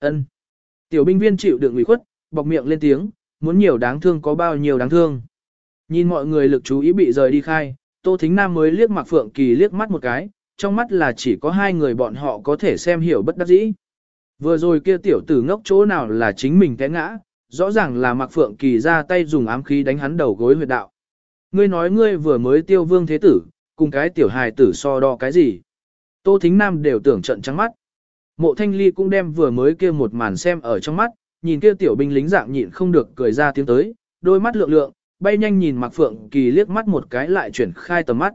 Ân. Tiểu binh viên chịu đựng ủy khuất, bọc miệng lên tiếng, muốn nhiều đáng thương có bao nhiêu đáng thương. Nhìn mọi người lực chú ý bị rời đi khai, Tô Thính Nam mới liếc Mạc Phượng Kỳ liếc mắt một cái, trong mắt là chỉ có hai người bọn họ có thể xem hiểu bất đắc dĩ. Vừa rồi kia tiểu tử ngốc chỗ nào là chính mình té ngã, rõ ràng là Mạc Phượng Kỳ ra tay dùng ám khí đánh hắn đầu gối huyệt đạo. Ngươi nói ngươi vừa mới tiêu vương thế tử, cùng cái tiểu hài tử so đo cái gì. Tô Thính Nam đều tưởng trận trắng mắt. Mộ Thanh Ly cũng đem vừa mới kia một màn xem ở trong mắt, nhìn kia tiểu binh lính dạng nhịn không được cười ra tiếng tới, đôi mắt lượng lượng, bay nhanh nhìn Mạc Phượng Kỳ liếc mắt một cái lại chuyển khai tầm mắt.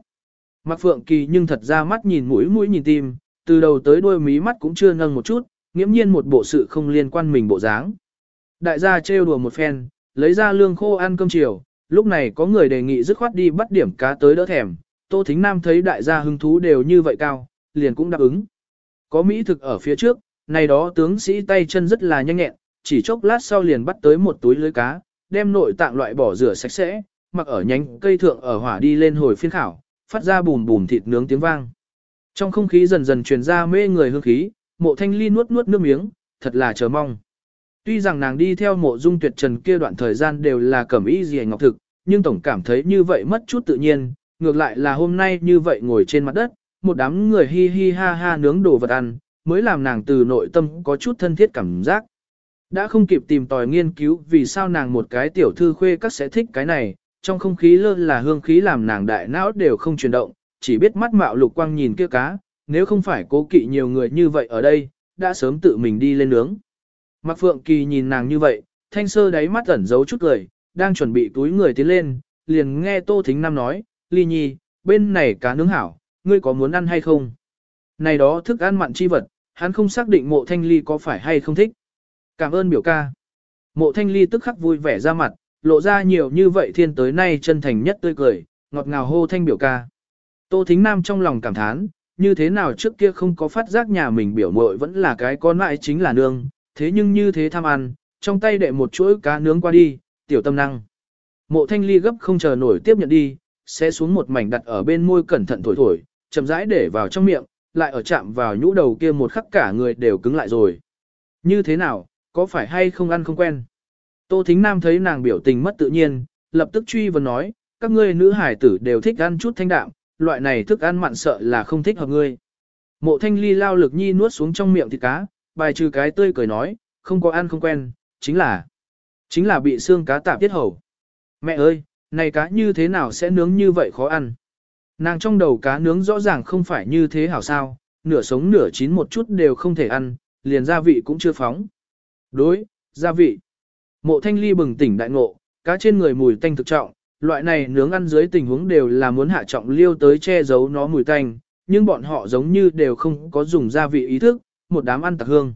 Mạc Phượng Kỳ nhưng thật ra mắt nhìn mũi mũi nhìn tim, từ đầu tới đuôi mí mắt cũng chưa nâng một chút, nghiễm nhiên một bộ sự không liên quan mình bộ dáng. Đại gia trêu đùa một phen, lấy ra lương khô ăn cơm chiều, lúc này có người đề nghị dứt khoát đi bắt điểm cá tới đỡ thèm, Tô Thính Nam thấy đại gia hứng thú đều như vậy cao, liền cũng đáp ứng. Có mỹ thực ở phía trước, này đó tướng sĩ tay chân rất là nhanh nhẹn, chỉ chốc lát sau liền bắt tới một túi lưới cá, đem nội tạng loại bỏ rửa sạch sẽ, mặc ở nhánh cây thượng ở hỏa đi lên hồi phiên khảo, phát ra bùm bùm thịt nướng tiếng vang. Trong không khí dần dần truyền ra mê người hương khí, mộ thanh ly nuốt nuốt nước miếng, thật là chờ mong. Tuy rằng nàng đi theo mộ dung tuyệt trần kia đoạn thời gian đều là cẩm ý gì ngọc thực, nhưng tổng cảm thấy như vậy mất chút tự nhiên, ngược lại là hôm nay như vậy ngồi trên mặt đất, một đám người hi hi ha ha nướng đồ vật ăn, mới làm nàng từ nội tâm có chút thân thiết cảm giác. Đã không kịp tìm tòi nghiên cứu vì sao nàng một cái tiểu thư khuê các sẽ thích cái này, trong không khí lơ là hương khí làm nàng đại não đều không chuyển động, chỉ biết mắt mạo lục quang nhìn kia cá, nếu không phải cố kỵ nhiều người như vậy ở đây, đã sớm tự mình đi lên nướng. Mạc Phượng Kỳ nhìn nàng như vậy, thanh sơ đáy mắt ẩn giấu chút cười, đang chuẩn bị túi người tiến lên, liền nghe Tô Thính Nam nói, Ly Nhi, bên này cá nướng hảo, ngươi có muốn ăn hay không? Này đó thức ăn mặn chi vật, hắn không xác định mộ thanh ly có phải hay không thích. Cảm ơn biểu ca. Mộ thanh ly tức khắc vui vẻ ra mặt, lộ ra nhiều như vậy thiên tới nay chân thành nhất tươi cười, ngọt ngào hô thanh biểu ca. Tô Thính Nam trong lòng cảm thán, như thế nào trước kia không có phát giác nhà mình biểu muội vẫn là cái con mãi chính là nương, thế nhưng như thế tham ăn, trong tay đệ một chuỗi cá nướng qua đi, tiểu tâm năng. Mộ thanh ly gấp không chờ nổi tiếp nhận đi, sẽ xuống một mảnh đặt ở bên môi cẩn thận thổi thổi, chậm rãi để vào trong miệng, lại ở chạm vào nhũ đầu kia một khắc cả người đều cứng lại rồi. Như thế nào, có phải hay không ăn không quen? Tô Thính Nam thấy nàng biểu tình mất tự nhiên, lập tức truy vấn nói, các ngươi nữ hải tử đều thích ăn chút thanh đạm, loại này thức ăn mặn sợ là không thích hợp ngươi. Mộ thanh ly lao lực nhi nuốt xuống trong miệng thịt cá, bài trừ cái tươi cười nói, không có ăn không quen, chính là, chính là bị xương cá tạp tiết hầu. Mẹ ơi, này cá như thế nào sẽ nướng như vậy khó ăn? Nàng trong đầu cá nướng rõ ràng không phải như thế hảo sao, nửa sống nửa chín một chút đều không thể ăn, liền gia vị cũng chưa phóng. Đối, gia vị. Mộ thanh ly bừng tỉnh đại ngộ, cá trên người mùi tanh thực trọng, loại này nướng ăn dưới tình huống đều là muốn hạ trọng liêu tới che giấu nó mùi tanh, nhưng bọn họ giống như đều không có dùng gia vị ý thức, một đám ăn tạc hương.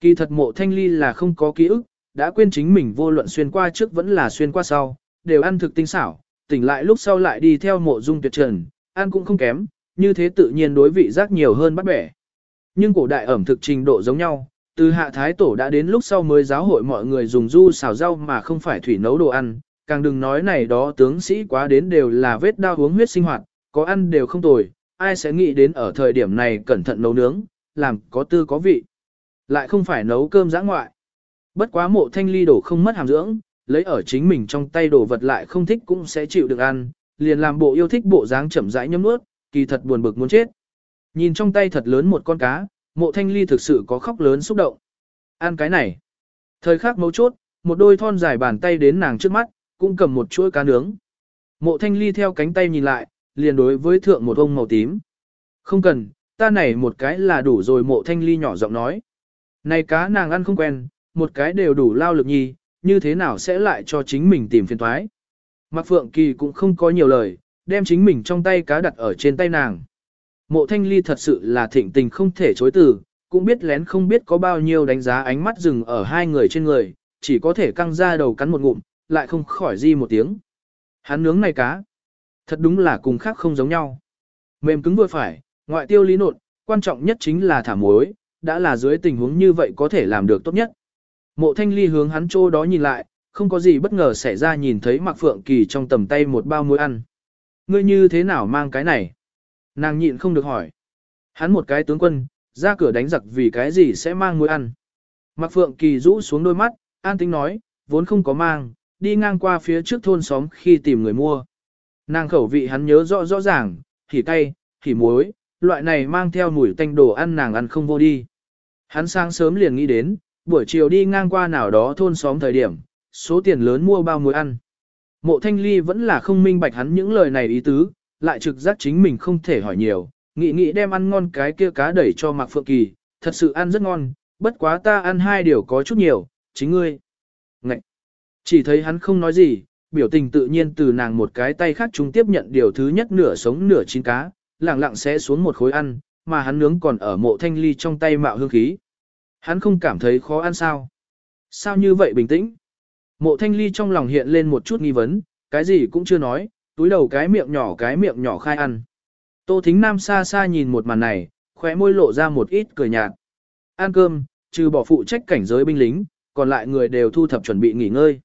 Kỳ thật mộ thanh ly là không có ký ức, đã quên chính mình vô luận xuyên qua trước vẫn là xuyên qua sau, đều ăn thực tinh xảo, tỉnh lại lúc sau lại đi theo mộ dung tuyệt trần, ăn cũng không kém, như thế tự nhiên đối vị giác nhiều hơn bắt bẻ. Nhưng cổ đại ẩm thực trình độ giống nhau, từ hạ thái tổ đã đến lúc sau mới giáo hội mọi người dùng du xào rau mà không phải thủy nấu đồ ăn, càng đừng nói này đó tướng sĩ quá đến đều là vết đau uống huyết sinh hoạt, có ăn đều không tồi, ai sẽ nghĩ đến ở thời điểm này cẩn thận nấu nướng, làm có tư có vị. Lại không phải nấu cơm giã ngoại. Bất quá mộ thanh ly đổ không mất hàm dưỡng, lấy ở chính mình trong tay đồ vật lại không thích cũng sẽ chịu được ăn, liền làm bộ yêu thích bộ dáng chậm rãi nhấm nuốt, kỳ thật buồn bực muốn chết. Nhìn trong tay thật lớn một con cá, mộ thanh ly thực sự có khóc lớn xúc động. Ăn cái này. Thời khắc mấu chốt, một đôi thon dài bàn tay đến nàng trước mắt, cũng cầm một chuỗi cá nướng. Mộ thanh ly theo cánh tay nhìn lại, liền đối với thượng một ông màu tím. Không cần, ta này một cái là đủ rồi mộ thanh ly nhỏ giọng nói. Này cá nàng ăn không quen, một cái đều đủ lao lực nhi, như thế nào sẽ lại cho chính mình tìm phiền thoái. Mạc Phượng Kỳ cũng không có nhiều lời, đem chính mình trong tay cá đặt ở trên tay nàng. Mộ thanh ly thật sự là thịnh tình không thể chối từ, cũng biết lén không biết có bao nhiêu đánh giá ánh mắt dừng ở hai người trên người, chỉ có thể căng ra đầu cắn một ngụm, lại không khỏi di một tiếng. Hắn nướng này cá, thật đúng là cùng khác không giống nhau. Mềm cứng vừa phải, ngoại tiêu lý nột, quan trọng nhất chính là thả muối, đã là dưới tình huống như vậy có thể làm được tốt nhất. Mộ thanh ly hướng hắn chỗ đó nhìn lại, không có gì bất ngờ xảy ra nhìn thấy Mạc Phượng Kỳ trong tầm tay một bao muối ăn. Ngươi như thế nào mang cái này? Nàng nhịn không được hỏi. Hắn một cái tướng quân, ra cửa đánh giặc vì cái gì sẽ mang muối ăn. Mạc Phượng Kỳ rũ xuống đôi mắt, an tính nói, vốn không có mang, đi ngang qua phía trước thôn xóm khi tìm người mua. Nàng khẩu vị hắn nhớ rõ rõ ràng, thỉ cay, thỉ muối, loại này mang theo mùi tanh đồ ăn nàng ăn không vô đi. Hắn sáng sớm liền nghĩ đến, buổi chiều đi ngang qua nào đó thôn xóm thời điểm, số tiền lớn mua bao muối ăn. Mộ thanh ly vẫn là không minh bạch hắn những lời này ý tứ, lại trực giác chính mình không thể hỏi nhiều, nghĩ nghĩ đem ăn ngon cái kia cá đẩy cho Mạc Phượng Kỳ, thật sự ăn rất ngon, bất quá ta ăn hai điều có chút nhiều, chính ngươi. Ngậy! Chỉ thấy hắn không nói gì, biểu tình tự nhiên từ nàng một cái tay khác chúng tiếp nhận điều thứ nhất nửa sống nửa chín cá, lặng lặng sẽ xuống một khối ăn, mà hắn nướng còn ở mộ thanh ly trong tay mạo hương khí. Hắn không cảm thấy khó ăn sao? Sao như vậy bình tĩnh? Mộ thanh ly trong lòng hiện lên một chút nghi vấn, cái gì cũng chưa nói, túi đầu cái miệng nhỏ cái miệng nhỏ khai ăn. Tô Thính Nam xa xa nhìn một màn này, khóe môi lộ ra một ít cười nhạt. Ăn cơm, trừ bỏ phụ trách cảnh giới binh lính, còn lại người đều thu thập chuẩn bị nghỉ ngơi.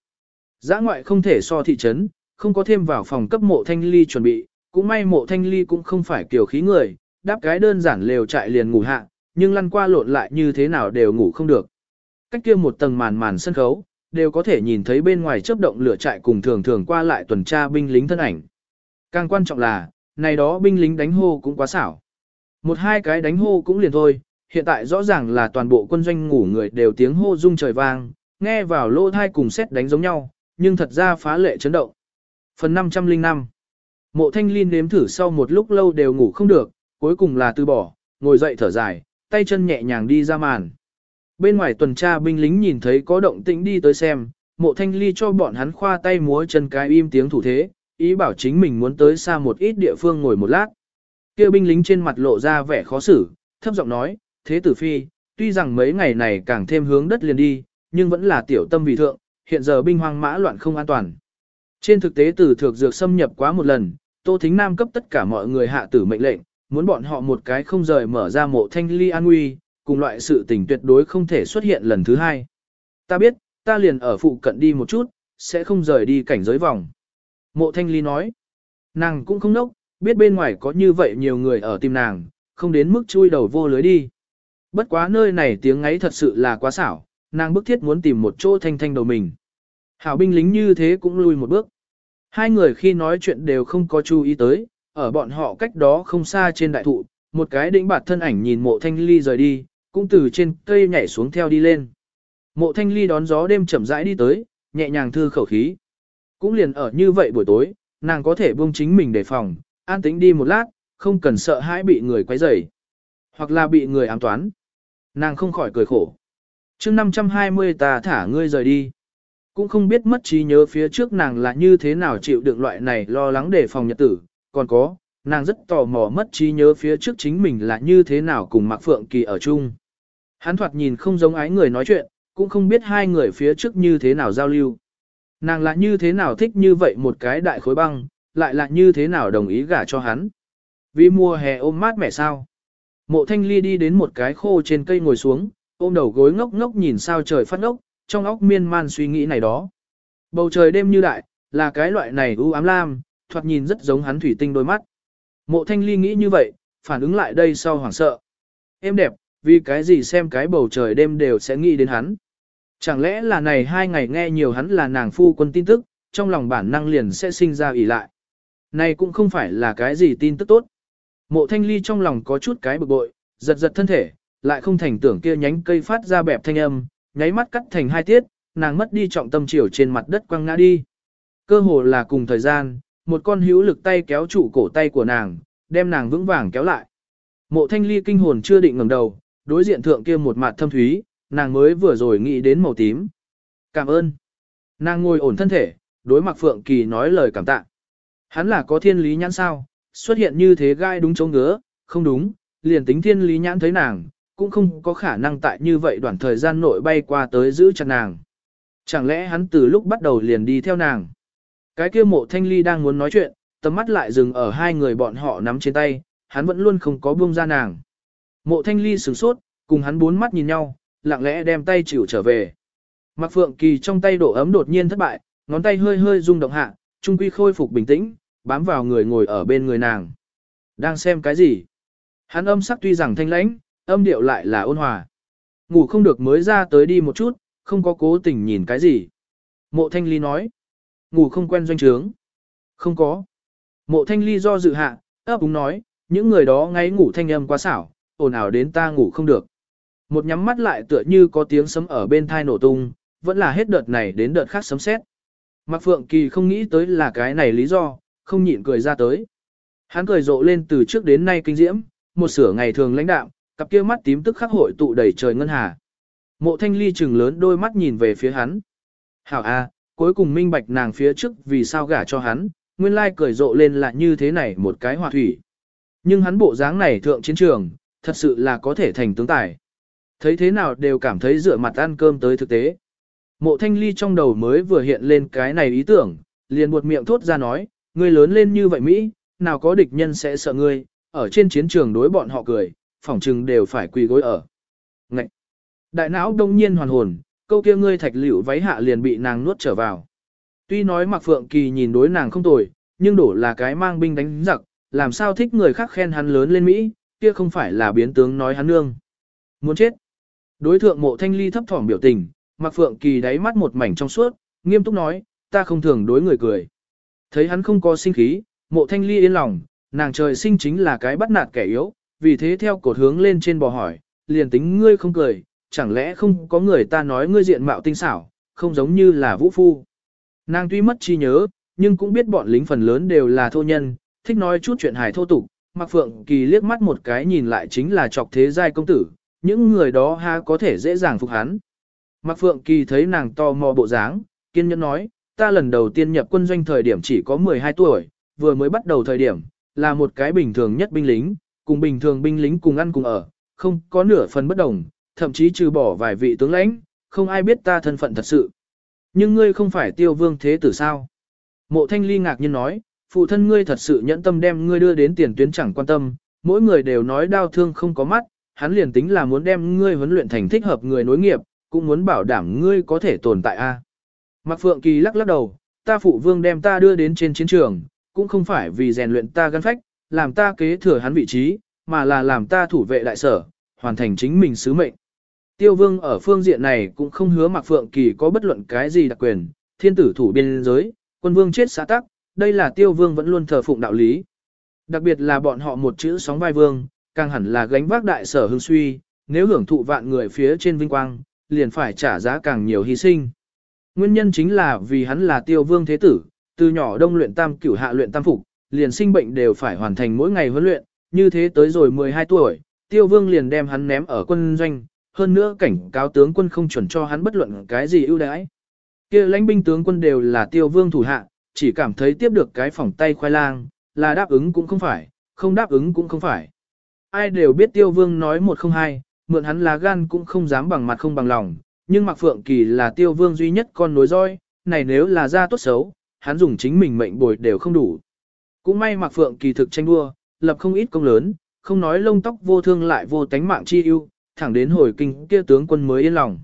Giã ngoại không thể so thị trấn, không có thêm vào phòng cấp mộ thanh ly chuẩn bị, cũng may mộ thanh ly cũng không phải kiểu khí người, đáp cái đơn giản lều trại liền ngủ hạ, nhưng lăn qua lộn lại như thế nào đều ngủ không được. Cách kia một tầng màn màn sân khấu, đều có thể nhìn thấy bên ngoài chớp động lửa trại cùng thường thường qua lại tuần tra binh lính thân ảnh. Càng quan trọng là, này đó binh lính đánh hô cũng quá xảo. Một hai cái đánh hô cũng liền thôi, hiện tại rõ ràng là toàn bộ quân doanh ngủ người đều tiếng hô rung trời vang, nghe vào lô thai cùng xét đánh giống nhau, nhưng thật ra phá lệ chấn động. Phần 505 Mộ thanh liên nếm thử sau một lúc lâu đều ngủ không được, cuối cùng là từ bỏ, ngồi dậy thở dài, tay chân nhẹ nhàng đi ra màn. Bên ngoài tuần tra binh lính nhìn thấy có động tĩnh đi tới xem, mộ thanh ly cho bọn hắn khoa tay múa chân cái im tiếng thủ thế, ý bảo chính mình muốn tới xa một ít địa phương ngồi một lát. Kêu binh lính trên mặt lộ ra vẻ khó xử, thấp giọng nói, thế tử phi, tuy rằng mấy ngày này càng thêm hướng đất liền đi, nhưng vẫn là tiểu tâm vì thượng, hiện giờ binh hoang mã loạn không an toàn. Trên thực tế tử thược dược xâm nhập quá một lần, Tô Thính Nam cấp tất cả mọi người hạ tử mệnh lệnh, muốn bọn họ một cái không rời mở ra mộ thanh ly an nguy, cùng loại sự tình tuyệt đối không thể xuất hiện lần thứ hai. Ta biết, ta liền ở phụ cận đi một chút, sẽ không rời đi cảnh giới vòng. Mộ thanh ly nói, nàng cũng không nốc, biết bên ngoài có như vậy nhiều người ở tìm nàng, không đến mức chui đầu vô lưới đi. Bất quá nơi này tiếng ấy thật sự là quá xảo, nàng bức thiết muốn tìm một chỗ thanh thanh đầu mình. Hảo binh lính như thế cũng lui một bước. Hai người khi nói chuyện đều không có chú ý tới, ở bọn họ cách đó không xa trên đại thụ, một cái đĩnh bạt thân ảnh nhìn mộ thanh ly rời đi, cũng từ trên cây nhảy xuống theo đi lên. Mộ thanh ly đón gió đêm chậm rãi đi tới, nhẹ nhàng thư khẩu khí. Cũng liền ở như vậy buổi tối, nàng có thể buông chính mình đề phòng, an tĩnh đi một lát, không cần sợ hãi bị người quấy rầy, hoặc là bị người ám toán. Nàng không khỏi cười khổ. chương 520 ta thả ngươi rời đi. Cũng không biết mất trí nhớ phía trước nàng là như thế nào chịu đựng loại này lo lắng để phòng nhật tử, còn có, nàng rất tò mò mất trí nhớ phía trước chính mình là như thế nào cùng Mạc Phượng Kỳ ở chung. Hắn thoạt nhìn không giống ái người nói chuyện, cũng không biết hai người phía trước như thế nào giao lưu. Nàng là như thế nào thích như vậy một cái đại khối băng, lại là như thế nào đồng ý gả cho hắn. Vì mùa hè ôm mát mẻ sao. Mộ thanh ly đi đến một cái khô trên cây ngồi xuống, ôm đầu gối ngốc ngốc nhìn sao trời phát ngốc, trong óc miên man suy nghĩ này đó. Bầu trời đêm như đại, là cái loại này u ám lam, thoạt nhìn rất giống hắn thủy tinh đôi mắt. Mộ thanh ly nghĩ như vậy, phản ứng lại đây sau hoảng sợ. Em đẹp, vì cái gì xem cái bầu trời đêm đều sẽ nghĩ đến hắn. Chẳng lẽ là này hai ngày nghe nhiều hắn là nàng phu quân tin tức, trong lòng bản năng liền sẽ sinh ra ỉ lại. Này cũng không phải là cái gì tin tức tốt. Mộ thanh ly trong lòng có chút cái bực bội, giật giật thân thể, lại không thành tưởng kia nhánh cây phát ra bẹp thanh âm, nháy mắt cắt thành hai tiết, nàng mất đi trọng tâm chiều trên mặt đất quăng ngã đi. Cơ hồ là cùng thời gian, một con hữu lực tay kéo trụ cổ tay của nàng, đem nàng vững vàng kéo lại. Mộ thanh ly kinh hồn chưa định ngẩng đầu, đối diện thượng kia một mặt thâm thúy, nàng mới vừa rồi nghĩ đến màu tím. Cảm ơn. Nàng ngồi ổn thân thể, đối mặt Phượng Kỳ nói lời cảm tạ. Hắn là có thiên lý nhãn sao, xuất hiện như thế gai đúng chỗ ngứa, không đúng, liền tính thiên lý nhãn thấy nàng, cũng không có khả năng tại như vậy đoạn thời gian nội bay qua tới giữ chặt nàng. Chẳng lẽ hắn từ lúc bắt đầu liền đi theo nàng? Cái kia mộ thanh ly đang muốn nói chuyện, tầm mắt lại dừng ở hai người bọn họ nắm trên tay, hắn vẫn luôn không có buông ra nàng. Mộ thanh ly sửng sốt, cùng hắn bốn mắt nhìn nhau, lặng lẽ đem tay chịu trở về. Mạc Phượng Kỳ trong tay độ ấm đột nhiên thất bại, ngón tay hơi hơi rung động hạ, trung quy khôi phục bình tĩnh, bám vào người ngồi ở bên người nàng. Đang xem cái gì? Hắn âm sắc tuy rằng thanh lãnh, âm điệu lại là ôn hòa. Ngủ không được mới ra tới đi một chút, không có cố tình nhìn cái gì. Mộ thanh ly nói. Ngủ không quen doanh trướng. Không có. Mộ thanh ly do dự hạ, ấp úng nói, những người đó ngay ngủ thanh âm quá xảo, ồn ào đến ta ngủ không được. Một nhắm mắt lại tựa như có tiếng sấm ở bên thai nổ tung, vẫn là hết đợt này đến đợt khác sấm xét. Mạc Phượng Kỳ không nghĩ tới là cái này lý do, không nhịn cười ra tới. Hắn cười rộ lên từ trước đến nay kinh diễm, một sửa ngày thường lãnh đạo, cặp kia mắt tím tức khắc hội tụ đầy trời ngân hà. Mộ thanh ly trừng lớn đôi mắt nhìn về phía hắn. Hảo A, cuối cùng minh bạch nàng phía trước vì sao gả cho hắn, nguyên lai cười rộ lên là như thế này một cái hòa thủy. Nhưng hắn bộ dáng này thượng chiến trường, thật sự là có thể thành tướng tài. Thấy thế nào đều cảm thấy rửa mặt ăn cơm tới thực tế. Mộ thanh ly trong đầu mới vừa hiện lên cái này ý tưởng, liền buột miệng thốt ra nói, ngươi lớn lên như vậy Mỹ, nào có địch nhân sẽ sợ ngươi, ở trên chiến trường đối bọn họ cười, phỏng chừng đều phải quỳ gối ở. Ngậy! Đại não đông nhiên hoàn hồn, câu kia ngươi thạch liễu váy hạ liền bị nàng nuốt trở vào. Tuy nói Mạc Phượng Kỳ nhìn đối nàng không tồi, nhưng đổ là cái mang binh đánh giặc, làm sao thích người khác khen hắn lớn lên Mỹ, kia không phải là biến tướng nói hắn nương. Muốn chết. Đối thượng mộ thanh ly thấp thỏm biểu tình, Mạc Phượng Kỳ đáy mắt một mảnh trong suốt, nghiêm túc nói, ta không thường đối người cười. Thấy hắn không có sinh khí, mộ thanh ly yên lòng, nàng trời sinh chính là cái bắt nạt kẻ yếu, vì thế theo cột hướng lên trên bò hỏi, liền tính ngươi không cười, chẳng lẽ không có người ta nói ngươi diện mạo tinh xảo, không giống như là vũ phu. Nàng tuy mất chi nhớ, nhưng cũng biết bọn lính phần lớn đều là thô nhân, thích nói chút chuyện hài thô tục, Mạc Phượng Kỳ liếc mắt một cái nhìn lại chính là chọc thế giai công tử, những người đó ha có thể dễ dàng phục hắn. Mạc Phượng Kỳ thấy nàng to mò bộ dáng, kiên nhẫn nói, ta lần đầu tiên nhập quân doanh thời điểm chỉ có 12 tuổi, vừa mới bắt đầu thời điểm, là một cái bình thường nhất binh lính, cùng bình thường binh lính cùng ăn cùng ở, không có nửa phần bất đồng, thậm chí trừ bỏ vài vị tướng lãnh, không ai biết ta thân phận thật sự. Nhưng ngươi không phải tiêu vương thế tử sao? Mộ thanh ly ngạc nhiên nói, phụ thân ngươi thật sự nhẫn tâm đem ngươi đưa đến tiền tuyến chẳng quan tâm, mỗi người đều nói đau thương không có mắt, hắn liền tính là muốn đem ngươi huấn luyện thành thích hợp người nối nghiệp, cũng muốn bảo đảm ngươi có thể tồn tại a. Mạc Phượng Kỳ lắc lắc đầu, ta phụ vương đem ta đưa đến trên chiến trường, cũng không phải vì rèn luyện ta gân phách, làm ta kế thừa hắn vị trí, mà là làm ta thủ vệ đại sở, hoàn thành chính mình sứ mệnh. Tiêu vương ở phương diện này cũng không hứa Mạc Phượng Kỳ có bất luận cái gì đặc quyền, thiên tử thủ biên giới, quân vương chết xã tắc, đây là tiêu vương vẫn luôn thờ phụng đạo lý. Đặc biệt là bọn họ một chữ sóng vai vương, càng hẳn là gánh vác đại sở hưng suy, nếu hưởng thụ vạn người phía trên vinh quang, liền phải trả giá càng nhiều hy sinh. Nguyên nhân chính là vì hắn là tiêu vương thế tử, từ nhỏ đông luyện tam cửu hạ luyện tam phục, liền sinh bệnh đều phải hoàn thành mỗi ngày huấn luyện, như thế tới rồi 12 tuổi, tiêu vương liền đem hắn ném ở quân doanh, hơn nữa cảnh cáo tướng quân không chuẩn cho hắn bất luận cái gì ưu đãi. kia lãnh binh tướng quân đều là tiêu vương thủ hạ, chỉ cảm thấy tiếp được cái phòng tay khoai lang, là đáp ứng cũng không phải, không đáp ứng cũng không phải. Ai đều biết tiêu vương nói một không hai, mượn hắn là gan cũng không dám bằng mặt không bằng lòng, nhưng Mạc Phượng Kỳ là tiêu vương duy nhất con nối roi, này nếu là ra tốt xấu, hắn dùng chính mình mệnh bồi đều không đủ. Cũng may Mạc Phượng Kỳ thực tranh đua, lập không ít công lớn, không nói lông tóc vô thương lại vô tánh mạng chi ưu, thẳng đến hồi kinh kia tướng quân mới yên lòng.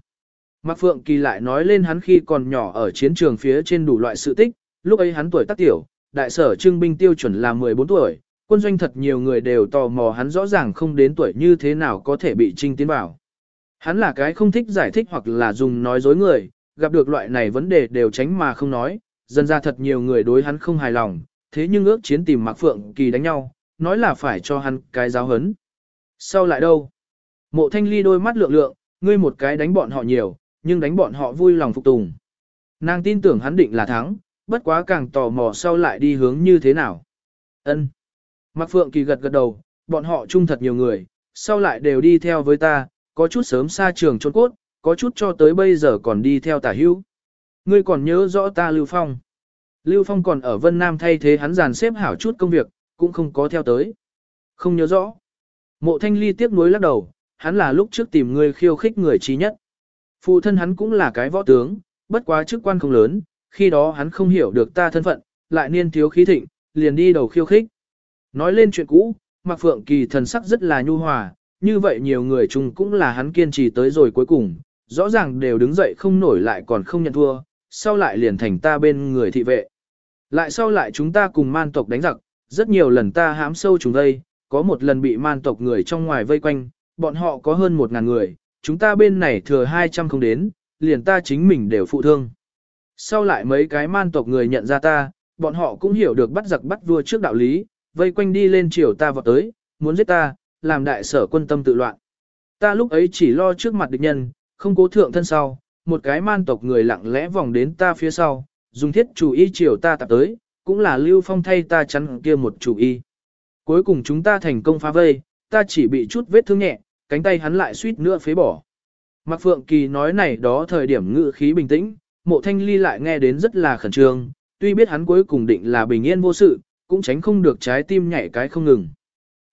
Mạc Phượng Kỳ lại nói lên hắn khi còn nhỏ ở chiến trường phía trên đủ loại sự tích, lúc ấy hắn tuổi tác tiểu, đại sở trưng binh tiêu chuẩn là 14 tuổi, quân doanh thật nhiều người đều tò mò hắn rõ ràng không đến tuổi như thế nào có thể bị trinh tiến vào. Hắn là cái không thích giải thích hoặc là dùng nói dối người, gặp được loại này vấn đề đều tránh mà không nói, dần ra thật nhiều người đối hắn không hài lòng, thế nhưng ước chiến tìm Mạc Phượng Kỳ đánh nhau, nói là phải cho hắn cái giáo hấn. Sau lại đâu? Mộ thanh ly đôi mắt lượng lượng, ngươi một cái đánh bọn họ nhiều, nhưng đánh bọn họ vui lòng phục tùng. Nàng tin tưởng hắn định là thắng, bất quá càng tò mò sau lại đi hướng như thế nào. Ân. Mạc Phượng Kỳ gật gật đầu, bọn họ trung thật nhiều người, sau lại đều đi theo với ta, có chút sớm xa trường trốn cốt, có chút cho tới bây giờ còn đi theo tả hữu. Ngươi còn nhớ rõ ta Lưu Phong. Lưu Phong còn ở Vân Nam thay thế hắn dàn xếp hảo chút công việc, cũng không có theo tới. Không nhớ rõ. Mộ thanh ly tiếc nuối lắc đầu, hắn là lúc trước tìm người khiêu khích người trí nhất. Phụ thân hắn cũng là cái võ tướng, bất quá chức quan không lớn, khi đó hắn không hiểu được ta thân phận, lại niên thiếu khí thịnh, liền đi đầu khiêu khích. Nói lên chuyện cũ, Mạc Phượng Kỳ thần sắc rất là nhu hòa, như vậy nhiều người chung cũng là hắn kiên trì tới rồi cuối cùng, rõ ràng đều đứng dậy không nổi lại còn không nhận thua, sau lại liền thành ta bên người thị vệ. Lại sau lại chúng ta cùng man tộc đánh giặc, rất nhiều lần ta hãm sâu chúng đây, có một lần bị man tộc người trong ngoài vây quanh, bọn họ có hơn một ngàn người, chúng ta bên này thừa 200 không đến, liền ta chính mình đều phụ thương. Sau lại mấy cái man tộc người nhận ra ta, bọn họ cũng hiểu được bắt giặc bắt vua trước đạo lý, vây quanh đi lên chiều ta vào tới, muốn giết ta, làm đại sở quân tâm tự loạn. Ta lúc ấy chỉ lo trước mặt địch nhân, không cố thượng thân sau, một cái man tộc người lặng lẽ vòng đến ta phía sau, dùng thiết chủ y chiều ta tập tới, cũng là Lưu Phong thay ta chắn kia một chủ y. Cuối cùng chúng ta thành công phá vây, ta chỉ bị chút vết thương nhẹ, cánh tay hắn lại suýt nữa phế bỏ. Mạc Phượng Kỳ nói này đó thời điểm ngự khí bình tĩnh, mộ thanh ly lại nghe đến rất là khẩn trương, tuy biết hắn cuối cùng định là bình yên vô sự, cũng tránh không được trái tim nhảy cái không ngừng.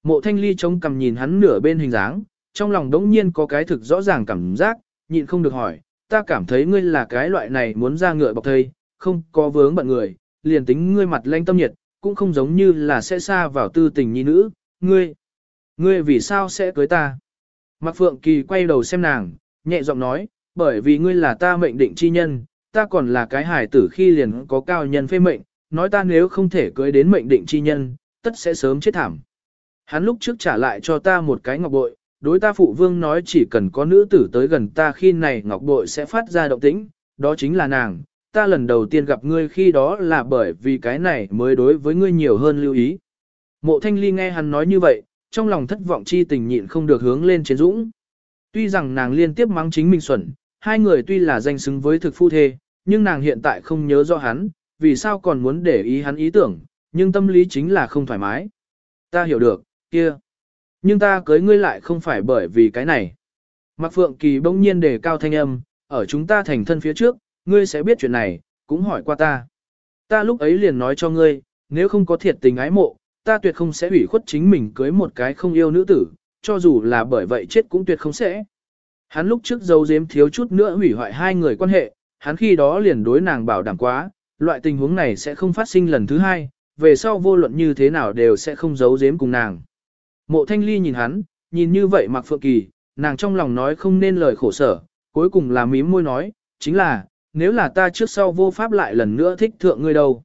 Mộ thanh ly trông cầm nhìn hắn nửa bên hình dáng, trong lòng đống nhiên có cái thực rõ ràng cảm giác, nhịn không được hỏi, ta cảm thấy ngươi là cái loại này muốn ra ngựa bọc thây, không có vướng bận người, liền tính ngươi mặt lanh tâm nhiệt, cũng không giống như là sẽ xa vào tư tình nhi nữ, ngươi, ngươi vì sao sẽ cưới ta? Mạc Phượng Kỳ quay đầu xem nàng, nhẹ giọng nói, bởi vì ngươi là ta mệnh định chi nhân, ta còn là cái hải tử khi liền có cao nhân phê mệnh, nói ta nếu không thể cưới đến mệnh định chi nhân, tất sẽ sớm chết thảm. Hắn lúc trước trả lại cho ta một cái ngọc bội, đối ta phụ vương nói chỉ cần có nữ tử tới gần ta khi này ngọc bội sẽ phát ra động tĩnh, đó chính là nàng, ta lần đầu tiên gặp ngươi khi đó là bởi vì cái này mới đối với ngươi nhiều hơn lưu ý. Mộ thanh ly nghe hắn nói như vậy, trong lòng thất vọng chi tình nhịn không được hướng lên chiến dũng. Tuy rằng nàng liên tiếp mắng chính mình xuẩn, hai người tuy là danh xứng với thực phu thê, nhưng nàng hiện tại không nhớ rõ hắn, vì sao còn muốn để ý hắn ý tưởng, nhưng tâm lý chính là không thoải mái. Ta hiểu được, kia. Nhưng ta cưới ngươi lại không phải bởi vì cái này. Mạc Phượng Kỳ bỗng nhiên đề cao thanh âm, ở chúng ta thành thân phía trước, ngươi sẽ biết chuyện này, cũng hỏi qua ta. Ta lúc ấy liền nói cho ngươi, nếu không có thiệt tình ái mộ, ta tuyệt không sẽ ủy khuất chính mình cưới một cái không yêu nữ tử, cho dù là bởi vậy chết cũng tuyệt không sẽ. Hắn lúc trước giấu giếm thiếu chút nữa hủy hoại hai người quan hệ, hắn khi đó liền đối nàng bảo đảm quá, loại tình huống này sẽ không phát sinh lần thứ hai, về sau vô luận như thế nào đều sẽ không giấu giếm cùng nàng. Mộ thanh ly nhìn hắn, nhìn như vậy mặc phượng kỳ, nàng trong lòng nói không nên lời khổ sở, cuối cùng là mím môi nói, chính là, nếu là ta trước sau vô pháp lại lần nữa thích thượng ngươi đâu.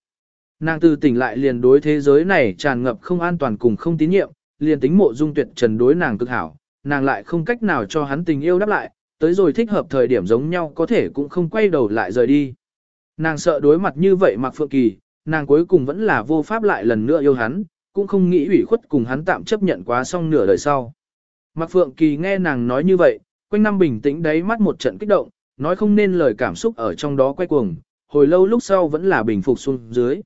Nàng từ tỉnh lại liền đối thế giới này tràn ngập không an toàn cùng không tín nhiệm, liền tính mộ dung tuyệt trần đối nàng cực hảo, nàng lại không cách nào cho hắn tình yêu đáp lại, tới rồi thích hợp thời điểm giống nhau có thể cũng không quay đầu lại rời đi. Nàng sợ đối mặt như vậy mặc phượng kỳ, nàng cuối cùng vẫn là vô pháp lại lần nữa yêu hắn, cũng không nghĩ ủy khuất cùng hắn tạm chấp nhận quá xong nửa đời sau. Mạc Phượng Kỳ nghe nàng nói như vậy, quanh năm bình tĩnh đáy mắt một trận kích động, nói không nên lời cảm xúc ở trong đó quay cuồng, hồi lâu lúc sau vẫn là bình phục xuống dưới.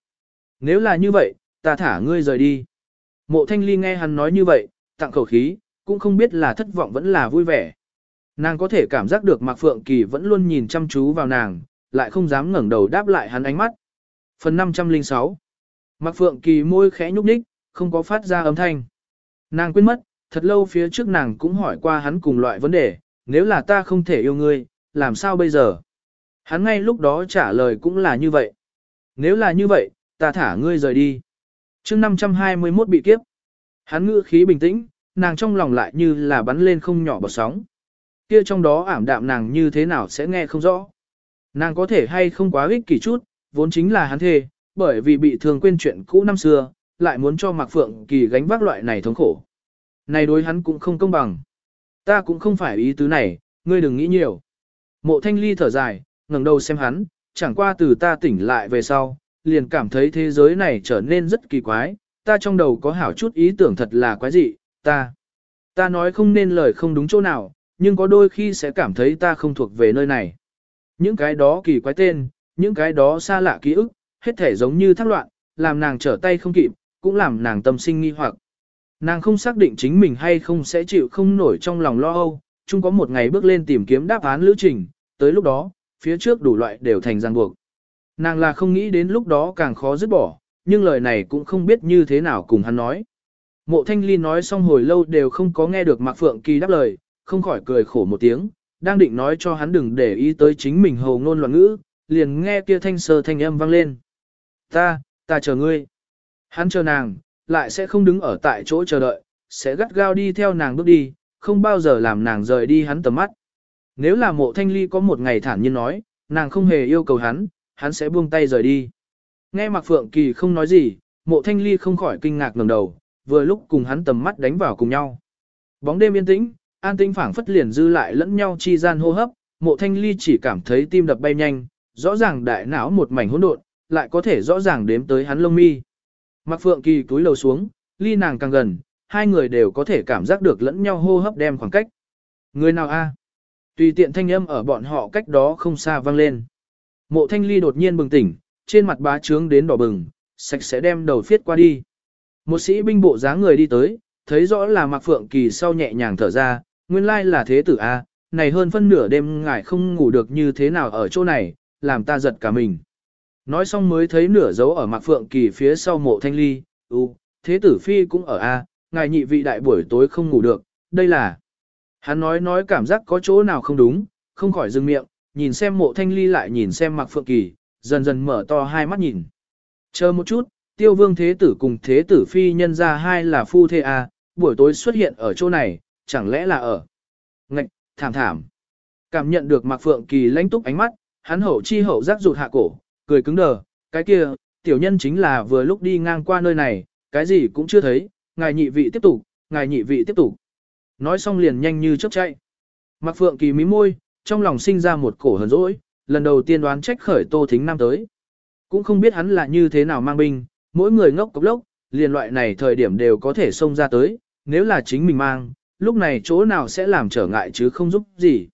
Nếu là như vậy, ta thả ngươi rời đi. Mộ thanh ly nghe hắn nói như vậy, tặng khẩu khí, cũng không biết là thất vọng vẫn là vui vẻ. Nàng có thể cảm giác được Mạc Phượng Kỳ vẫn luôn nhìn chăm chú vào nàng, lại không dám ngẩng đầu đáp lại hắn ánh mắt. Phần 506 Mạc Phượng Kỳ môi khẽ nhúc nhích, không có phát ra âm thanh. Nàng quên mất, thật lâu phía trước nàng cũng hỏi qua hắn cùng loại vấn đề, nếu là ta không thể yêu ngươi, làm sao bây giờ? Hắn ngay lúc đó trả lời cũng là như vậy. Nếu là như vậy, ta thả ngươi rời đi. chương 521 bị kiếp. Hắn ngữ khí bình tĩnh, nàng trong lòng lại như là bắn lên không nhỏ bọt sóng. Kia trong đó ảm đạm nàng như thế nào sẽ nghe không rõ. Nàng có thể hay không quá ích kỷ chút, vốn chính là hắn thề, bởi vì bị thường quên chuyện cũ năm xưa, lại muốn cho Mạc Phượng Kỳ gánh vác loại này thống khổ. Này đối hắn cũng không công bằng. Ta cũng không phải ý tứ này, ngươi đừng nghĩ nhiều. Mộ thanh ly thở dài, ngẩng đầu xem hắn, chẳng qua từ ta tỉnh lại về sau, liền cảm thấy thế giới này trở nên rất kỳ quái, ta trong đầu có hảo chút ý tưởng thật là quái dị, ta. Ta nói không nên lời không đúng chỗ nào, nhưng có đôi khi sẽ cảm thấy ta không thuộc về nơi này. Những cái đó kỳ quái tên, những cái đó xa lạ ký ức, hết thể giống như thác loạn, làm nàng trở tay không kịp, cũng làm nàng tâm sinh nghi hoặc. Nàng không xác định chính mình hay không sẽ chịu không nổi trong lòng lo âu, chung có một ngày bước lên tìm kiếm đáp án lữ trình, tới lúc đó, phía trước đủ loại đều thành ràng buộc. Nàng là không nghĩ đến lúc đó càng khó dứt bỏ, nhưng lời này cũng không biết như thế nào cùng hắn nói. Mộ thanh ly nói xong hồi lâu đều không có nghe được Mạc Phượng Kỳ đáp lời, không khỏi cười khổ một tiếng, đang định nói cho hắn đừng để ý tới chính mình hầu ngôn loạn ngữ, liền nghe kia thanh sơ thanh âm vang lên. Ta, ta chờ ngươi. Hắn chờ nàng, lại sẽ không đứng ở tại chỗ chờ đợi, sẽ gắt gao đi theo nàng bước đi, không bao giờ làm nàng rời đi hắn tầm mắt. Nếu là mộ thanh ly có một ngày thản nhiên nói, nàng không hề yêu cầu hắn, hắn sẽ buông tay rời đi. Nghe Mạc Phượng Kỳ không nói gì, mộ thanh ly không khỏi kinh ngạc ngầm đầu, vừa lúc cùng hắn tầm mắt đánh vào cùng nhau. Bóng đêm yên tĩnh, an tĩnh phảng phất liền dư lại lẫn nhau chi gian hô hấp, mộ thanh ly chỉ cảm thấy tim đập bay nhanh, rõ ràng đại não một mảnh hỗn độn, lại có thể rõ ràng đếm tới hắn lông mi. Mạc Phượng Kỳ túi lầu xuống, ly nàng càng gần, hai người đều có thể cảm giác được lẫn nhau hô hấp đem khoảng cách. Người nào a? Tùy tiện thanh âm ở bọn họ cách đó không xa vang lên. Mộ thanh ly đột nhiên bừng tỉnh, trên mặt bá trướng đến đỏ bừng, sạch sẽ đem đầu phiết qua đi. Một sĩ binh bộ dáng người đi tới, thấy rõ là Mạc Phượng Kỳ sau nhẹ nhàng thở ra, nguyên lai là thế tử A, này hơn phân nửa đêm ngài không ngủ được như thế nào ở chỗ này, làm ta giật cả mình. Nói xong mới thấy nửa dấu ở Mạc Phượng Kỳ phía sau mộ thanh ly, u thế tử phi cũng ở A, ngài nhị vị đại buổi tối không ngủ được, đây là. Hắn nói nói cảm giác có chỗ nào không đúng, không khỏi dừng miệng, nhìn xem mộ thanh ly lại nhìn xem mặc Phượng Kỳ, dần dần mở to hai mắt nhìn. Chờ một chút, tiêu vương thế tử cùng thế tử phi nhân ra hai là phu thê A, buổi tối xuất hiện ở chỗ này, chẳng lẽ là ở. Ngạch, thảm thảm. Cảm nhận được mặc Phượng Kỳ lãnh túc ánh mắt, hắn hậu chi hậu giác rụt hạ cổ, cười cứng đờ, cái kia, tiểu nhân chính là vừa lúc đi ngang qua nơi này, cái gì cũng chưa thấy, ngài nhị vị tiếp tục, ngài nhị vị tiếp tục. Nói xong liền nhanh như chớp chạy. Mạc Phượng Kỳ mí môi, trong lòng sinh ra một cổ hờn dỗi, lần đầu tiên đoán trách khởi Tô Thính Nam tới. Cũng không biết hắn là như thế nào mang binh, mỗi người ngốc cốc lốc, liền loại này thời điểm đều có thể xông ra tới, nếu là chính mình mang, lúc này chỗ nào sẽ làm trở ngại chứ không giúp gì.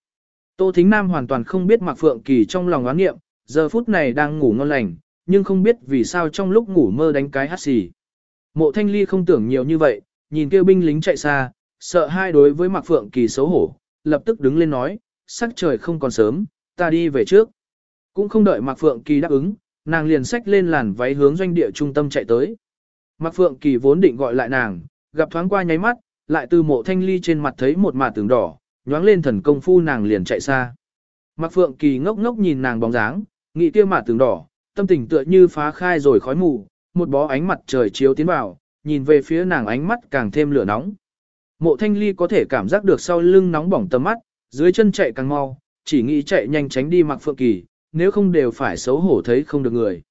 Tô Thính Nam hoàn toàn không biết Mạc Phượng Kỳ trong lòng oán nghiệm, giờ phút này đang ngủ ngon lành, nhưng không biết vì sao trong lúc ngủ mơ đánh cái hát xì. Mộ Thanh Ly không tưởng nhiều như vậy, nhìn kêu binh lính chạy xa, sợ hai đối với Mạc Phượng Kỳ xấu hổ, lập tức đứng lên nói, sắc trời không còn sớm, ta đi về trước. Cũng không đợi Mạc Phượng Kỳ đáp ứng, nàng liền xách lên làn váy hướng doanh địa trung tâm chạy tới. Mạc Phượng Kỳ vốn định gọi lại nàng, gặp thoáng qua nháy mắt, lại từ mộ thanh ly trên mặt thấy một mạt tường đỏ, nhoáng lên thần công phu nàng liền chạy xa. Mạc Phượng Kỳ ngốc ngốc nhìn nàng bóng dáng, nghĩ kia mạt tường đỏ, tâm tình tựa như phá khai rồi khói mù, một bó ánh mặt trời chiếu tiến vào, nhìn về phía nàng ánh mắt càng thêm lửa nóng. Mộ thanh ly có thể cảm giác được sau lưng nóng bỏng tầm mắt, dưới chân chạy càng mau, chỉ nghĩ chạy nhanh tránh đi Mạc Phượng Kỳ, nếu không đều phải xấu hổ thấy không được người.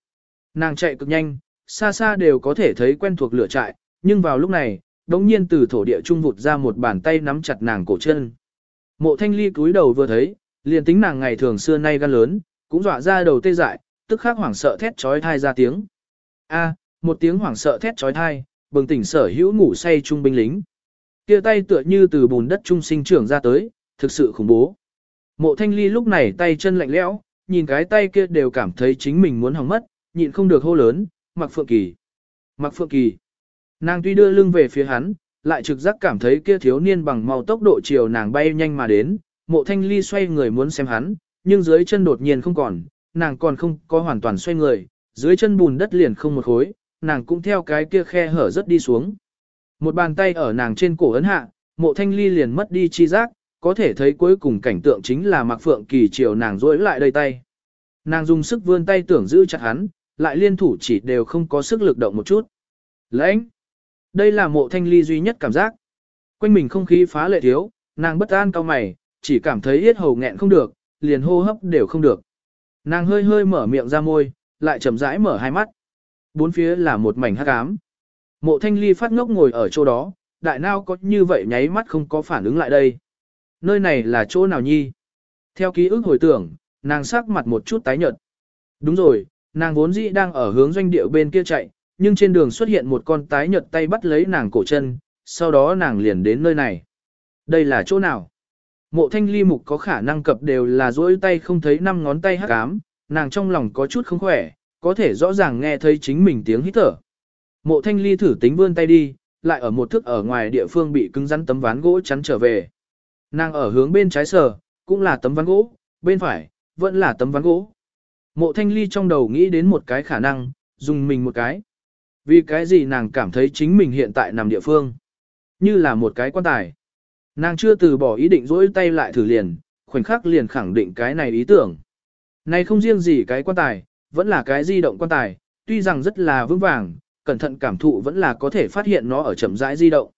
Nàng chạy cực nhanh, xa xa đều có thể thấy quen thuộc lửa trại, nhưng vào lúc này, đống nhiên từ thổ địa trung vụt ra một bàn tay nắm chặt nàng cổ chân. Mộ thanh ly cúi đầu vừa thấy, liền tính nàng ngày thường xưa nay gan lớn, cũng dọa ra đầu tê dại, tức khắc hoảng sợ thét trói thai ra tiếng. A, một tiếng hoảng sợ thét trói thai, bừng tỉnh sở hữu ngủ say trung binh lính. Kia tay tựa như từ bùn đất trung sinh trưởng ra tới, thực sự khủng bố. Mộ thanh ly lúc này tay chân lạnh lẽo, nhìn cái tay kia đều cảm thấy chính mình muốn hỏng mất, nhịn không được hô lớn, mặc phượng kỳ. Mặc phượng kỳ. Nàng tuy đưa lưng về phía hắn, lại trực giác cảm thấy kia thiếu niên bằng màu tốc độ chiều nàng bay nhanh mà đến, mộ thanh ly xoay người muốn xem hắn, nhưng dưới chân đột nhiên không còn, nàng còn không có hoàn toàn xoay người, dưới chân bùn đất liền không một khối, nàng cũng theo cái kia khe hở rất đi xuống. Một bàn tay ở nàng trên cổ ấn hạ, mộ thanh ly liền mất đi chi giác, có thể thấy cuối cùng cảnh tượng chính là Mạc Phượng Kỳ chiều nàng rối lại đây tay. Nàng dùng sức vươn tay tưởng giữ chặt hắn, lại liên thủ chỉ đều không có sức lực động một chút. Lãnh! Đây là mộ thanh ly duy nhất cảm giác. Quanh mình không khí phá lệ thiếu, nàng bất an cao mày, chỉ cảm thấy yết hầu nghẹn không được, liền hô hấp đều không được. Nàng hơi hơi mở miệng ra môi, lại chậm rãi mở hai mắt. Bốn phía là một mảnh hắc ám. Mộ thanh ly phát ngốc ngồi ở chỗ đó, đại nao có như vậy nháy mắt không có phản ứng lại đây. Nơi này là chỗ nào nhi? Theo ký ức hồi tưởng, nàng sắc mặt một chút tái nhợt. Đúng rồi, nàng vốn dĩ đang ở hướng doanh địa bên kia chạy, nhưng trên đường xuất hiện một con tái nhợt tay bắt lấy nàng cổ chân, sau đó nàng liền đến nơi này. Đây là chỗ nào? Mộ thanh ly mục có khả năng cập đều là dỗi tay không thấy năm ngón tay hắc ám, nàng trong lòng có chút không khỏe, có thể rõ ràng nghe thấy chính mình tiếng hít thở. Mộ thanh ly thử tính vươn tay đi, lại ở một thước ở ngoài địa phương bị cứng rắn tấm ván gỗ chắn trở về. Nàng ở hướng bên trái sờ, cũng là tấm ván gỗ, bên phải, vẫn là tấm ván gỗ. Mộ thanh ly trong đầu nghĩ đến một cái khả năng, dùng mình một cái. Vì cái gì nàng cảm thấy chính mình hiện tại nằm địa phương. Như là một cái quan tài. Nàng chưa từ bỏ ý định dỗi tay lại thử liền, khoảnh khắc liền khẳng định cái này ý tưởng. Này không riêng gì cái quan tài, vẫn là cái di động quan tài, tuy rằng rất là vững vàng, cẩn thận cảm thụ vẫn là có thể phát hiện nó ở chậm rãi di động.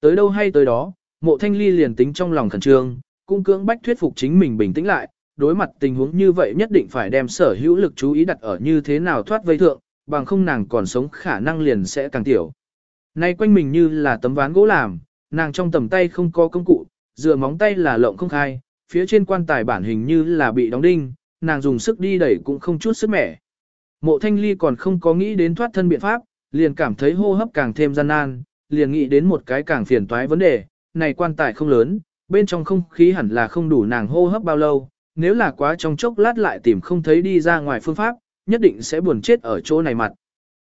Tới đâu hay tới đó, mộ thanh ly liền tính trong lòng khẩn trương, cung cưỡng bách thuyết phục chính mình bình tĩnh lại, đối mặt tình huống như vậy nhất định phải đem sở hữu lực chú ý đặt ở như thế nào thoát vây thượng, bằng không nàng còn sống khả năng liền sẽ càng tiểu. Nay quanh mình như là tấm ván gỗ làm, nàng trong tầm tay không có công cụ, dựa móng tay là lộng không khai, phía trên quan tài bản hình như là bị đóng đinh, nàng dùng sức đi đẩy cũng không chút sức mẻ. Mộ thanh ly còn không có nghĩ đến thoát thân biện pháp, liền cảm thấy hô hấp càng thêm gian nan, liền nghĩ đến một cái càng phiền toái vấn đề, này quan tài không lớn, bên trong không khí hẳn là không đủ nàng hô hấp bao lâu, nếu là quá trong chốc lát lại tìm không thấy đi ra ngoài phương pháp, nhất định sẽ buồn chết ở chỗ này mặt.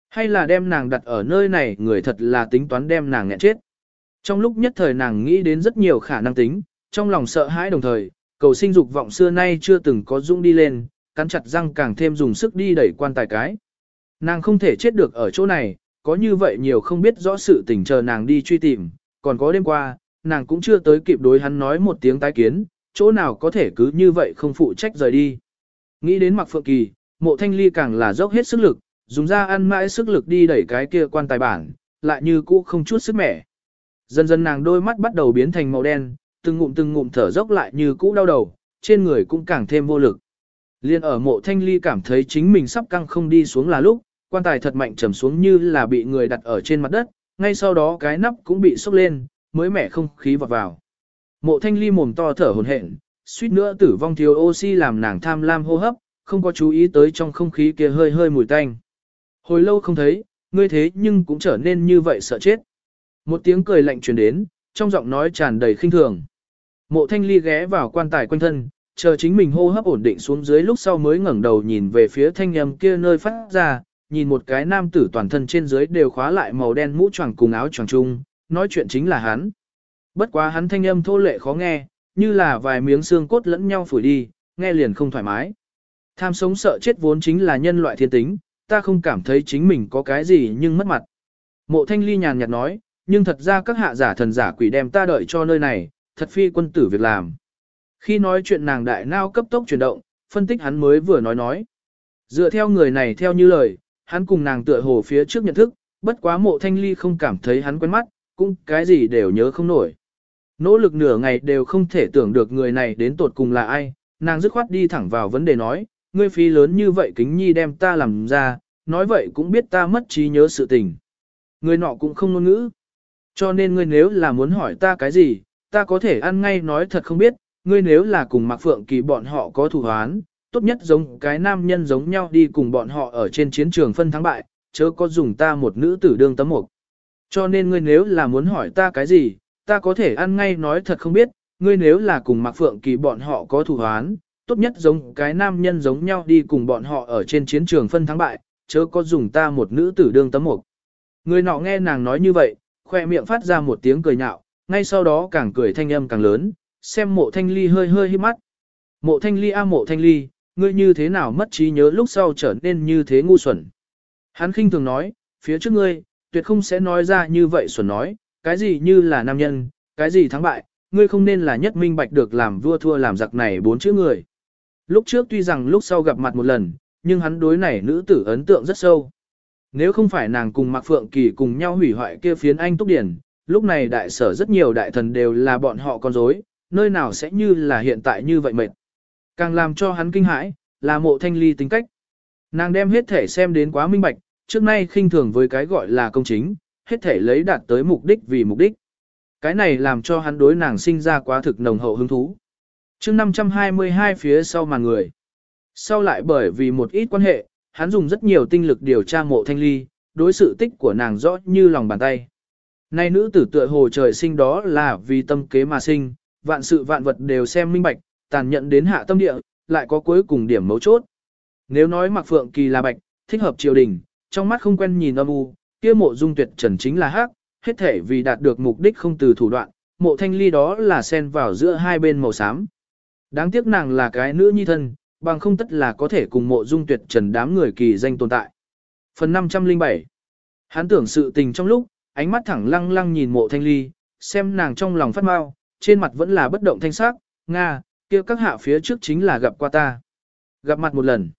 Hay là đem nàng đặt ở nơi này người thật là tính toán đem nàng nghẹn chết. Trong lúc nhất thời nàng nghĩ đến rất nhiều khả năng tính, trong lòng sợ hãi đồng thời, cầu sinh dục vọng xưa nay chưa từng có dũng đi lên, cắn chặt răng càng thêm dùng sức đi đẩy quan tài cái. Nàng không thể chết được ở chỗ này, có như vậy nhiều không biết rõ sự tình chờ nàng đi truy tìm, còn có đêm qua, nàng cũng chưa tới kịp đối hắn nói một tiếng tái kiến, chỗ nào có thể cứ như vậy không phụ trách rời đi. Nghĩ đến mặc phượng kỳ, mộ thanh ly càng là dốc hết sức lực, dùng ra ăn mãi sức lực đi đẩy cái kia quan tài bản, lại như cũ không chút sức mẻ. Dần dần nàng đôi mắt bắt đầu biến thành màu đen, từng ngụm từng ngụm thở dốc lại như cũ đau đầu, trên người cũng càng thêm vô lực. Liên ở mộ thanh ly cảm thấy chính mình sắp căng không đi xuống là lúc, quan tài thật mạnh trầm xuống như là bị người đặt ở trên mặt đất, ngay sau đó cái nắp cũng bị sốc lên, mới mẻ không khí vọt vào. Mộ thanh ly mồm to thở hồn hển, suýt nữa tử vong thiếu oxy làm nàng tham lam hô hấp, không có chú ý tới trong không khí kia hơi hơi mùi tanh. Hồi lâu không thấy, ngươi thế nhưng cũng trở nên như vậy sợ chết. Một tiếng cười lạnh truyền đến, trong giọng nói tràn đầy khinh thường. Mộ thanh ly ghé vào quan tài quanh thân, chờ chính mình hô hấp ổn định xuống dưới lúc sau mới ngẩng đầu nhìn về phía thanh âm kia nơi phát ra, nhìn một cái nam tử toàn thân trên dưới đều khóa lại màu đen mũ choàng cùng áo choàng chung, nói chuyện chính là hắn. Bất quá hắn thanh âm thô lệ khó nghe, như là vài miếng xương cốt lẫn nhau phủi đi, nghe liền không thoải mái. Tham sống sợ chết vốn chính là nhân loại thiên tính, ta không cảm thấy chính mình có cái gì nhưng mất mặt. Mộ thanh ly nhàn nhạt nói, nhưng thật ra các hạ giả thần giả quỷ đem ta đợi cho nơi này, thật phi quân tử việc làm. Khi nói chuyện nàng đại nao cấp tốc chuyển động, phân tích hắn mới vừa nói nói. Dựa theo người này theo như lời, hắn cùng nàng tựa hồ phía trước nhận thức, bất quá mộ thanh ly không cảm thấy hắn quen mắt, cũng cái gì đều nhớ không nổi. Nỗ lực nửa ngày đều không thể tưởng được người này đến tột cùng là ai, nàng dứt khoát đi thẳng vào vấn đề nói, ngươi phí lớn như vậy kính nhi đem ta làm ra, nói vậy cũng biết ta mất trí nhớ sự tình. Người nọ cũng không ngôn ngữ. Cho nên ngươi nếu là muốn hỏi ta cái gì, ta có thể ăn ngay nói thật không biết, ngươi nếu là cùng Mạc Phượng Kỳ bọn họ có thù hoán, tốt nhất giống cái nam nhân giống nhau đi cùng bọn họ ở trên chiến trường phân thắng bại, chớ có dùng ta một nữ tử đương tấm mục. Cho nên ngươi nếu là muốn hỏi ta cái gì, ta có thể ăn ngay nói thật không biết, ngươi nếu là cùng Mạc Phượng Kỳ bọn họ có thù hoán, tốt nhất giống cái nam nhân giống nhau đi cùng bọn họ ở trên chiến trường phân thắng bại, chớ có dùng ta một nữ tử đương tấm mục. Người nọ nghe nàng nói như vậy, khoe miệng phát ra một tiếng cười nhạo, ngay sau đó càng cười thanh âm càng lớn, xem mộ thanh ly hơi hơi hít mắt. Mộ thanh ly a mộ thanh ly, ngươi như thế nào mất trí nhớ lúc sau trở nên như thế ngu xuẩn. Hắn khinh thường nói, phía trước ngươi, tuyệt không sẽ nói ra như vậy xuẩn nói, cái gì như là nam nhân, cái gì thắng bại, ngươi không nên là nhất minh bạch được làm vua thua làm giặc này bốn chữ người. Lúc trước tuy rằng lúc sau gặp mặt một lần, nhưng hắn đối này nữ tử ấn tượng rất sâu. Nếu không phải nàng cùng Mạc Phượng Kỳ cùng nhau hủy hoại kia phiến anh túc điển, lúc này đại sở rất nhiều đại thần đều là bọn họ con rối, nơi nào sẽ như là hiện tại như vậy mệt. Càng làm cho hắn kinh hãi, là mộ thanh ly tính cách. Nàng đem hết thể xem đến quá minh bạch, trước nay khinh thường với cái gọi là công chính, hết thể lấy đạt tới mục đích vì mục đích. Cái này làm cho hắn đối nàng sinh ra quá thực nồng hậu hứng thú. chương 522 phía sau màn người. Sau lại bởi vì một ít quan hệ, hắn dùng rất nhiều tinh lực điều tra mộ thanh ly, đối sự tích của nàng rõ như lòng bàn tay. Nay nữ tử tựa hồ trời sinh đó là vì tâm kế mà sinh, vạn sự vạn vật đều xem minh bạch, tàn nhận đến hạ tâm địa, lại có cuối cùng điểm mấu chốt. Nếu nói Mạc Phượng Kỳ là bạch, thích hợp triều đình, trong mắt không quen nhìn âm u, kia mộ dung tuyệt trần chính là hắc, hết thể vì đạt được mục đích không từ thủ đoạn, mộ thanh ly đó là xen vào giữa hai bên màu xám. Đáng tiếc nàng là cái nữ nhi thân, bằng không tất là có thể cùng mộ dung tuyệt trần đám người kỳ danh tồn tại. Phần 507 Hắn tưởng sự tình trong lúc, ánh mắt thẳng lăng lăng nhìn mộ thanh ly, xem nàng trong lòng phát mau, trên mặt vẫn là bất động thanh sắc, Nga, kia các hạ phía trước chính là gặp qua ta. Gặp mặt một lần.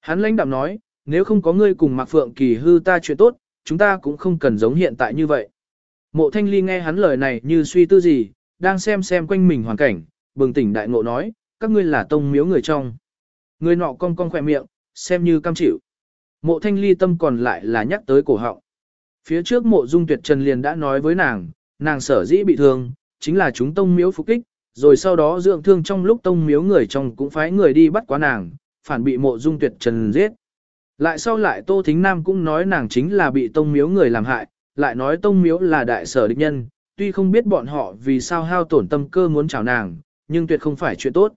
Hắn lãnh đạm nói, nếu không có ngươi cùng Mạc Phượng Kỳ hư ta chuyện tốt, chúng ta cũng không cần giống hiện tại như vậy. Mộ Thanh Ly nghe hắn lời này như suy tư gì, đang xem xem quanh mình hoàn cảnh, bừng tỉnh đại ngộ nói, các ngươi là tông miếu người trong. Người nọ cong cong khỏe miệng, xem như cam chịu. Mộ Thanh Ly tâm còn lại là nhắc tới cổ họng. Phía trước mộ dung tuyệt trần liền đã nói với nàng, nàng sở dĩ bị thương, chính là chúng tông miếu phục kích, rồi sau đó dưỡng thương trong lúc tông miếu người trong cũng phái người đi bắt quá nàng, phản bị mộ dung tuyệt trần giết. Lại sau lại Tô Thính Nam cũng nói nàng chính là bị tông miếu người làm hại, lại nói tông miếu là đại sở địch nhân, tuy không biết bọn họ vì sao hao tổn tâm cơ muốn chào nàng, nhưng tuyệt không phải chuyện tốt.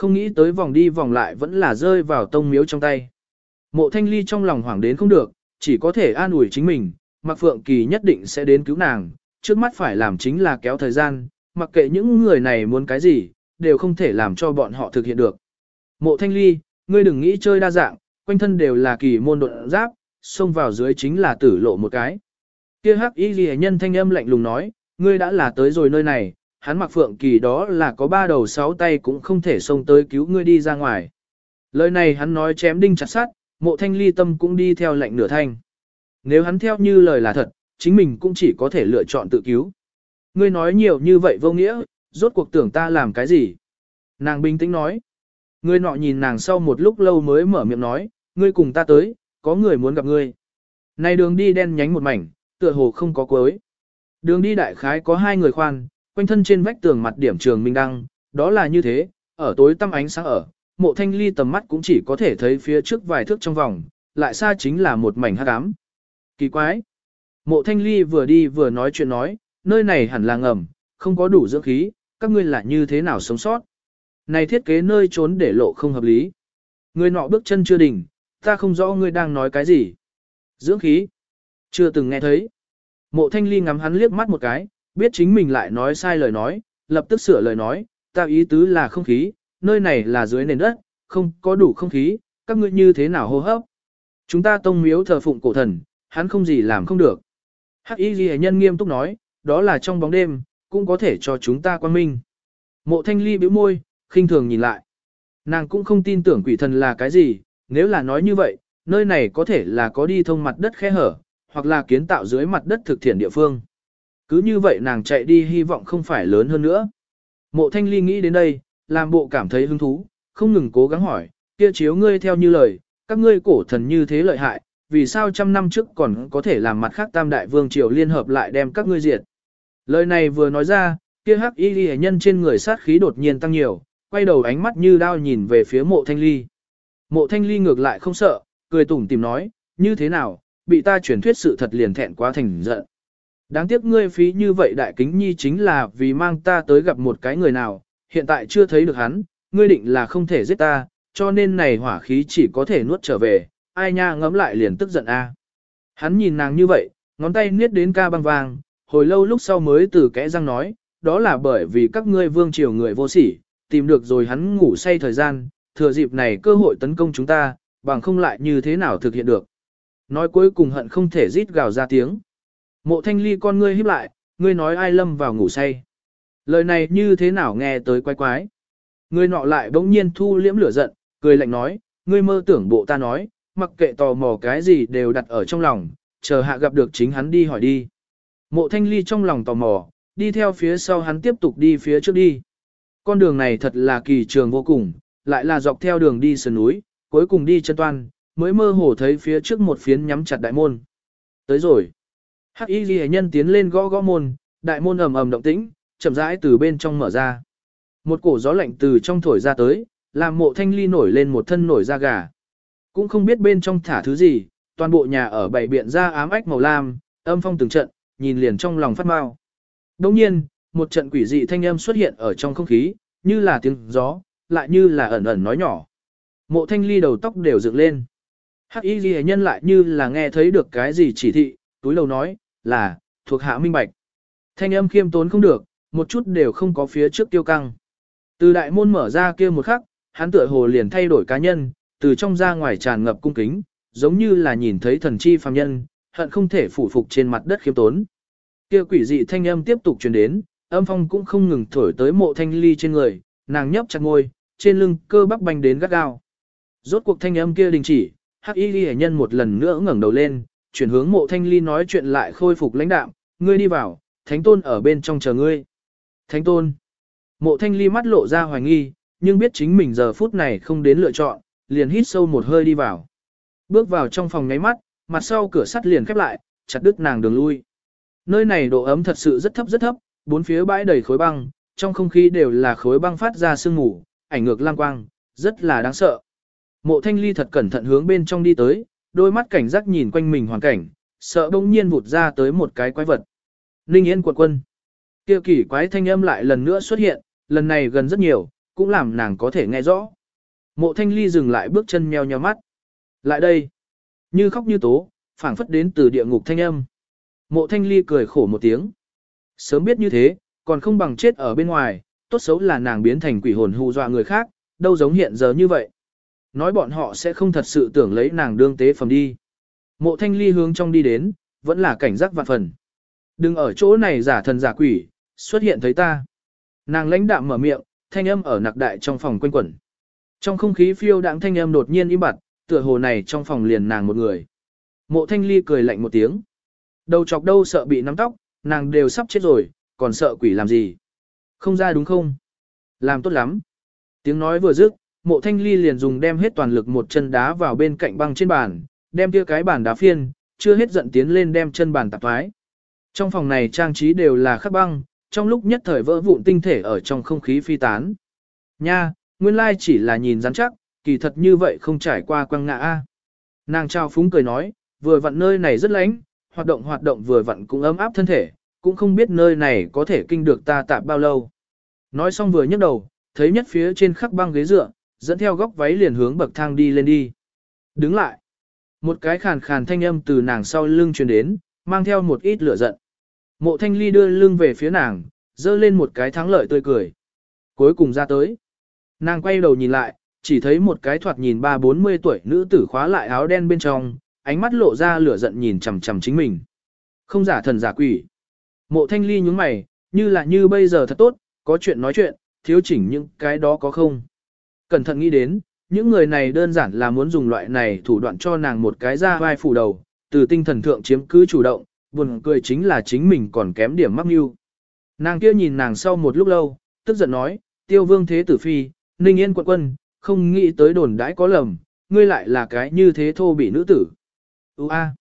Không nghĩ tới vòng đi vòng lại vẫn là rơi vào tông miếu trong tay. Mộ thanh ly trong lòng hoảng đến không được, chỉ có thể an ủi chính mình, Mạc Phượng Kỳ nhất định sẽ đến cứu nàng, trước mắt phải làm chính là kéo thời gian, mặc kệ những người này muốn cái gì, đều không thể làm cho bọn họ thực hiện được. Mộ thanh ly, ngươi đừng nghĩ chơi đa dạng, quanh thân đều là kỳ môn độn giáp, xông vào dưới chính là tử lộ một cái. Kia hắc y ghi nhân thanh âm lạnh lùng nói, ngươi đã là tới rồi nơi này, hắn mặc phượng kỳ đó là có ba đầu sáu tay cũng không thể xông tới cứu ngươi đi ra ngoài. Lời này hắn nói chém đinh chặt sát, mộ thanh ly tâm cũng đi theo lệnh nửa thanh. Nếu hắn theo như lời là thật, chính mình cũng chỉ có thể lựa chọn tự cứu. Ngươi nói nhiều như vậy vô nghĩa, rốt cuộc tưởng ta làm cái gì? Nàng bình tĩnh nói. Ngươi nọ nhìn nàng sau một lúc lâu mới mở miệng nói, ngươi cùng ta tới, có người muốn gặp ngươi. Này đường đi đen nhánh một mảnh, tựa hồ không có cuối. Đường đi đại khái có hai người khoan, quanh thân trên vách tường mặt điểm trường minh đăng, đó là như thế, ở tối tăm ánh sáng ở, mộ thanh ly tầm mắt cũng chỉ có thể thấy phía trước vài thước trong vòng, lại xa chính là một mảnh hắc ám. Kỳ quái! Mộ thanh ly vừa đi vừa nói chuyện nói, nơi này hẳn là ngầm, không có đủ dưỡng khí, các ngươi là như thế nào sống sót. Này thiết kế nơi trốn để lộ không hợp lý. Người nọ bước chân chưa đỉnh, ta không rõ ngươi đang nói cái gì. Dưỡng khí. Chưa từng nghe thấy. Mộ thanh ly ngắm hắn liếc mắt một cái, biết chính mình lại nói sai lời nói, lập tức sửa lời nói, ta ý tứ là không khí, nơi này là dưới nền đất, không có đủ không khí, các ngươi như thế nào hô hấp. Chúng ta tông miếu thờ phụng cổ thần, hắn không gì làm không được. Hắc y ghi nhân nghiêm túc nói, đó là trong bóng đêm, cũng có thể cho chúng ta quan minh. Mộ thanh ly bĩu môi, khinh thường nhìn lại. Nàng cũng không tin tưởng quỷ thần là cái gì, nếu là nói như vậy, nơi này có thể là có đi thông mặt đất khe hở, hoặc là kiến tạo dưới mặt đất thực thiện địa phương. Cứ như vậy nàng chạy đi hy vọng không phải lớn hơn nữa. Mộ thanh ly nghĩ đến đây, làm bộ cảm thấy hứng thú, không ngừng cố gắng hỏi, kia chiếu ngươi theo như lời, các ngươi cổ thần như thế lợi hại, vì sao trăm năm trước còn có thể làm mặt khác tam đại vương triều liên hợp lại đem các ngươi diệt. Lời này vừa nói ra, kia hắc y ghi nhân trên người sát khí đột nhiên tăng nhiều, quay đầu ánh mắt như đao nhìn về phía mộ thanh ly. Mộ thanh ly ngược lại không sợ, cười tủm tìm nói, như thế nào, bị ta truyền thuyết sự thật liền thẹn quá thành giận. Đáng tiếc ngươi phí như vậy đại kính nhi chính là vì mang ta tới gặp một cái người nào, hiện tại chưa thấy được hắn, ngươi định là không thể giết ta, cho nên này hỏa khí chỉ có thể nuốt trở về, ai nha ngấm lại liền tức giận a. Hắn nhìn nàng như vậy, ngón tay niết đến ca băng vàng, hồi lâu lúc sau mới từ kẽ răng nói, đó là bởi vì các ngươi vương triều người vô sỉ, tìm được rồi hắn ngủ say thời gian, thừa dịp này cơ hội tấn công chúng ta, bằng không lại như thế nào thực hiện được. Nói cuối cùng hận không thể rít gào ra tiếng. Mộ thanh ly con ngươi híp lại, ngươi nói ai lâm vào ngủ say. Lời này như thế nào nghe tới quái quái. Ngươi nọ lại bỗng nhiên thu liễm lửa giận, cười lạnh nói, ngươi mơ tưởng bộ ta nói, mặc kệ tò mò cái gì đều đặt ở trong lòng, chờ hạ gặp được chính hắn đi hỏi đi. Mộ thanh ly trong lòng tò mò, đi theo phía sau hắn tiếp tục đi phía trước đi. Con đường này thật là kỳ trường vô cùng, lại là dọc theo đường đi sườn núi, cuối cùng đi chân toan, mới mơ hồ thấy phía trước một phiến nhắm chặt đại môn. Tới rồi. Hắc y ghi nhân tiến lên gõ gõ môn, đại môn ầm ầm động tĩnh, chậm rãi từ bên trong mở ra. Một cổ gió lạnh từ trong thổi ra tới, làm mộ thanh ly nổi lên một thân nổi da gà. Cũng không biết bên trong thả thứ gì, toàn bộ nhà ở bảy biện ra ám ách màu lam, âm phong từng trận, nhìn liền trong lòng phát mau. Đồng nhiên, một trận quỷ dị thanh âm xuất hiện ở trong không khí, như là tiếng gió, lại như là ẩn ẩn nói nhỏ. Mộ thanh ly đầu tóc đều dựng lên. Hắc y ghi nhân lại như là nghe thấy được cái gì chỉ thị, túi lầu nói, là, thuộc hạ minh bạch. Thanh âm khiêm tốn không được, một chút đều không có phía trước tiêu căng. Từ đại môn mở ra kia một khắc, hắn tựa hồ liền thay đổi cá nhân, từ trong ra ngoài tràn ngập cung kính, giống như là nhìn thấy thần chi phàm nhân, hận không thể phủ phục trên mặt đất khiêm tốn. Kia quỷ dị thanh âm tiếp tục truyền đến, âm phong cũng không ngừng thổi tới mộ thanh ly trên người, nàng nhấp chặt ngôi, trên lưng cơ bắp banh đến gắt gao. Rốt cuộc thanh âm kia đình chỉ, hắc y ghi nhân một lần nữa ngẩng đầu lên, chuyển hướng mộ thanh ly nói chuyện lại khôi phục lãnh đạm, ngươi đi vào, thánh tôn ở bên trong chờ ngươi. Thánh tôn. Mộ thanh ly mắt lộ ra hoài nghi, nhưng biết chính mình giờ phút này không đến lựa chọn, liền hít sâu một hơi đi vào. Bước vào trong phòng ngáy mắt, mặt sau cửa sắt liền khép lại, chặt đứt nàng đường lui. Nơi này độ ấm thật sự rất thấp rất thấp, bốn phía bãi đầy khối băng, trong không khí đều là khối băng phát ra sương mù, ảnh ngược lang quang, rất là đáng sợ. Mộ thanh ly thật cẩn thận hướng bên trong đi tới, đôi mắt cảnh giác nhìn quanh mình hoàn cảnh, sợ bỗng nhiên vụt ra tới một cái quái vật. Ninh Yên quật quân. Kia kỳ quái thanh âm lại lần nữa xuất hiện, lần này gần rất nhiều, cũng làm nàng có thể nghe rõ. Mộ thanh ly dừng lại bước chân meo nheo mắt. Lại đây. Như khóc như tố, phảng phất đến từ địa ngục thanh âm. Mộ thanh ly cười khổ một tiếng. Sớm biết như thế, còn không bằng chết ở bên ngoài, tốt xấu là nàng biến thành quỷ hồn hù dọa người khác, đâu giống hiện giờ như vậy. Nói bọn họ sẽ không thật sự tưởng lấy nàng đương tế phẩm đi. Mộ thanh ly hướng trong đi đến, vẫn là cảnh giác vạn phần. Đừng ở chỗ này giả thần giả quỷ, xuất hiện thấy ta. Nàng lãnh đạm mở miệng, thanh âm ở nặc đại trong phòng quanh quẩn. Trong không khí phiêu đãng thanh âm đột nhiên im bặt, tựa hồ này trong phòng liền nàng một người. Mộ thanh ly cười lạnh một tiếng. Đầu chọc đâu sợ bị nắm tóc, nàng đều sắp chết rồi, còn sợ quỷ làm gì. Không ra đúng không? Làm tốt lắm. Tiếng nói vừa dứt, mộ thanh ly liền dùng đem hết toàn lực một chân đá vào bên cạnh băng trên bàn, đem kia cái bàn đá phiên, chưa hết giận tiến lên đem chân bàn tạp thoái. Trong phòng này trang trí đều là khắc băng, trong lúc nhất thời vỡ vụn tinh thể ở trong không khí phi tán. Nha, nguyên lai chỉ là nhìn rắn chắc, kỳ thật như vậy không trải qua quăng ngã. a. Nàng trao phúng cười nói, vừa vặn nơi này rất lạnh, hoạt động hoạt động vừa vặn cũng ấm áp thân thể, cũng không biết nơi này có thể kinh được ta tạm bao lâu. Nói xong vừa nhấc đầu, thấy nhất phía trên khắc băng ghế dựa, dẫn theo góc váy liền hướng bậc thang đi lên đi. Đứng lại. Một cái khàn khàn thanh âm từ nàng sau lưng truyền đến, mang theo một ít lửa giận. Mộ thanh ly đưa lưng về phía nàng, dơ lên một cái thắng lợi tươi cười. Cuối cùng ra tới. Nàng quay đầu nhìn lại, chỉ thấy một cái thoạt nhìn ba bốn mươi tuổi nữ tử khóa lại áo đen bên trong, ánh mắt lộ ra lửa giận nhìn chằm chằm chính mình. Không giả thần giả quỷ. Mộ thanh ly nhúng mày, như là như bây giờ thật tốt, có chuyện nói chuyện, thiếu chỉnh những cái đó có không. Cẩn thận nghĩ đến, những người này đơn giản là muốn dùng loại này thủ đoạn cho nàng một cái ra vai phủ đầu, từ tinh thần thượng chiếm cứ chủ động, buồn cười chính là chính mình còn kém điểm mắc mưu. Nàng kia nhìn nàng sau một lúc lâu, tức giận nói, tiêu vương thế tử phi, ninh yên quận quân, không nghĩ tới đồn đãi có lầm, ngươi lại là cái như thế thô bị nữ tử. Ú a.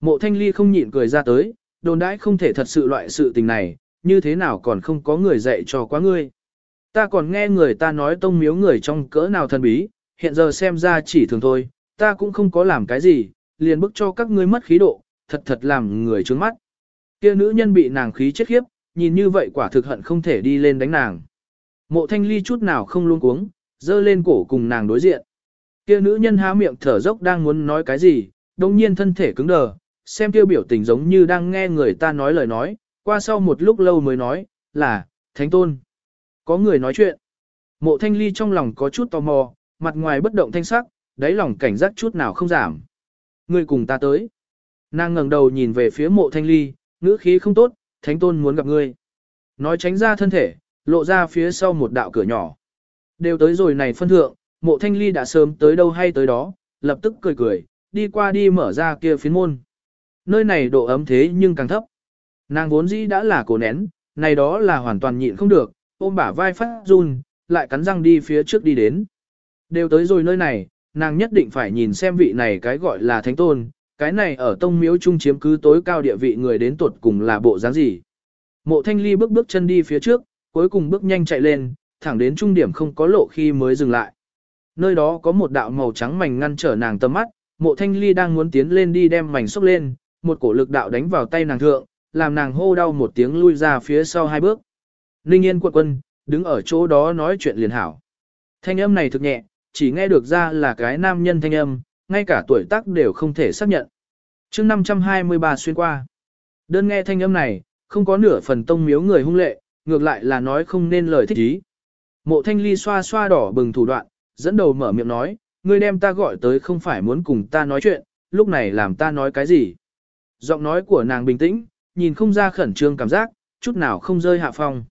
Mộ thanh ly không nhịn cười ra tới, đồn đãi không thể thật sự loại sự tình này, như thế nào còn không có người dạy cho quá ngươi. Ta còn nghe người ta nói tông miếu người trong cỡ nào thần bí, hiện giờ xem ra chỉ thường thôi, ta cũng không có làm cái gì, liền bức cho các ngươi mất khí độ, thật thật làm người trướng mắt. Kia nữ nhân bị nàng khí chết khiếp, nhìn như vậy quả thực hận không thể đi lên đánh nàng. Mộ thanh ly chút nào không luôn cuống, dơ lên cổ cùng nàng đối diện. Kia nữ nhân há miệng thở dốc đang muốn nói cái gì, đồng nhiên thân thể cứng đờ, xem tiêu biểu tình giống như đang nghe người ta nói lời nói, qua sau một lúc lâu mới nói, là, Thánh Tôn. Có người nói chuyện. Mộ thanh ly trong lòng có chút tò mò, mặt ngoài bất động thanh sắc, đáy lòng cảnh giác chút nào không giảm. Người cùng ta tới. Nàng ngẩng đầu nhìn về phía mộ thanh ly, ngữ khí không tốt, Thánh Tôn muốn gặp ngươi. Nói tránh ra thân thể, lộ ra phía sau một đạo cửa nhỏ. Đều tới rồi này phân thượng, mộ thanh ly đã sớm tới đâu hay tới đó, lập tức cười cười, đi qua đi mở ra kia phiến môn. Nơi này độ ấm thế nhưng càng thấp. Nàng vốn dĩ đã là cổ nén, này đó là hoàn toàn nhịn không được, ôm bả vai phát run, lại cắn răng đi phía trước đi đến. Đều tới rồi nơi này, nàng nhất định phải nhìn xem vị này cái gọi là thánh tôn, cái này ở tông miếu trung chiếm cứ tối cao địa vị người đến tuột cùng là bộ dáng gì. Mộ thanh ly bước bước chân đi phía trước, cuối cùng bước nhanh chạy lên, thẳng đến trung điểm không có lộ khi mới dừng lại. Nơi đó có một đạo màu trắng mảnh ngăn trở nàng tầm mắt, mộ thanh ly đang muốn tiến lên đi đem mảnh xúc lên, một cổ lực đạo đánh vào tay nàng thượng, làm nàng hô đau một tiếng lui ra phía sau hai bước. Ninh yên quận quân, đứng ở chỗ đó nói chuyện liền hảo. Thanh âm này thực nhẹ, chỉ nghe được ra là cái nam nhân thanh âm, ngay cả tuổi tác đều không thể xác nhận. chương 523 xuyên qua. Đơn nghe thanh âm này, không có nửa phần tông miếu người hung lệ, ngược lại là nói không nên lời thích ý. Mộ thanh ly xoa xoa đỏ bừng thủ đoạn, dẫn đầu mở miệng nói, ngươi đem ta gọi tới không phải muốn cùng ta nói chuyện, lúc này làm ta nói cái gì. Giọng nói của nàng bình tĩnh, nhìn không ra khẩn trương cảm giác, chút nào không rơi hạ phong.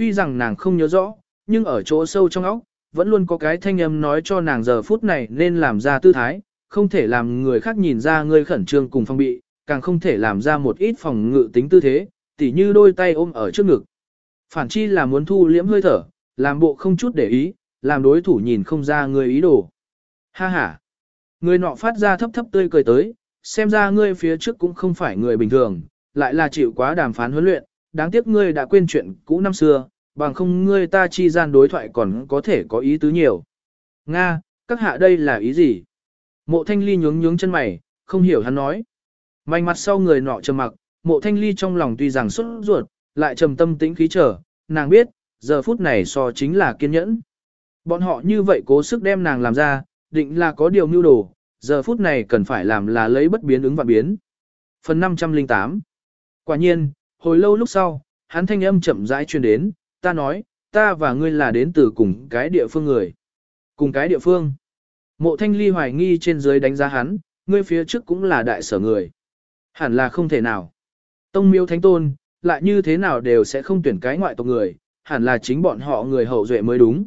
Tuy rằng nàng không nhớ rõ, nhưng ở chỗ sâu trong óc, vẫn luôn có cái thanh âm nói cho nàng giờ phút này nên làm ra tư thái, không thể làm người khác nhìn ra ngươi khẩn trương cùng phong bị, càng không thể làm ra một ít phòng ngự tính tư thế, tỉ như đôi tay ôm ở trước ngực. Phản chi là muốn thu liễm hơi thở, làm bộ không chút để ý, làm đối thủ nhìn không ra người ý đồ. Ha ha! Người nọ phát ra thấp thấp tươi cười tới, xem ra ngươi phía trước cũng không phải người bình thường, lại là chịu quá đàm phán huấn luyện, đáng tiếc ngươi đã quên chuyện cũ năm xưa, bằng không ngươi ta chi gian đối thoại còn có thể có ý tứ nhiều. Nga, các hạ đây là ý gì? Mộ thanh ly nhướng nhướng chân mày, không hiểu hắn nói. Mạnh mặt sau người nọ trầm mặc, mộ thanh ly trong lòng tuy rằng xuất ruột, lại trầm tâm tĩnh khí trở, nàng biết, giờ phút này so chính là kiên nhẫn. Bọn họ như vậy cố sức đem nàng làm ra, định là có điều mưu đồ, giờ phút này cần phải làm là lấy bất biến ứng và biến. Phần 508 Quả nhiên, hồi lâu lúc sau, hắn thanh âm chậm rãi truyền đến, ta nói, ta và ngươi là đến từ cùng cái địa phương người. Cùng cái địa phương. Mộ thanh ly hoài nghi trên dưới đánh giá hắn, ngươi phía trước cũng là đại sở người. Hẳn là không thể nào. Tông miêu thánh tôn, lại như thế nào đều sẽ không tuyển cái ngoại tộc người, hẳn là chính bọn họ người hậu duệ mới đúng.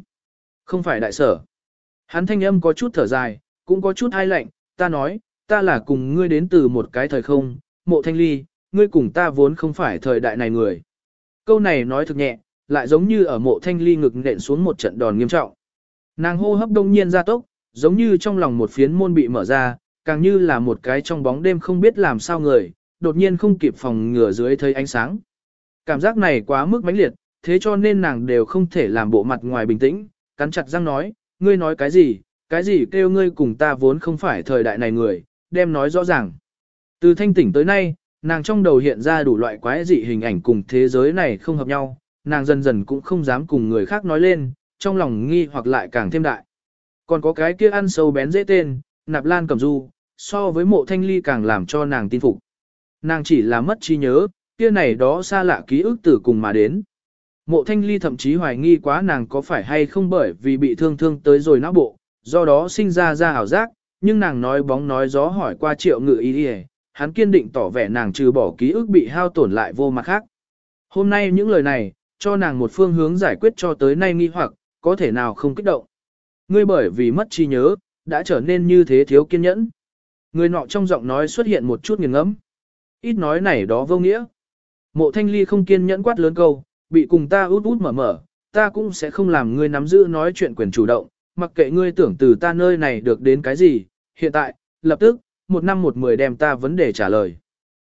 Không phải đại sở. Hắn thanh âm có chút thở dài, cũng có chút hai lạnh, ta nói, ta là cùng ngươi đến từ một cái thời không, mộ thanh ly, ngươi cùng ta vốn không phải thời đại này người. Câu này nói thực nhẹ, lại giống như ở mộ thanh ly ngực nện xuống một trận đòn nghiêm trọng. Nàng hô hấp đông nhiên ra tốc, giống như trong lòng một phiến môn bị mở ra, càng như là một cái trong bóng đêm không biết làm sao người, đột nhiên không kịp phòng ngừa dưới thấy ánh sáng. Cảm giác này quá mức mãnh liệt, thế cho nên nàng đều không thể làm bộ mặt ngoài bình tĩnh, cắn chặt răng nói, ngươi nói cái gì, cái gì kêu ngươi cùng ta vốn không phải thời đại này người, đem nói rõ ràng. Từ thanh tỉnh tới nay, nàng trong đầu hiện ra đủ loại quái dị hình ảnh cùng thế giới này không hợp nhau, nàng dần dần cũng không dám cùng người khác nói lên, trong lòng nghi hoặc lại càng thêm đại. Còn có cái kia ăn sâu bén dễ tên, nạp lan cầm du, so với mộ thanh ly càng làm cho nàng tin phục. Nàng chỉ là mất trí nhớ, kia này đó xa lạ ký ức từ cùng mà đến. Mộ thanh ly thậm chí hoài nghi quá nàng có phải hay không bởi vì bị thương thương tới rồi não bộ, do đó sinh ra ra ảo giác, nhưng nàng nói bóng nói gió hỏi qua triệu ngự ý đi hắn kiên định tỏ vẻ nàng trừ bỏ ký ức bị hao tổn lại vô mặt khác. Hôm nay những lời này, cho nàng một phương hướng giải quyết cho tới nay nghi hoặc, có thể nào không kích động. Ngươi bởi vì mất trí nhớ, đã trở nên như thế thiếu kiên nhẫn. Người nọ trong giọng nói xuất hiện một chút nghiền ngẫm. Ít nói này đó vô nghĩa. Mộ thanh ly không kiên nhẫn quát lớn câu, bị cùng ta út út mở mở, ta cũng sẽ không làm ngươi nắm giữ nói chuyện quyền chủ động, mặc kệ ngươi tưởng từ ta nơi này được đến cái gì, hiện tại, lập tức, một năm một mười đem ta vấn đề trả lời.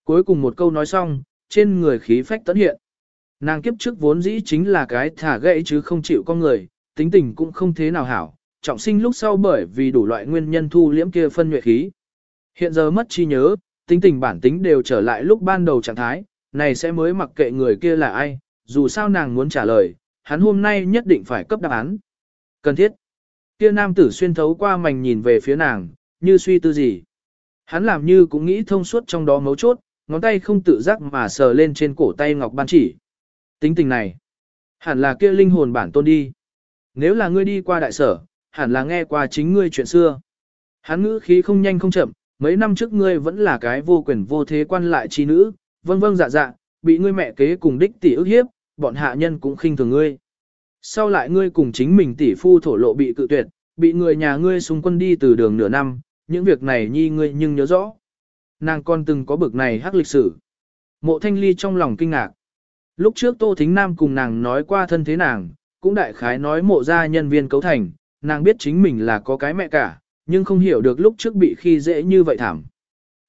Cuối cùng một câu nói xong, trên người khí phách tấn hiện. Nàng kiếp trước vốn dĩ chính là cái thả gãy chứ không chịu con người, tính tình cũng không thế nào hảo, trọng sinh lúc sau bởi vì đủ loại nguyên nhân thu liễm kia phân nhuệ khí. Hiện giờ mất chi nhớ, tính tình bản tính đều trở lại lúc ban đầu trạng thái, này sẽ mới mặc kệ người kia là ai, dù sao nàng muốn trả lời, hắn hôm nay nhất định phải cấp đáp án. Cần thiết. Kia nam tử xuyên thấu qua mảnh nhìn về phía nàng, như suy tư gì. Hắn làm như cũng nghĩ thông suốt trong đó mấu chốt, ngón tay không tự giác mà sờ lên trên cổ tay ngọc ban chỉ. Tính tình này, hẳn là kia linh hồn bản tôn đi. Nếu là ngươi đi qua đại sở, hẳn là nghe qua chính ngươi chuyện xưa. Hắn ngữ khí không nhanh không chậm, mấy năm trước ngươi vẫn là cái vô quyền vô thế quan lại chi nữ, vâng vâng dạ dạ, bị ngươi mẹ kế cùng đích tỷ ức hiếp, bọn hạ nhân cũng khinh thường ngươi. Sau lại ngươi cùng chính mình tỷ phu thổ lộ bị cự tuyệt, bị người nhà ngươi xung quân đi từ đường nửa năm, những việc này nhi ngươi nhưng nhớ rõ. Nàng con từng có bực này hắc lịch sử. Mộ thanh ly trong lòng kinh ngạc. Lúc trước Tô Thính Nam cùng nàng nói qua thân thế nàng, cũng đại khái nói mộ ra nhân viên cấu thành, nàng biết chính mình là có cái mẹ cả, nhưng không hiểu được lúc trước bị khi dễ như vậy thảm.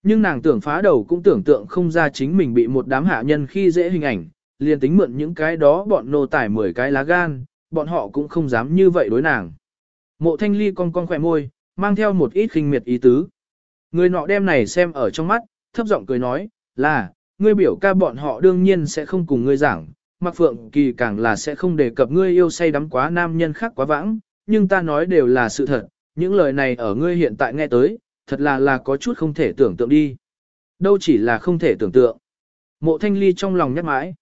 Nhưng nàng tưởng phá đầu cũng tưởng tượng không ra chính mình bị một đám hạ nhân khi dễ hình ảnh, liền tính mượn những cái đó bọn nô tải 10 cái lá gan, bọn họ cũng không dám như vậy đối nàng. Mộ thanh ly con con khỏe môi, mang theo một ít khinh miệt ý tứ. Người nọ đem này xem ở trong mắt, thấp giọng cười nói, là, ngươi biểu ca bọn họ đương nhiên sẽ không cùng ngươi giảng, mặc Phượng Kỳ càng là sẽ không đề cập ngươi yêu say đắm quá nam nhân khác quá vãng, nhưng ta nói đều là sự thật, những lời này ở ngươi hiện tại nghe tới, thật là là có chút không thể tưởng tượng đi. Đâu chỉ là không thể tưởng tượng. Mộ thanh ly trong lòng nhắc mãi.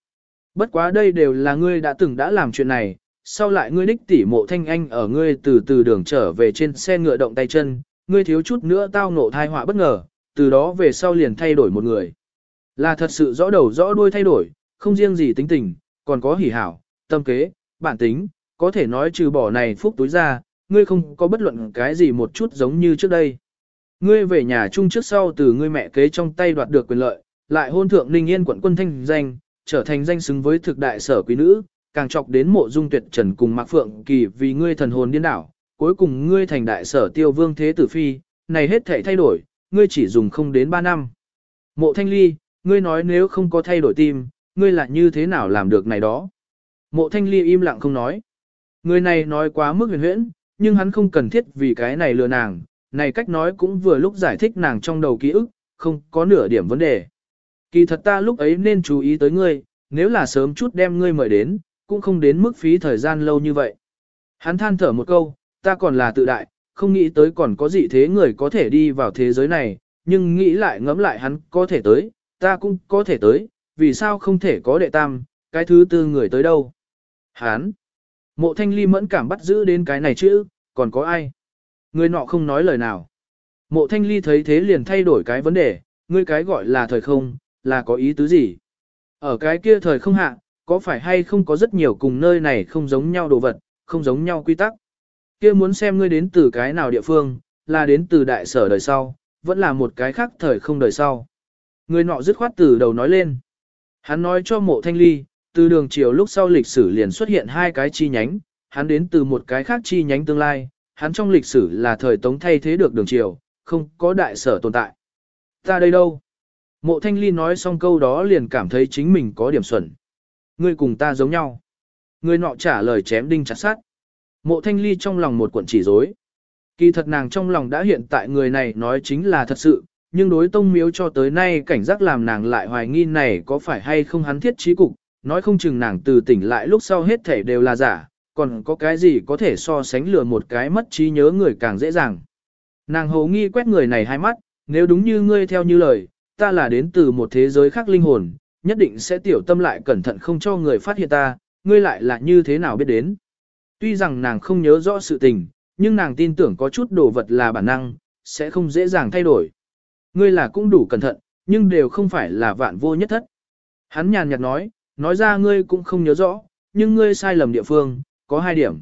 Bất quá đây đều là ngươi đã từng đã làm chuyện này, sau lại ngươi đích tỉ mộ thanh anh ở ngươi từ từ đường trở về trên xe ngựa động tay chân, ngươi thiếu chút nữa tao ngộ thai họa bất ngờ, từ đó về sau liền thay đổi một người. Là thật sự rõ đầu rõ đuôi thay đổi, không riêng gì tính tình, còn có hỉ hảo, tâm kế, bản tính, có thể nói trừ bỏ này phúc túi ra, ngươi không có bất luận cái gì một chút giống như trước đây. Ngươi về nhà chung trước sau từ ngươi mẹ kế trong tay đoạt được quyền lợi, lại hôn thượng ninh yên quận quân thanh danh, trở thành danh xứng với thực đại sở quý nữ, càng chọc đến mộ dung tuyệt trần cùng mạc phượng kỳ vì ngươi thần hồn điên đảo, cuối cùng ngươi thành đại sở tiêu vương thế tử phi, này hết thể thay đổi, ngươi chỉ dùng không đến 3 năm. Mộ thanh ly, ngươi nói nếu không có thay đổi tim, ngươi là như thế nào làm được này đó. Mộ thanh ly im lặng không nói. Người này nói quá mức huyền huyễn, nhưng hắn không cần thiết vì cái này lừa nàng, này cách nói cũng vừa lúc giải thích nàng trong đầu ký ức, không có nửa điểm vấn đề. Kỳ thật ta lúc ấy nên chú ý tới ngươi, nếu là sớm chút đem ngươi mời đến, cũng không đến mức phí thời gian lâu như vậy. Hắn than thở một câu, ta còn là tự đại, không nghĩ tới còn có gì thế người có thể đi vào thế giới này, nhưng nghĩ lại ngẫm lại hắn có thể tới, ta cũng có thể tới, vì sao không thể có đệ tam, cái thứ tư người tới đâu. Hắn, mộ thanh ly mẫn cảm bắt giữ đến cái này chứ, còn có ai? Người nọ không nói lời nào. Mộ thanh ly thấy thế liền thay đổi cái vấn đề, ngươi cái gọi là thời không, là có ý tứ gì? Ở cái kia thời không hạ, có phải hay không có rất nhiều cùng nơi này không giống nhau đồ vật, không giống nhau quy tắc? kia muốn xem ngươi đến từ cái nào địa phương, là đến từ đại sở đời sau, vẫn là một cái khác thời không đời sau. Người nọ dứt khoát từ đầu nói lên. Hắn nói cho mộ thanh ly, từ đường chiều lúc sau lịch sử liền xuất hiện hai cái chi nhánh, hắn đến từ một cái khác chi nhánh tương lai, hắn trong lịch sử là thời tống thay thế được đường chiều, không có đại sở tồn tại. Ta đây đâu? Mộ thanh ly nói xong câu đó liền cảm thấy chính mình có điểm xuẩn. Ngươi cùng ta giống nhau. Người nọ trả lời chém đinh chặt sát. Mộ thanh ly trong lòng một cuộn chỉ rối. Kỳ thật nàng trong lòng đã hiện tại người này nói chính là thật sự, nhưng đối tông miếu cho tới nay cảnh giác làm nàng lại hoài nghi này có phải hay không hắn thiết trí cục, nói không chừng nàng từ tỉnh lại lúc sau hết thể đều là giả, còn có cái gì có thể so sánh lừa một cái mất trí nhớ người càng dễ dàng. Nàng hầu nghi quét người này hai mắt, nếu đúng như ngươi theo như lời, ta là đến từ một thế giới khác linh hồn, nhất định sẽ tiểu tâm lại cẩn thận không cho người phát hiện ta, ngươi lại là như thế nào biết đến. Tuy rằng nàng không nhớ rõ sự tình, nhưng nàng tin tưởng có chút đồ vật là bản năng, sẽ không dễ dàng thay đổi. Ngươi là cũng đủ cẩn thận, nhưng đều không phải là vạn vô nhất thất. Hắn nhàn nhạt nói, nói ra ngươi cũng không nhớ rõ, nhưng ngươi sai lầm địa phương, có hai điểm.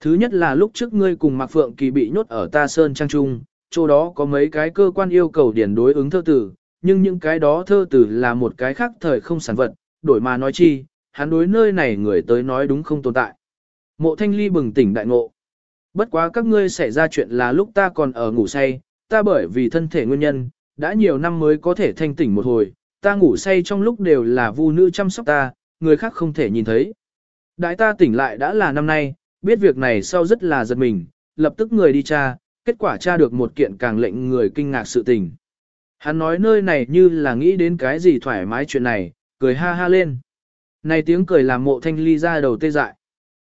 Thứ nhất là lúc trước ngươi cùng Mạc Phượng Kỳ bị nhốt ở Ta Sơn Trang Trung, chỗ đó có mấy cái cơ quan yêu cầu điển đối ứng thơ tử, nhưng những cái đó thơ từ là một cái khác thời không sản vật, đổi mà nói chi, hắn đối nơi này người tới nói đúng không tồn tại. Mộ thanh ly bừng tỉnh đại ngộ. Bất quá các ngươi xảy ra chuyện là lúc ta còn ở ngủ say, ta bởi vì thân thể nguyên nhân, đã nhiều năm mới có thể thanh tỉnh một hồi, ta ngủ say trong lúc đều là vu nữ chăm sóc ta, người khác không thể nhìn thấy. Đại ta tỉnh lại đã là năm nay, biết việc này sau rất là giật mình, lập tức người đi tra, kết quả tra được một kiện càng lệnh người kinh ngạc sự tình. Hắn nói nơi này như là nghĩ đến cái gì thoải mái chuyện này, cười ha ha lên. Này tiếng cười làm mộ thanh ly ra đầu tê dại.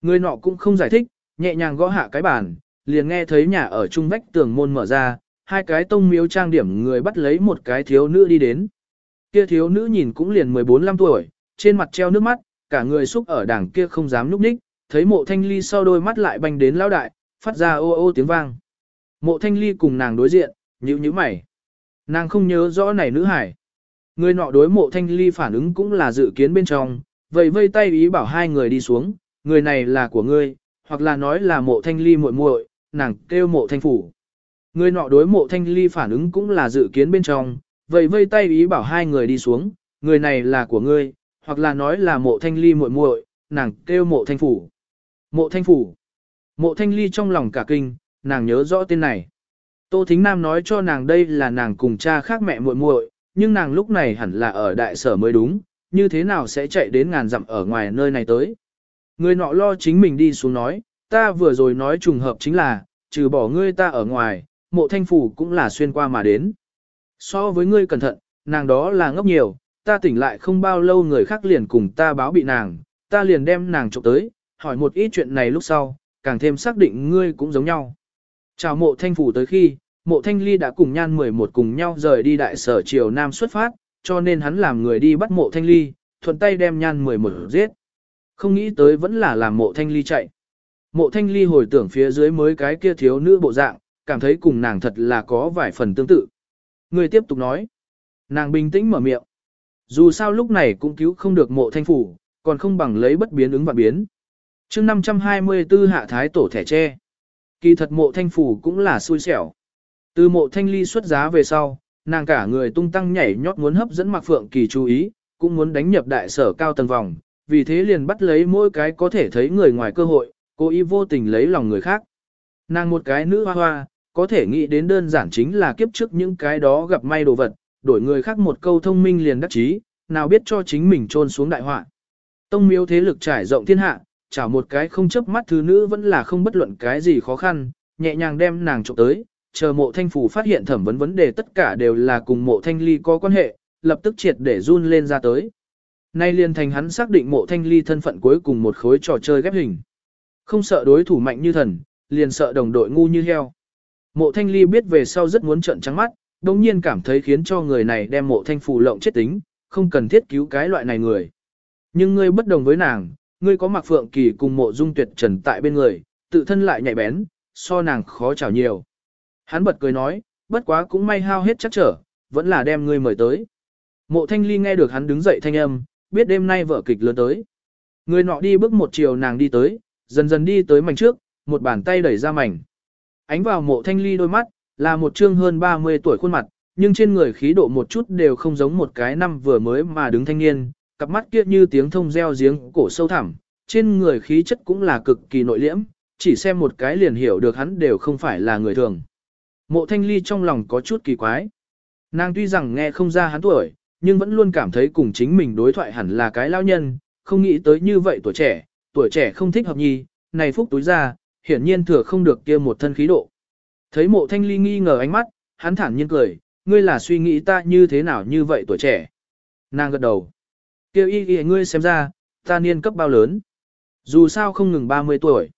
Người nọ cũng không giải thích, nhẹ nhàng gõ hạ cái bàn, liền nghe thấy nhà ở trung vách tường môn mở ra, hai cái tông miếu trang điểm người bắt lấy một cái thiếu nữ đi đến. Kia thiếu nữ nhìn cũng liền 14-15 tuổi, trên mặt treo nước mắt, cả người xúc ở đảng kia không dám núp ních, thấy mộ thanh ly sau đôi mắt lại banh đến lão đại, phát ra ô ô tiếng vang. Mộ thanh ly cùng nàng đối diện, nhíu nhíu mày. Nàng không nhớ rõ này nữ hải. Người nọ đối mộ thanh ly phản ứng cũng là dự kiến bên trong, vậy vây tay ý bảo hai người đi xuống, người này là của ngươi, hoặc là nói là mộ thanh ly muội muội, nàng kêu mộ thanh phủ. Người nọ đối mộ thanh ly phản ứng cũng là dự kiến bên trong, vậy vây tay ý bảo hai người đi xuống, người này là của ngươi, hoặc là nói là mộ thanh ly muội muội, nàng kêu mộ thanh phủ. Mộ thanh phủ. Mộ thanh ly trong lòng cả kinh, nàng nhớ rõ tên này. Tô Thính Nam nói cho nàng đây là nàng cùng cha khác mẹ muội muội, nhưng nàng lúc này hẳn là ở đại sở mới đúng, như thế nào sẽ chạy đến ngàn dặm ở ngoài nơi này tới. Người nọ lo chính mình đi xuống nói, ta vừa rồi nói trùng hợp chính là, trừ bỏ ngươi ta ở ngoài, mộ thanh phủ cũng là xuyên qua mà đến. So với ngươi cẩn thận, nàng đó là ngốc nhiều, ta tỉnh lại không bao lâu người khác liền cùng ta báo bị nàng, ta liền đem nàng trộm tới, hỏi một ít chuyện này lúc sau, càng thêm xác định ngươi cũng giống nhau. Chào mộ thanh phủ tới khi, mộ thanh ly đã cùng nhan 11 cùng nhau rời đi đại sở triều Nam xuất phát, cho nên hắn làm người đi bắt mộ thanh ly, thuận tay đem nhan 11 giết. Không nghĩ tới vẫn là làm mộ thanh ly chạy. Mộ thanh ly hồi tưởng phía dưới mới cái kia thiếu nữ bộ dạng, cảm thấy cùng nàng thật là có vài phần tương tự. Người tiếp tục nói. Nàng bình tĩnh mở miệng. Dù sao lúc này cũng cứu không được mộ thanh phủ, còn không bằng lấy bất biến ứng và biến. chương 524 hạ thái tổ thẻ tre. Kỳ thật mộ thanh phủ cũng là xui xẻo. Từ mộ thanh ly xuất giá về sau, nàng cả người tung tăng nhảy nhót muốn hấp dẫn Mạc Phượng Kỳ chú ý, cũng muốn đánh nhập đại sở cao tầng vòng, vì thế liền bắt lấy mỗi cái có thể thấy người ngoài cơ hội, cố ý vô tình lấy lòng người khác. Nàng một cái nữ hoa hoa, có thể nghĩ đến đơn giản chính là kiếp trước những cái đó gặp may đồ vật, đổi người khác một câu thông minh liền đắc chí, nào biết cho chính mình trôn xuống đại họa. Tông miếu thế lực trải rộng thiên hạ, chảo một cái không chấp mắt thứ nữ vẫn là không bất luận cái gì khó khăn, nhẹ nhàng đem nàng trộm tới, chờ mộ thanh phủ phát hiện thẩm vấn vấn đề tất cả đều là cùng mộ thanh ly có quan hệ, lập tức triệt để run lên ra tới. Nay liền thành hắn xác định mộ thanh ly thân phận cuối cùng một khối trò chơi ghép hình. Không sợ đối thủ mạnh như thần, liền sợ đồng đội ngu như heo. Mộ thanh ly biết về sau rất muốn trận trắng mắt, đồng nhiên cảm thấy khiến cho người này đem mộ thanh phủ lộng chết tính, không cần thiết cứu cái loại này người. Nhưng ngươi bất đồng với nàng, ngươi có mặc phượng kỳ cùng mộ dung tuyệt trần tại bên người, tự thân lại nhạy bén, so nàng khó chảo nhiều. Hắn bật cười nói, bất quá cũng may hao hết chắc trở, vẫn là đem ngươi mời tới. Mộ thanh ly nghe được hắn đứng dậy thanh âm, biết đêm nay vở kịch lớn tới. Người nọ đi bước một chiều nàng đi tới, dần dần đi tới mảnh trước, một bàn tay đẩy ra mảnh. Ánh vào mộ thanh ly đôi mắt, là một trương hơn 30 tuổi khuôn mặt, nhưng trên người khí độ một chút đều không giống một cái năm vừa mới mà đứng thanh niên, cặp mắt kia như tiếng thông reo giếng cổ sâu thẳm, trên người khí chất cũng là cực kỳ nội liễm, chỉ xem một cái liền hiểu được hắn đều không phải là người thường. Mộ thanh ly trong lòng có chút kỳ quái. Nàng tuy rằng nghe không ra hắn tuổi, nhưng vẫn luôn cảm thấy cùng chính mình đối thoại hẳn là cái lao nhân, không nghĩ tới như vậy tuổi trẻ, tuổi trẻ không thích hợp nhi, này phúc túi ra, hiển nhiên thừa không được kia một thân khí độ. Thấy mộ thanh ly nghi ngờ ánh mắt, hắn thẳng nhiên cười, ngươi là suy nghĩ ta như thế nào như vậy tuổi trẻ. Nàng gật đầu. Kêu y y ngươi xem ra, ta niên cấp bao lớn. Dù sao không ngừng 30 tuổi.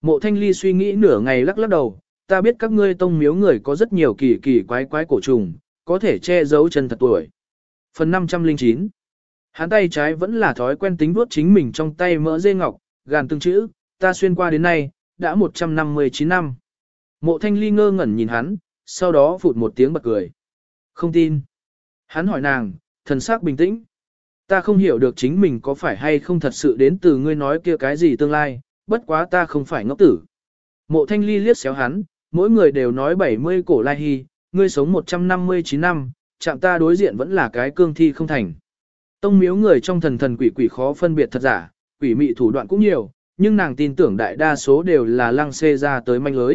Mộ thanh ly suy nghĩ nửa ngày lắc lắc đầu, ta biết các ngươi tông miếu người có rất nhiều kỳ kỳ quái quái cổ trùng, có thể che giấu chân thật tuổi. Phần 509 Hắn tay trái vẫn là thói quen tính vuốt chính mình trong tay mỡ dê ngọc, gàn từng chữ, ta xuyên qua đến nay, đã 159 năm. Mộ thanh ly ngơ ngẩn nhìn hắn, sau đó phụt một tiếng bật cười. Không tin. Hắn hỏi nàng, thần sắc bình tĩnh. Ta không hiểu được chính mình có phải hay không thật sự đến từ ngươi nói kia cái gì tương lai, bất quá ta không phải ngốc tử. Mộ thanh ly liếc xéo hắn, mỗi người đều nói 70 cổ lai hy, ngươi sống 159 năm, chạm ta đối diện vẫn là cái cương thi không thành. Tông miếu người trong thần thần quỷ quỷ khó phân biệt thật giả, quỷ mị thủ đoạn cũng nhiều, nhưng nàng tin tưởng đại đa số đều là lăng xê ra tới manh lưới.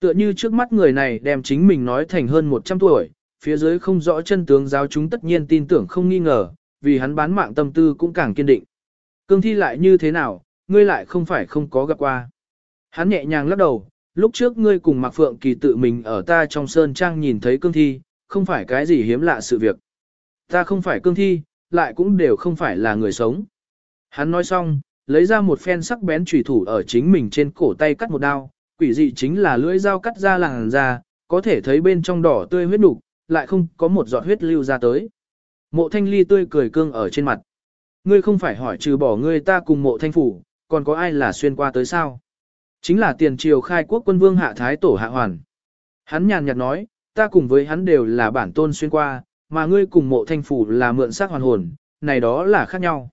Tựa như trước mắt người này đem chính mình nói thành hơn 100 tuổi, phía dưới không rõ chân tướng giáo chúng tất nhiên tin tưởng không nghi ngờ, vì hắn bán mạng tâm tư cũng càng kiên định. Cương thi lại như thế nào, ngươi lại không phải không có gặp qua. Hắn nhẹ nhàng lắc đầu, lúc trước ngươi cùng Mạc Phượng Kỳ tự mình ở ta trong sơn trang nhìn thấy cương thi, không phải cái gì hiếm lạ sự việc. Ta không phải cương thi, lại cũng đều không phải là người sống. Hắn nói xong, lấy ra một phen sắc bén chủy thủ ở chính mình trên cổ tay cắt một đao, quỷ dị chính là lưỡi dao cắt ra làn da, có thể thấy bên trong đỏ tươi huyết nục, lại không có một giọt huyết lưu ra tới. Mộ thanh ly tươi cười cương ở trên mặt. Ngươi không phải hỏi trừ bỏ ngươi ta cùng mộ thanh phủ, còn có ai là xuyên qua tới sao? Chính là tiền triều khai quốc quân vương hạ thái tổ hạ hoàn. Hắn nhàn nhạt nói, ta cùng với hắn đều là bản tôn xuyên qua, mà ngươi cùng mộ thanh phủ là mượn xác hoàn hồn, này đó là khác nhau.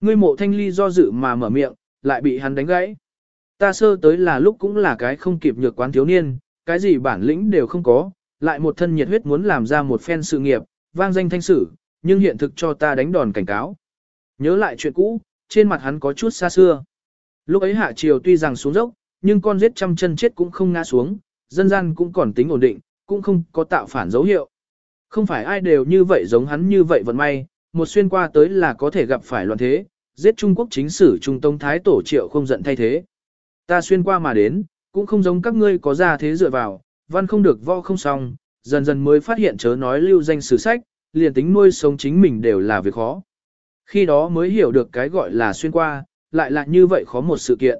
Ngươi mộ thanh ly do dự mà mở miệng, lại bị hắn đánh gãy. Ta sơ tới là lúc cũng là cái không kịp nhược quán thiếu niên, cái gì bản lĩnh đều không có, lại một thân nhiệt huyết muốn làm ra một phen sự nghiệp, vang danh thanh sử, nhưng hiện thực cho ta đánh đòn cảnh cáo. Nhớ lại chuyện cũ, trên mặt hắn có chút xa xưa. Lúc ấy hạ triều tuy rằng xuống dốc, nhưng con giết trăm chân chết cũng không ngã xuống, dân gian cũng còn tính ổn định, cũng không có tạo phản dấu hiệu. Không phải ai đều như vậy giống hắn như vậy vận may, một xuyên qua tới là có thể gặp phải loạn thế, giết Trung Quốc chính sử Trung Tông Thái Tổ triệu không giận thay thế. Ta xuyên qua mà đến, cũng không giống các ngươi có ra thế dựa vào, văn không được vo không xong, dần dần mới phát hiện chớ nói lưu danh sử sách, liền tính nuôi sống chính mình đều là việc khó. Khi đó mới hiểu được cái gọi là xuyên qua, lại là như vậy khó một sự kiện.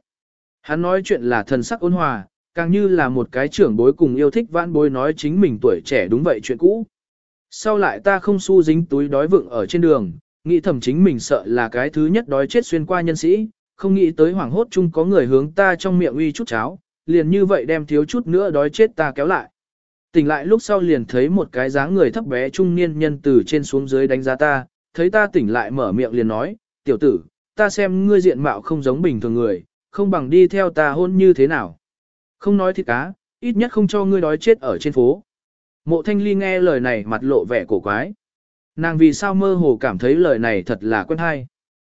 Hắn nói chuyện là thần sắc ôn hòa, càng như là một cái trưởng bối cùng yêu thích vãn bối nói chính mình tuổi trẻ đúng vậy chuyện cũ. Sau lại ta không su dính túi đói vựng ở trên đường, nghĩ thầm chính mình sợ là cái thứ nhất đói chết xuyên qua nhân sĩ, không nghĩ tới hoảng hốt chung có người hướng ta trong miệng uy chút cháo, liền như vậy đem thiếu chút nữa đói chết ta kéo lại. Tỉnh lại lúc sau liền thấy một cái dáng người thấp bé trung niên nhân từ trên xuống dưới đánh giá ta, thấy ta tỉnh lại mở miệng liền nói, tiểu tử, ta xem ngươi diện mạo không giống bình thường người, không bằng đi theo ta hôn như thế nào. Không nói thì cá, ít nhất không cho ngươi đói chết ở trên phố. Mộ thanh ly nghe lời này mặt lộ vẻ cổ quái. Nàng vì sao mơ hồ cảm thấy lời này thật là quen hay.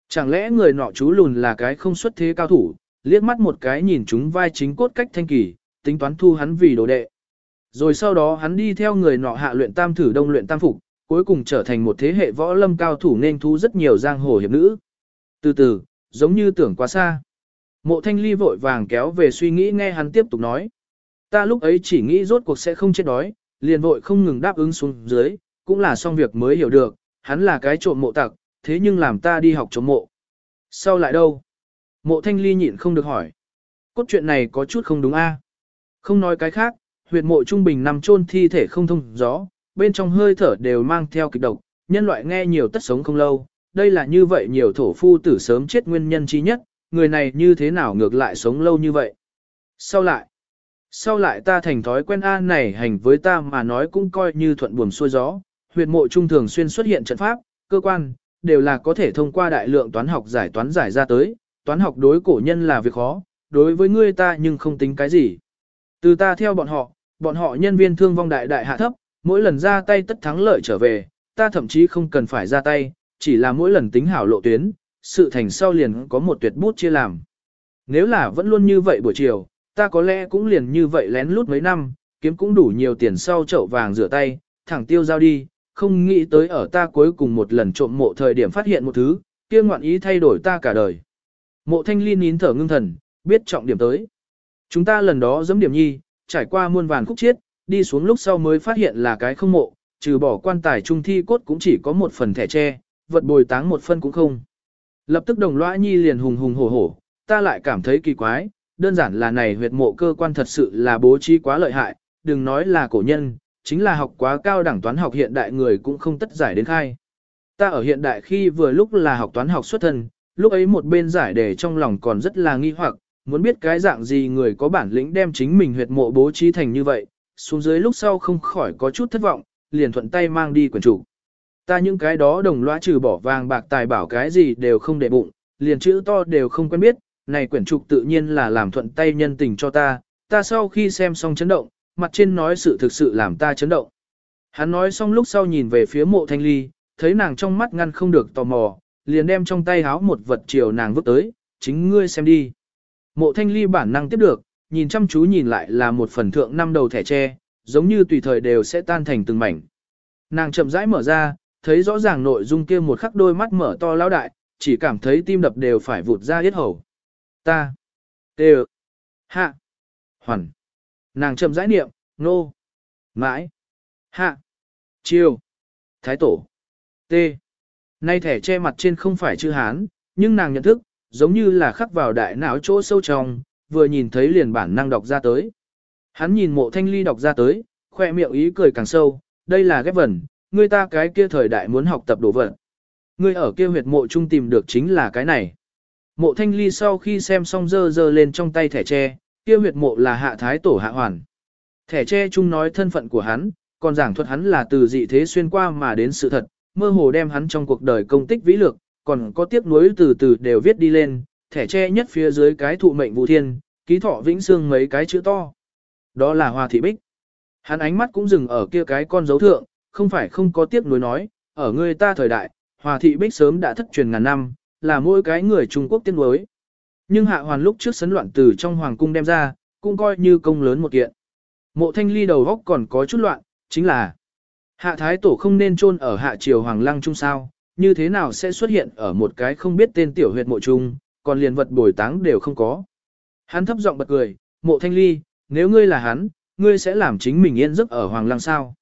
Chẳng lẽ người nọ chú lùn là cái không xuất thế cao thủ, liếc mắt một cái nhìn chúng vai chính cốt cách thanh kỳ, tính toán thu hắn vì đồ đệ. Rồi sau đó hắn đi theo người nọ hạ luyện tam thử đông luyện tam phục, cuối cùng trở thành một thế hệ võ lâm cao thủ nên thu rất nhiều giang hồ hiệp nữ. Từ từ, giống như tưởng quá xa. Mộ thanh ly vội vàng kéo về suy nghĩ nghe hắn tiếp tục nói. Ta lúc ấy chỉ nghĩ rốt cuộc sẽ không chết đói, liền vội không ngừng đáp ứng xuống dưới, cũng là xong việc mới hiểu được, hắn là cái trộm mộ tặc, thế nhưng làm ta đi học trộm mộ. Sau lại đâu? Mộ thanh ly nhịn không được hỏi. Cốt truyện này có chút không đúng a Không nói cái khác, huyệt mộ trung bình nằm chôn thi thể không thông gió, bên trong hơi thở đều mang theo kịch độc, nhân loại nghe nhiều tất sống không lâu, đây là như vậy nhiều thổ phu tử sớm chết nguyên nhân chi nhất, người này như thế nào ngược lại sống lâu như vậy. Sau lại, sau lại ta thành thói quen A này hành với ta mà nói cũng coi như thuận buồm xuôi gió, huyệt mộ trung thường xuyên xuất hiện trận pháp, cơ quan, đều là có thể thông qua đại lượng toán học giải toán giải ra tới, toán học đối cổ nhân là việc khó, đối với ngươi ta nhưng không tính cái gì. Từ ta theo bọn họ, bọn họ nhân viên thương vong đại đại hạ thấp, mỗi lần ra tay tất thắng lợi trở về, ta thậm chí không cần phải ra tay, chỉ là mỗi lần tính hảo lộ tuyến, sự thành sau liền có một tuyệt bút chia làm. Nếu là vẫn luôn như vậy buổi chiều, ta có lẽ cũng liền như vậy lén lút mấy năm, kiếm cũng đủ nhiều tiền sau chậu vàng rửa tay, thẳng tiêu giao đi, không nghĩ tới ở ta cuối cùng một lần trộm mộ thời điểm phát hiện một thứ, kia ngoạn ý thay đổi ta cả đời. Mộ thanh ly nín thở ngưng thần, biết trọng điểm tới. Chúng ta lần đó giấm điểm nhi, trải qua muôn vàn khúc chiết, đi xuống lúc sau mới phát hiện là cái không mộ, trừ bỏ quan tài trung thi cốt cũng chỉ có một phần thẻ tre, vật bồi táng một phân cũng không. Lập tức đồng lõa nhi liền hùng hùng hổ hổ, ta lại cảm thấy kỳ quái, đơn giản là này huyệt mộ cơ quan thật sự là bố trí quá lợi hại, đừng nói là cổ nhân, chính là học quá cao đẳng toán học hiện đại người cũng không tất giải đến khai. Ta ở hiện đại khi vừa lúc là học toán học xuất thân, lúc ấy một bên giải đề trong lòng còn rất là nghi hoặc, muốn biết cái dạng gì người có bản lĩnh đem chính mình huyệt mộ bố trí thành như vậy, xuống dưới lúc sau không khỏi có chút thất vọng, liền thuận tay mang đi quyển chủ. Ta những cái đó đồng loa trừ bỏ vàng bạc tài bảo cái gì đều không để bụng, liền chữ to đều không quen biết, này quyển trục tự nhiên là làm thuận tay nhân tình cho ta, ta sau khi xem xong chấn động, mặt trên nói sự thực sự làm ta chấn động. Hắn nói xong lúc sau nhìn về phía mộ thanh ly, thấy nàng trong mắt ngăn không được tò mò, liền đem trong tay háo một vật chiều nàng vứt tới, chính ngươi xem đi. Mộ thanh ly bản năng tiếp được, nhìn chăm chú nhìn lại là một phần thượng năm đầu thẻ tre, giống như tùy thời đều sẽ tan thành từng mảnh. Nàng chậm rãi mở ra, thấy rõ ràng nội dung kia một khắc đôi mắt mở to lão đại, chỉ cảm thấy tim đập đều phải vụt ra hết hầu. Ta, tê hạ, hoàn. Nàng chậm rãi niệm, nô, mãi, hạ, chiêu, thái tổ, tê. Nay thẻ che mặt trên không phải chữ Hán, nhưng nàng nhận thức, giống như là khắc vào đại não chỗ sâu trong, vừa nhìn thấy liền bản năng đọc ra tới. Hắn nhìn mộ thanh ly đọc ra tới, khoe miệng ý cười càng sâu, đây là ghép vần, người ta cái kia thời đại muốn học tập đồ vật. người ở kia huyệt mộ trung tìm được chính là cái này. Mộ thanh ly sau khi xem xong dơ dơ lên trong tay thẻ tre, kia huyệt mộ là hạ thái tổ hạ hoàn. Thẻ tre chung nói thân phận của hắn, còn giảng thuật hắn là từ dị thế xuyên qua mà đến sự thật, mơ hồ đem hắn trong cuộc đời công tích vĩ lược, còn có tiếc nuối từ từ đều viết đi lên, thẻ tre nhất phía dưới cái thụ mệnh vũ thiên, ký thọ vĩnh xương mấy cái chữ to. Đó là hoa thị bích. Hắn ánh mắt cũng dừng ở kia cái con dấu thượng, không phải không có tiếc nuối nói, ở người ta thời đại, hòa thị bích sớm đã thất truyền ngàn năm, là mỗi cái người Trung Quốc tiếc nuối. Nhưng hạ hoàn lúc trước sấn loạn từ trong hoàng cung đem ra, cũng coi như công lớn một kiện. Mộ thanh ly đầu góc còn có chút loạn, chính là hạ thái tổ không nên chôn ở hạ triều hoàng lăng trung sao, như thế nào sẽ xuất hiện ở một cái không biết tên tiểu huyệt mộ trung, còn liền vật bồi táng đều không có. Hắn thấp giọng bật cười, mộ thanh ly, nếu ngươi là hắn, ngươi sẽ làm chính mình yên giấc ở hoàng lăng sao.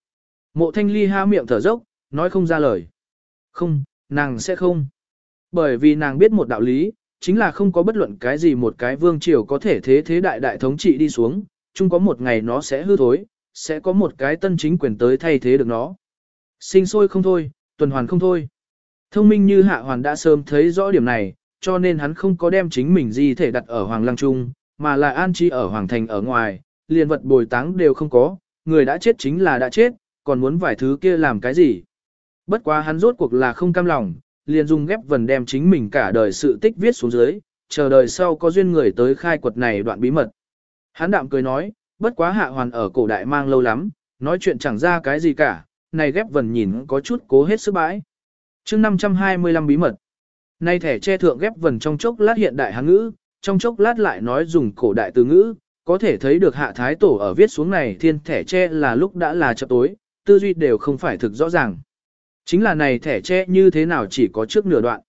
Mộ thanh ly ha miệng thở dốc, nói không ra lời. Không, nàng sẽ không. Bởi vì nàng biết một đạo lý, chính là không có bất luận cái gì một cái vương triều có thể thế thế đại đại thống trị đi xuống, chung có một ngày nó sẽ hư thối, sẽ có một cái tân chính quyền tới thay thế được nó. Sinh sôi không thôi, tuần hoàn không thôi. Thông minh như hạ hoàn đã sớm thấy rõ điểm này, cho nên hắn không có đem chính mình di thể đặt ở hoàng lăng trung, mà là an trí ở hoàng thành ở ngoài, liền vật bồi táng đều không có, người đã chết chính là đã chết, còn muốn vài thứ kia làm cái gì. Bất quá hắn rốt cuộc là không cam lòng, liền dùng ghép vần đem chính mình cả đời sự tích viết xuống dưới, chờ đời sau có duyên người tới khai quật này đoạn bí mật. Hắn đạm cười nói, bất quá hạ hoàn ở cổ đại mang lâu lắm, nói chuyện chẳng ra cái gì cả, này ghép vần nhìn có chút cố hết sức bãi chương 525 bí mật. Nay thẻ che thượng ghép vần trong chốc lát hiện đại hán ngữ, trong chốc lát lại nói dùng cổ đại từ ngữ, có thể thấy được hạ thái tổ ở viết xuống này thiên thẻ che là lúc đã là chập tối, tư duy đều không phải thực rõ ràng. Chính là này thẻ che như thế nào chỉ có trước nửa đoạn.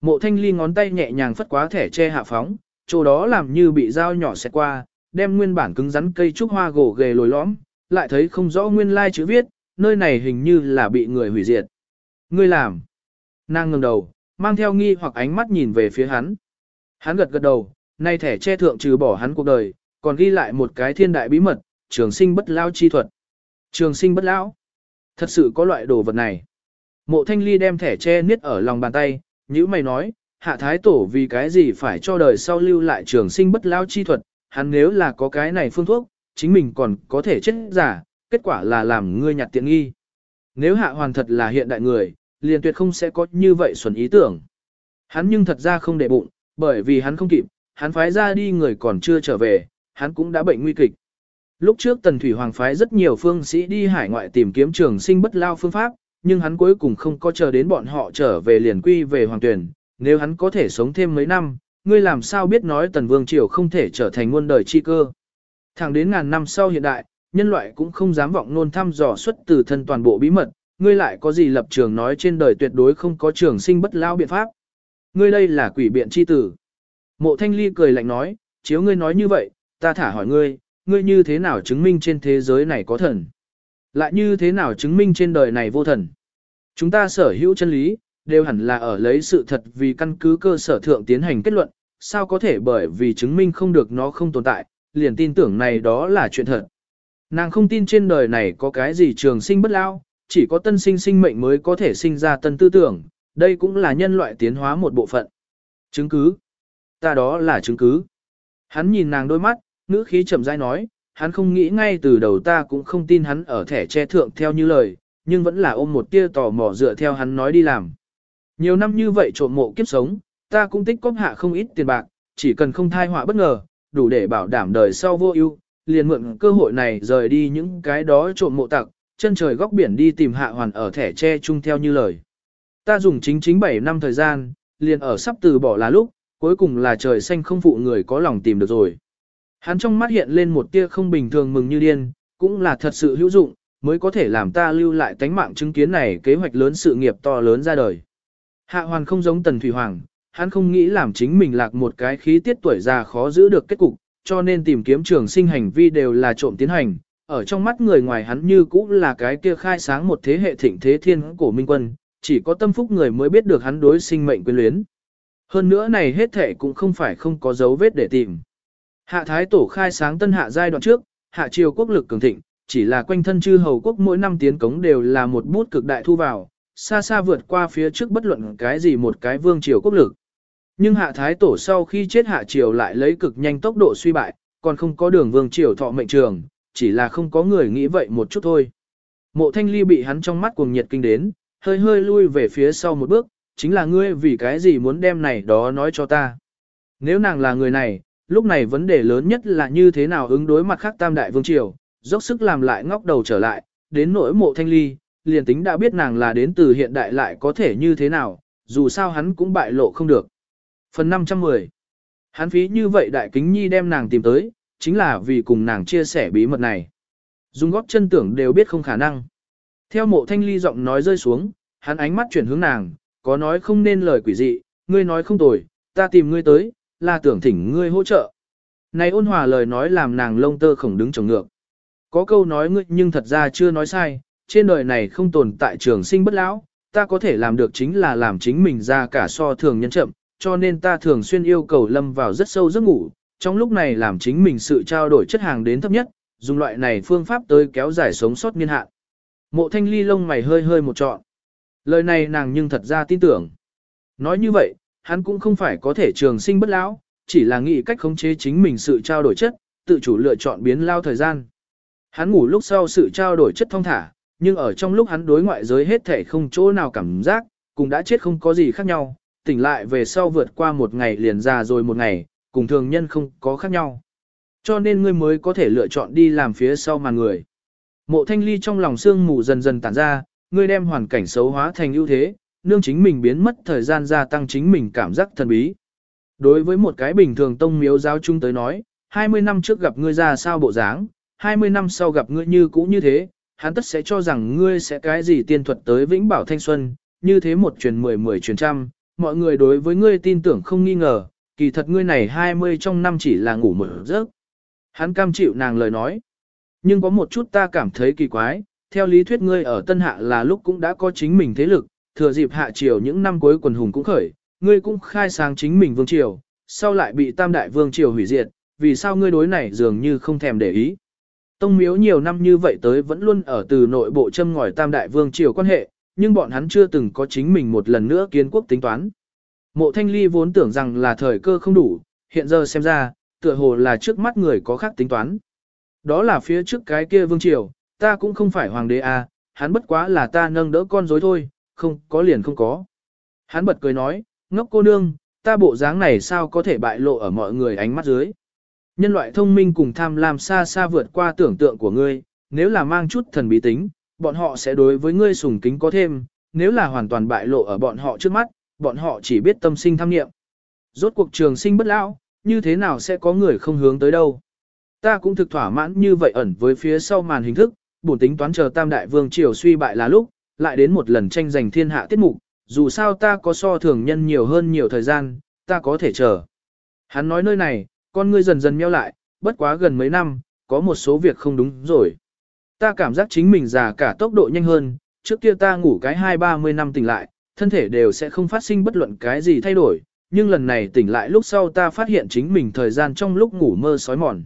Mộ thanh ly ngón tay nhẹ nhàng phất quá thẻ che hạ phóng, chỗ đó làm như bị dao nhỏ xẹt qua, đem nguyên bản cứng rắn cây trúc hoa gỗ ghề lồi lõm, lại thấy không rõ nguyên lai chữ viết, nơi này hình như là bị người hủy diệt. Ngươi làm. Nàng ngẩng đầu, mang theo nghi hoặc ánh mắt nhìn về phía hắn. Hắn gật gật đầu, nay thẻ che thượng trừ bỏ hắn cuộc đời, còn ghi lại một cái thiên đại bí mật, trường sinh bất lao chi thuật. Trường sinh bất lão. Thật sự có loại đồ vật này. Mộ thanh ly đem thẻ che niết ở lòng bàn tay, như mày nói, hạ thái tổ vì cái gì phải cho đời sau lưu lại trường sinh bất lao chi thuật, hắn nếu là có cái này phương thuốc, chính mình còn có thể chết giả, kết quả là làm ngươi nhặt tiện nghi. Nếu hạ hoàn thật là hiện đại người, liền tuyệt không sẽ có như vậy xuẩn ý tưởng. Hắn nhưng thật ra không để bụng, bởi vì hắn không kịp, hắn phái ra đi người còn chưa trở về, hắn cũng đã bệnh nguy kịch. Lúc trước Tần Thủy Hoàng phái rất nhiều phương sĩ đi hải ngoại tìm kiếm trường sinh bất lao phương pháp, nhưng hắn cuối cùng không có chờ đến bọn họ trở về liền quy về hoàng tuyển, nếu hắn có thể sống thêm mấy năm, ngươi làm sao biết nói Tần Vương Triều không thể trở thành muôn đời chi cơ. Thẳng đến ngàn năm sau hiện đại, nhân loại cũng không dám vọng nôn thăm dò xuất từ thân toàn bộ bí mật, ngươi lại có gì lập trường nói trên đời tuyệt đối không có trường sinh bất lao biện pháp. Ngươi đây là quỷ biện chi tử. Mộ thanh ly cười lạnh nói, chiếu ngươi nói như vậy, ta thả hỏi ngươi, ngươi như thế nào chứng minh trên thế giới này có thần? Lại như thế nào chứng minh trên đời này vô thần? Chúng ta sở hữu chân lý, đều hẳn là ở lấy sự thật vì căn cứ cơ sở thượng tiến hành kết luận, sao có thể bởi vì chứng minh không được nó không tồn tại, liền tin tưởng này đó là chuyện thật. Nàng không tin trên đời này có cái gì trường sinh bất lao, chỉ có tân sinh sinh mệnh mới có thể sinh ra tân tư tưởng, đây cũng là nhân loại tiến hóa một bộ phận. Chứng cứ. Ta đó là chứng cứ. Hắn nhìn nàng đôi mắt, ngữ khí chậm rãi nói, hắn không nghĩ ngay từ đầu ta cũng không tin hắn ở thẻ che thượng theo như lời, nhưng vẫn là ôm một tia tò mò dựa theo hắn nói đi làm. Nhiều năm như vậy trộm mộ kiếp sống, ta cũng tích cóp hạ không ít tiền bạc, chỉ cần không thai họa bất ngờ, đủ để bảo đảm đời sau vô ưu, liền mượn cơ hội này rời đi những cái đó trộm mộ tặc, chân trời góc biển đi tìm hạ hoàn ở thẻ tre chung theo như lời. Ta dùng chính chính 7 năm thời gian, liền ở sắp từ bỏ là lúc, cuối cùng là trời xanh không phụ người có lòng tìm được rồi. Hắn trong mắt hiện lên một tia không bình thường mừng như điên, cũng là thật sự hữu dụng, mới có thể làm ta lưu lại tánh mạng chứng kiến này kế hoạch lớn sự nghiệp to lớn ra đời. Hạ hoàn không giống tần thủy hoàng, hắn không nghĩ làm chính mình lạc một cái khí tiết tuổi già khó giữ được kết cục, cho nên tìm kiếm trường sinh hành vi đều là trộm tiến hành. Ở trong mắt người ngoài hắn như cũng là cái kia khai sáng một thế hệ thịnh thế thiên cổ minh quân, chỉ có tâm phúc người mới biết được hắn đối sinh mệnh quyến luyến. Hơn nữa này hết thể cũng không phải không có dấu vết để tìm. Hạ thái tổ khai sáng tân hạ giai đoạn trước, hạ triều quốc lực cường thịnh, chỉ là quanh thân chư hầu quốc mỗi năm tiến cống đều là một bút cực đại thu vào, xa xa vượt qua phía trước bất luận cái gì một cái vương triều quốc lực. Nhưng hạ thái tổ sau khi chết hạ triều lại lấy cực nhanh tốc độ suy bại, còn không có đường vương triều thọ mệnh trường, chỉ là không có người nghĩ vậy một chút thôi. Mộ thanh ly bị hắn trong mắt cuồng nhiệt kinh đến, hơi hơi lui về phía sau một bước, chính là ngươi vì cái gì muốn đem này đó nói cho ta. Nếu nàng là người này, lúc này vấn đề lớn nhất là như thế nào ứng đối mặt khác tam đại vương triều, dốc sức làm lại ngóc đầu trở lại, đến nỗi mộ thanh ly, liền tính đã biết nàng là đến từ hiện đại lại có thể như thế nào, dù sao hắn cũng bại lộ không được. Phần 510 Hắn phí như vậy đại kính nhi đem nàng tìm tới, chính là vì cùng nàng chia sẻ bí mật này. Dùng góp chân tưởng đều biết không khả năng. Theo mộ thanh ly giọng nói rơi xuống, hắn ánh mắt chuyển hướng nàng, có nói không nên lời quỷ dị, ngươi nói không tồi, ta tìm ngươi tới, là tưởng thỉnh ngươi hỗ trợ. Này ôn hòa lời nói làm nàng lông tơ khổng đứng trồng ngược. Có câu nói ngươi nhưng thật ra chưa nói sai, trên đời này không tồn tại trường sinh bất lão, ta có thể làm được chính là làm chính mình ra cả so thường nhân chậm, cho nên ta thường xuyên yêu cầu lâm vào rất sâu giấc ngủ, trong lúc này làm chính mình sự trao đổi chất hàng đến thấp nhất, dùng loại này phương pháp tới kéo dài sống sót niên hạn. Mộ thanh ly lông mày hơi hơi một trọn. Lời này nàng nhưng thật ra tin tưởng. Nói như vậy, hắn cũng không phải có thể trường sinh bất lão, chỉ là nghĩ cách khống chế chính mình sự trao đổi chất, tự chủ lựa chọn biến lao thời gian. Hắn ngủ lúc sau sự trao đổi chất thông thả, nhưng ở trong lúc hắn đối ngoại giới hết thể không chỗ nào cảm giác, cùng đã chết không có gì khác nhau, tỉnh lại về sau vượt qua một ngày liền già rồi một ngày, cùng thường nhân không có khác nhau. Cho nên ngươi mới có thể lựa chọn đi làm phía sau màn người. Mộ thanh ly trong lòng sương mù dần dần tản ra, ngươi đem hoàn cảnh xấu hóa thành ưu thế, nương chính mình biến mất thời gian gia tăng chính mình cảm giác thần bí. Đối với một cái bình thường tông miếu giáo chung tới nói, 20 năm trước gặp ngươi ra sao bộ dáng, 20 năm sau gặp ngươi như cũ như thế, hắn tất sẽ cho rằng ngươi sẽ cái gì tiên thuật tới vĩnh bảo thanh xuân, như thế một truyền mười mười truyền trăm, mọi người đối với ngươi tin tưởng không nghi ngờ, kỳ thật ngươi này 20 trong năm chỉ là ngủ một giấc. Hắn cam chịu nàng lời nói. Nhưng có một chút ta cảm thấy kỳ quái, theo lý thuyết ngươi ở Tân Hạ là lúc cũng đã có chính mình thế lực, thừa dịp hạ triều những năm cuối quần hùng cũng khởi, ngươi cũng khai sáng chính mình vương triều, sau lại bị tam đại vương triều hủy diệt, vì sao ngươi đối này dường như không thèm để ý. Tông miếu nhiều năm như vậy tới vẫn luôn ở từ nội bộ châm ngòi tam đại vương triều quan hệ, nhưng bọn hắn chưa từng có chính mình một lần nữa kiến quốc tính toán. Mộ thanh ly vốn tưởng rằng là thời cơ không đủ, hiện giờ xem ra, tựa hồ là trước mắt người có khác tính toán. Đó là phía trước cái kia vương triều, ta cũng không phải hoàng đế à, hắn bất quá là ta nâng đỡ con dối thôi, không có liền không có. Hắn bật cười nói, ngốc cô nương, ta bộ dáng này sao có thể bại lộ ở mọi người ánh mắt dưới. Nhân loại thông minh cùng tham lam xa xa vượt qua tưởng tượng của ngươi, nếu là mang chút thần bí tính, bọn họ sẽ đối với ngươi sùng kính có thêm, nếu là hoàn toàn bại lộ ở bọn họ trước mắt, bọn họ chỉ biết tâm sinh tham nghiệm. Rốt cuộc trường sinh bất lão, như thế nào sẽ có người không hướng tới đâu. Ta cũng thực thỏa mãn như vậy ẩn với phía sau màn hình thức, bổn tính toán chờ tam đại vương triều suy bại là lúc, lại đến một lần tranh giành thiên hạ tiết mục, dù sao ta có so thường nhân nhiều hơn nhiều thời gian, ta có thể chờ. Hắn nói nơi này, con ngươi dần dần meo lại, bất quá gần mấy năm, có một số việc không đúng rồi. Ta cảm giác chính mình già cả tốc độ nhanh hơn, trước kia ta ngủ cái hai ba mươi năm tỉnh lại, thân thể đều sẽ không phát sinh bất luận cái gì thay đổi, nhưng lần này tỉnh lại lúc sau ta phát hiện chính mình thời gian trong lúc ngủ mơ sói mòn.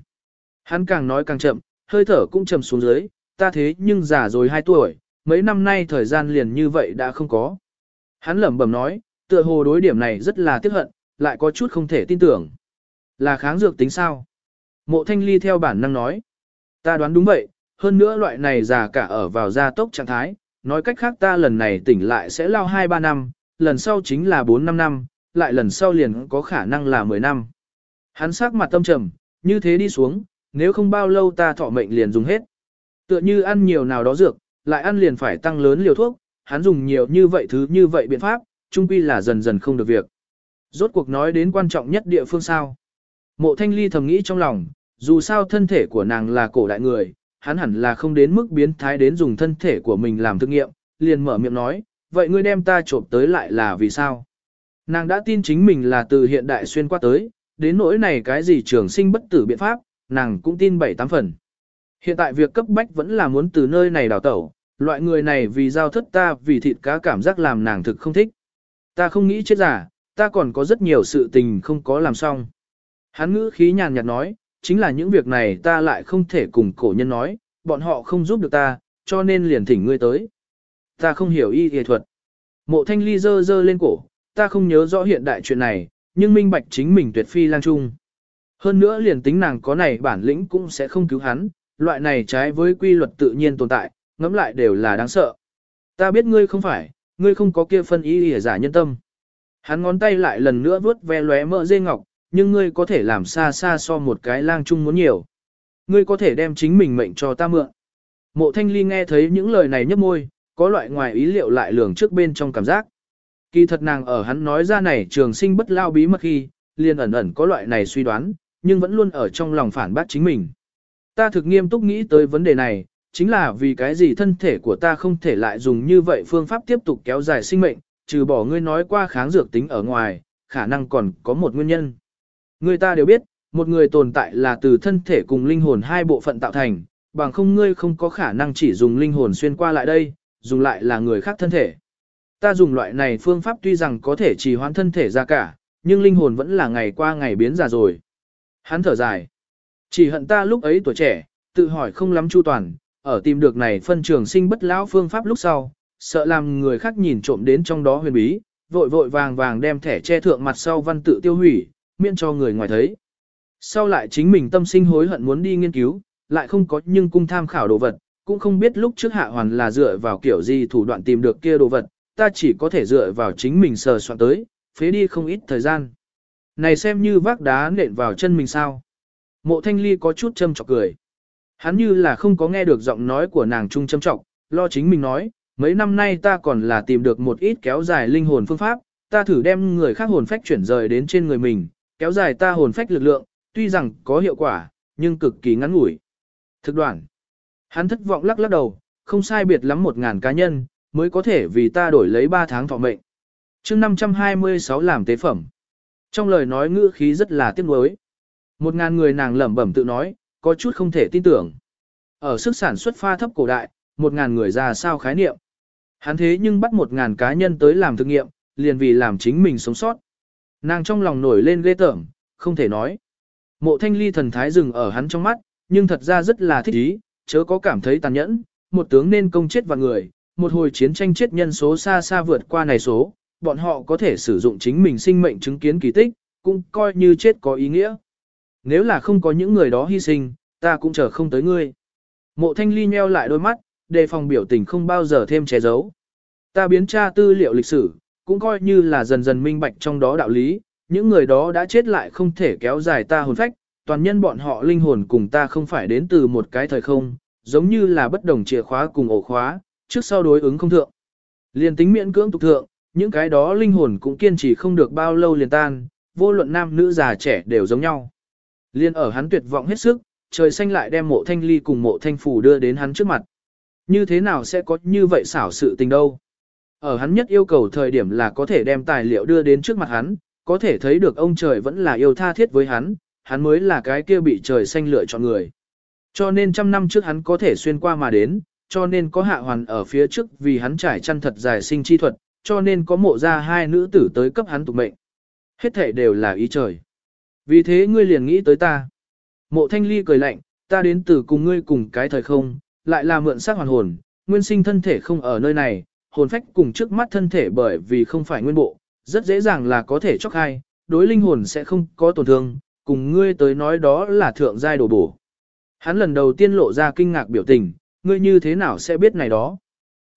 Hắn càng nói càng chậm, hơi thở cũng chậm xuống dưới, ta thế nhưng già rồi 2 tuổi, mấy năm nay thời gian liền như vậy đã không có. Hắn lẩm bẩm nói, tựa hồ đối điểm này rất là tiếc hận, lại có chút không thể tin tưởng. Là kháng dược tính sao? Mộ thanh ly theo bản năng nói. Ta đoán đúng vậy, hơn nữa loại này già cả ở vào gia tốc trạng thái, nói cách khác ta lần này tỉnh lại sẽ lao 2-3 năm, lần sau chính là 4-5 năm, lại lần sau liền có khả năng là 10 năm. Hắn sắc mặt tâm trầm, như thế đi xuống, nếu không bao lâu ta thọ mệnh liền dùng hết. Tựa như ăn nhiều nào đó dược, lại ăn liền phải tăng lớn liều thuốc, hắn dùng nhiều như vậy thứ như vậy biện pháp, chung quy là dần dần không được việc. Rốt cuộc nói đến quan trọng nhất địa phương sao. Mộ thanh ly thầm nghĩ trong lòng, dù sao thân thể của nàng là cổ đại người, hắn hẳn là không đến mức biến thái đến dùng thân thể của mình làm thực nghiệm, liền mở miệng nói, vậy ngươi đem ta trộm tới lại là vì sao? Nàng đã tin chính mình là từ hiện đại xuyên qua tới, đến nỗi này cái gì trường sinh bất tử biện pháp, nàng cũng tin bảy tám phần. Hiện tại việc cấp bách vẫn là muốn từ nơi này đào tẩu, loại người này vì giao thất ta vì thịt cá cảm giác làm nàng thực không thích. Ta không nghĩ chết giả, ta còn có rất nhiều sự tình không có làm xong. Hắn ngữ khí nhàn nhạt nói, chính là những việc này ta lại không thể cùng cổ nhân nói, bọn họ không giúp được ta, cho nên liền thỉnh ngươi tới. Ta không hiểu y y thuật. Mộ thanh ly dơ dơ lên cổ, ta không nhớ rõ hiện đại chuyện này, nhưng minh bạch chính mình tuyệt phi lang trung. Hơn nữa liền tính nàng có này bản lĩnh cũng sẽ không cứu hắn, loại này trái với quy luật tự nhiên tồn tại, ngẫm lại đều là đáng sợ. Ta biết ngươi không phải, ngươi không có kia phân ý ỉa giả nhân tâm. Hắn ngón tay lại lần nữa vuốt ve lóe mỡ dê ngọc, nhưng ngươi có thể làm xa xa so một cái lang chung muốn nhiều. Ngươi có thể đem chính mình mệnh cho ta mượn. Mộ thanh ly nghe thấy những lời này nhấp môi, có loại ngoài ý liệu lại lường trước bên trong cảm giác. Kỳ thật nàng ở hắn nói ra này trường sinh bất lao bí mật khi, liền ẩn ẩn có loại này suy đoán, nhưng vẫn luôn ở trong lòng phản bác chính mình. Ta thực nghiêm túc nghĩ tới vấn đề này, chính là vì cái gì thân thể của ta không thể lại dùng như vậy phương pháp tiếp tục kéo dài sinh mệnh, trừ bỏ ngươi nói qua kháng dược tính ở ngoài, khả năng còn có một nguyên nhân. Người ta đều biết, một người tồn tại là từ thân thể cùng linh hồn hai bộ phận tạo thành, bằng không ngươi không có khả năng chỉ dùng linh hồn xuyên qua lại đây, dùng lại là người khác thân thể. Ta dùng loại này phương pháp tuy rằng có thể trì hoãn thân thể ra cả, nhưng linh hồn vẫn là ngày qua ngày biến già rồi. Hắn thở dài. Chỉ hận ta lúc ấy tuổi trẻ, tự hỏi không lắm chu toàn, ở tìm được này phân trường sinh bất lão phương pháp lúc sau, sợ làm người khác nhìn trộm đến trong đó huyền bí, vội vội vàng vàng đem thẻ che thượng mặt sau văn tự tiêu hủy, miễn cho người ngoài thấy. Sau lại chính mình tâm sinh hối hận muốn đi nghiên cứu, lại không có nhưng cung tham khảo đồ vật, cũng không biết lúc trước hạ hoàn là dựa vào kiểu gì thủ đoạn tìm được kia đồ vật, ta chỉ có thể dựa vào chính mình sờ soạn tới, phế đi không ít thời gian. Này xem như vác đá nện vào chân mình sao. Mộ thanh ly có chút châm chọc cười. Hắn như là không có nghe được giọng nói của nàng trung châm chọc, lo chính mình nói, mấy năm nay ta còn là tìm được một ít kéo dài linh hồn phương pháp, ta thử đem người khác hồn phách chuyển rời đến trên người mình, kéo dài ta hồn phách lực lượng, tuy rằng có hiệu quả, nhưng cực kỳ ngắn ngủi. Thực đoạn. Hắn thất vọng lắc lắc đầu, không sai biệt lắm một ngàn cá nhân, mới có thể vì ta đổi lấy 3 tháng thọ mệnh. chương 526 làm tế phẩm. Trong lời nói ngữ khí rất là tiếc nuối. Một ngàn người nàng lẩm bẩm tự nói, có chút không thể tin tưởng. Ở sức sản xuất pha thấp cổ đại, một ngàn người ra sao khái niệm. Hắn thế nhưng bắt một ngàn cá nhân tới làm thực nghiệm, liền vì làm chính mình sống sót. Nàng trong lòng nổi lên ghê tởm, không thể nói. Mộ thanh ly thần thái dừng ở hắn trong mắt, nhưng thật ra rất là thích ý, chớ có cảm thấy tàn nhẫn, một tướng nên công chết vào người, một hồi chiến tranh chết nhân số xa xa vượt qua này số, bọn họ có thể sử dụng chính mình sinh mệnh chứng kiến kỳ tích, cũng coi như chết có ý nghĩa. Nếu là không có những người đó hy sinh, ta cũng chờ không tới ngươi. Mộ thanh ly nheo lại đôi mắt, đề phòng biểu tình không bao giờ thêm che giấu. Ta biến tra tư liệu lịch sử, cũng coi như là dần dần minh bạch trong đó đạo lý, những người đó đã chết lại không thể kéo dài ta hồn phách, toàn nhân bọn họ linh hồn cùng ta không phải đến từ một cái thời không, giống như là bất đồng chìa khóa cùng ổ khóa, trước sau đối ứng không thượng. Liên tính miễn cưỡng tục thượng, những cái đó linh hồn cũng kiên trì không được bao lâu liền tan, vô luận nam nữ già trẻ đều giống nhau. Liên ở hắn tuyệt vọng hết sức, trời xanh lại đem mộ thanh ly cùng mộ thanh phủ đưa đến hắn trước mặt. Như thế nào sẽ có như vậy xảo sự tình đâu? Ở hắn nhất yêu cầu thời điểm là có thể đem tài liệu đưa đến trước mặt hắn, có thể thấy được ông trời vẫn là yêu tha thiết với hắn, hắn mới là cái kia bị trời xanh lựa chọn người. Cho nên trăm năm trước hắn có thể xuyên qua mà đến, cho nên có hạ hoàn ở phía trước vì hắn trải chăn thật dài sinh chi thuật, cho nên có mộ ra hai nữ tử tới cấp hắn tục mệnh. Hết thể đều là ý trời. Vì thế ngươi liền nghĩ tới ta. Mộ thanh ly cười lạnh, ta đến từ cùng ngươi cùng cái thời không, lại là mượn xác hoàn hồn, nguyên sinh thân thể không ở nơi này, hồn phách cùng trước mắt thân thể bởi vì không phải nguyên bộ, rất dễ dàng là có thể chóc hai, đối linh hồn sẽ không có tổn thương, cùng ngươi tới nói đó là thượng giai đồ bổ. Hắn lần đầu tiên lộ ra kinh ngạc biểu tình, ngươi như thế nào sẽ biết này đó.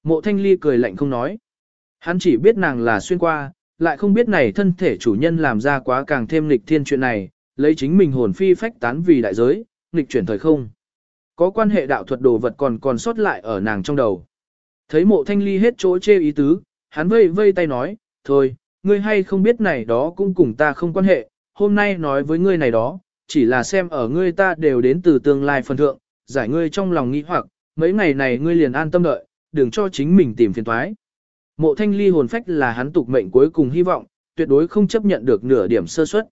Mộ thanh ly cười lạnh không nói. Hắn chỉ biết nàng là xuyên qua, lại không biết này thân thể chủ nhân làm ra quá càng thêm lịch thiên chuyện này, lấy chính mình hồn phi phách tán vì đại giới, nghịch chuyển thời không. Có quan hệ đạo thuật đồ vật còn còn sót lại ở nàng trong đầu. Thấy mộ thanh ly hết chỗ chê ý tứ, hắn vây vây tay nói, thôi, ngươi hay không biết này đó cũng cùng ta không quan hệ, hôm nay nói với ngươi này đó, chỉ là xem ở ngươi ta đều đến từ tương lai phần thượng, giải ngươi trong lòng nghĩ hoặc, mấy ngày này ngươi liền an tâm đợi, đừng cho chính mình tìm phiền toái. Mộ thanh ly hồn phách là hắn tục mệnh cuối cùng hy vọng, tuyệt đối không chấp nhận được nửa điểm sơ suất.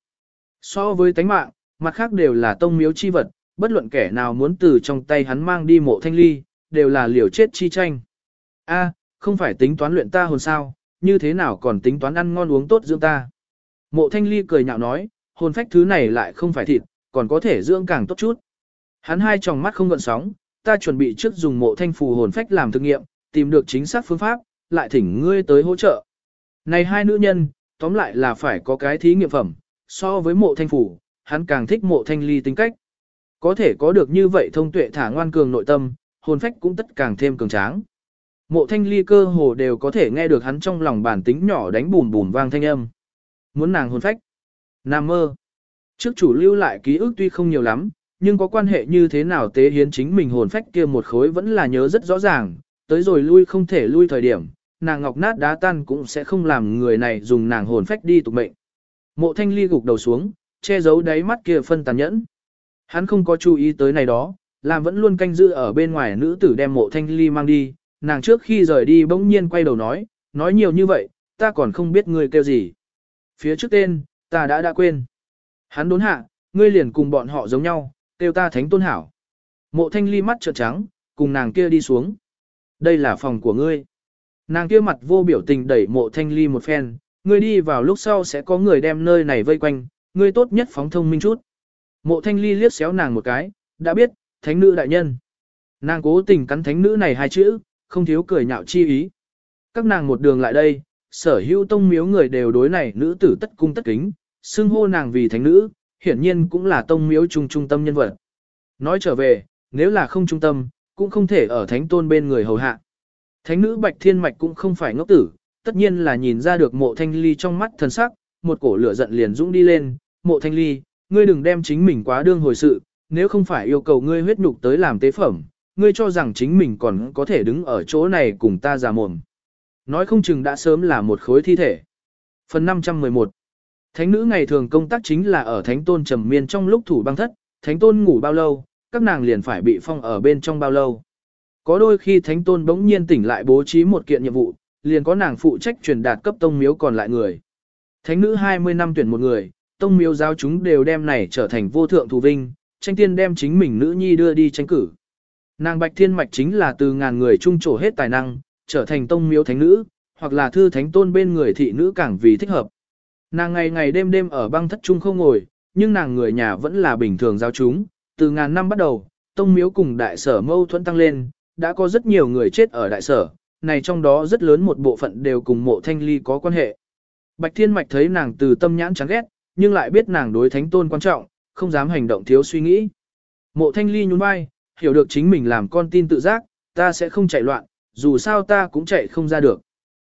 So với tánh mạng, mặt khác đều là tông miếu chi vật, bất luận kẻ nào muốn từ trong tay hắn mang đi mộ thanh ly, đều là liều chết chi tranh. A, không phải tính toán luyện ta hồn sao, như thế nào còn tính toán ăn ngon uống tốt dưỡng ta. Mộ thanh ly cười nhạo nói, hồn phách thứ này lại không phải thịt, còn có thể dưỡng càng tốt chút. Hắn hai tròng mắt không gợn sóng, ta chuẩn bị trước dùng mộ thanh phù hồn phách làm thực nghiệm, tìm được chính xác phương pháp, lại thỉnh ngươi tới hỗ trợ. Này hai nữ nhân, tóm lại là phải có cái thí nghiệm phẩm, so với mộ thanh phù, hắn càng thích mộ thanh ly tính cách. Có thể có được như vậy thông tuệ thả ngoan cường nội tâm, hồn phách cũng tất càng thêm cường tráng. Mộ thanh ly cơ hồ đều có thể nghe được hắn trong lòng bản tính nhỏ đánh bùm bùm vang thanh âm. Muốn nàng hồn phách. Nam mơ. Trước chủ lưu lại ký ức tuy không nhiều lắm, nhưng có quan hệ như thế nào tế hiến chính mình hồn phách kia một khối vẫn là nhớ rất rõ ràng, tới rồi lui không thể lui thời điểm, nàng ngọc nát đá tan cũng sẽ không làm người này dùng nàng hồn phách đi tục mệnh. Mộ thanh ly gục đầu xuống, che giấu đáy mắt kia phân tàn nhẫn. Hắn không có chú ý tới này đó, làm vẫn luôn canh giữ ở bên ngoài nữ tử đem mộ thanh ly mang đi, nàng trước khi rời đi bỗng nhiên quay đầu nói, nói nhiều như vậy, ta còn không biết ngươi kêu gì. Phía trước tên, ta đã đã quên. Hắn đốn hạ, ngươi liền cùng bọn họ giống nhau, kêu ta thánh tôn hảo. Mộ thanh ly mắt trợn trắng, cùng nàng kia đi xuống. Đây là phòng của ngươi. Nàng kia mặt vô biểu tình đẩy mộ thanh ly một phen, ngươi đi vào lúc sau sẽ có người đem nơi này vây quanh, ngươi tốt nhất phóng thông minh chút. Mộ thanh ly liếc xéo nàng một cái, đã biết, thánh nữ đại nhân. Nàng cố tình cắn thánh nữ này hai chữ, không thiếu cười nhạo chi ý. Các nàng một đường lại đây, sở hữu tông miếu người đều đối này nữ tử tất cung tất kính, xưng hô nàng vì thánh nữ, hiển nhiên cũng là tông miếu trung trung tâm nhân vật. Nói trở về, nếu là không trung tâm, cũng không thể ở thánh tôn bên người hầu hạ. Thánh nữ Bạch Thiên Mạch cũng không phải ngốc tử, tất nhiên là nhìn ra được mộ thanh ly trong mắt thần sắc, một cổ lửa giận liền dũng đi lên, mộ thanh ly, ngươi đừng đem chính mình quá đương hồi sự, nếu không phải yêu cầu ngươi huyết nhục tới làm tế phẩm, ngươi cho rằng chính mình còn có thể đứng ở chỗ này cùng ta già mồm. Nói không chừng đã sớm là một khối thi thể. Phần 511 Thánh nữ ngày thường công tác chính là ở thánh tôn trầm miên trong lúc thủ băng thất, thánh tôn ngủ bao lâu, các nàng liền phải bị phong ở bên trong bao lâu. có đôi khi thánh tôn bỗng nhiên tỉnh lại bố trí một kiện nhiệm vụ, liền có nàng phụ trách truyền đạt cấp tông miếu còn lại người. Thánh nữ 20 năm tuyển một người, tông miếu giáo chúng đều đem này trở thành vô thượng thù vinh, tranh tiên đem chính mình nữ nhi đưa đi tranh cử. Nàng Bạch Thiên Mạch chính là từ ngàn người trung trổ hết tài năng, trở thành tông miếu thánh nữ, hoặc là thư thánh tôn bên người thị nữ càng vì thích hợp. Nàng ngày ngày đêm đêm ở băng thất trung không ngồi, nhưng nàng người nhà vẫn là bình thường giao chúng, từ ngàn năm bắt đầu, tông miếu cùng đại sở mâu thuẫn tăng lên, đã có rất nhiều người chết ở đại sở, này trong đó rất lớn một bộ phận đều cùng mộ thanh ly có quan hệ. Bạch Thiên Mạch thấy nàng từ tâm nhãn chán ghét, nhưng lại biết nàng đối thánh tôn quan trọng, không dám hành động thiếu suy nghĩ. Mộ thanh ly nhún vai, hiểu được chính mình làm con tin tự giác, ta sẽ không chạy loạn, dù sao ta cũng chạy không ra được.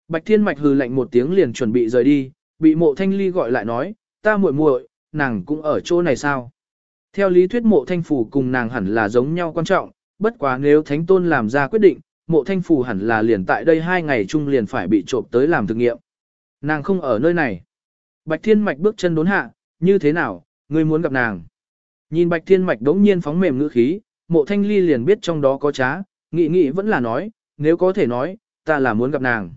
Bạch Thiên Mạch hừ lạnh một tiếng liền chuẩn bị rời đi, bị mộ thanh ly gọi lại nói, ta muội muội, nàng cũng ở chỗ này sao? Theo lý thuyết mộ thanh phủ cùng nàng hẳn là giống nhau quan trọng, bất quá nếu thánh tôn làm ra quyết định, mộ thanh phủ hẳn là liền tại đây hai ngày chung liền phải bị trộm tới làm thực nghiệm. Nàng không ở nơi này. Bạch Thiên Mạch bước chân đốn hạ, như thế nào, ngươi muốn gặp nàng. Nhìn Bạch Thiên Mạch đống nhiên phóng mềm ngữ khí, mộ thanh ly liền biết trong đó có trá, nghị nghị vẫn là nói, nếu có thể nói, ta là muốn gặp nàng.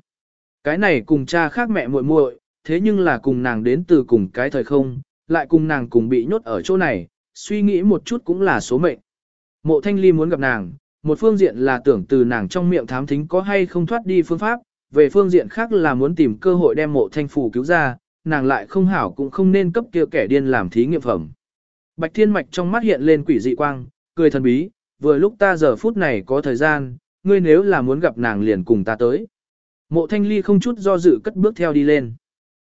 Cái này cùng cha khác mẹ muội muội, thế nhưng là cùng nàng đến từ cùng cái thời không, lại cùng nàng cùng bị nhốt ở chỗ này, suy nghĩ một chút cũng là số mệnh. Mộ thanh ly muốn gặp nàng, một phương diện là tưởng từ nàng trong miệng thám thính có hay không thoát đi phương pháp, về phương diện khác là muốn tìm cơ hội đem mộ thanh Phủ cứu ra, nàng lại không hảo cũng không nên cấp kia kẻ điên làm thí nghiệm phẩm. Bạch thiên mạch trong mắt hiện lên quỷ dị quang, cười thần bí, vừa lúc ta giờ phút này có thời gian, ngươi nếu là muốn gặp nàng liền cùng ta tới. Mộ thanh ly không chút do dự cất bước theo đi lên.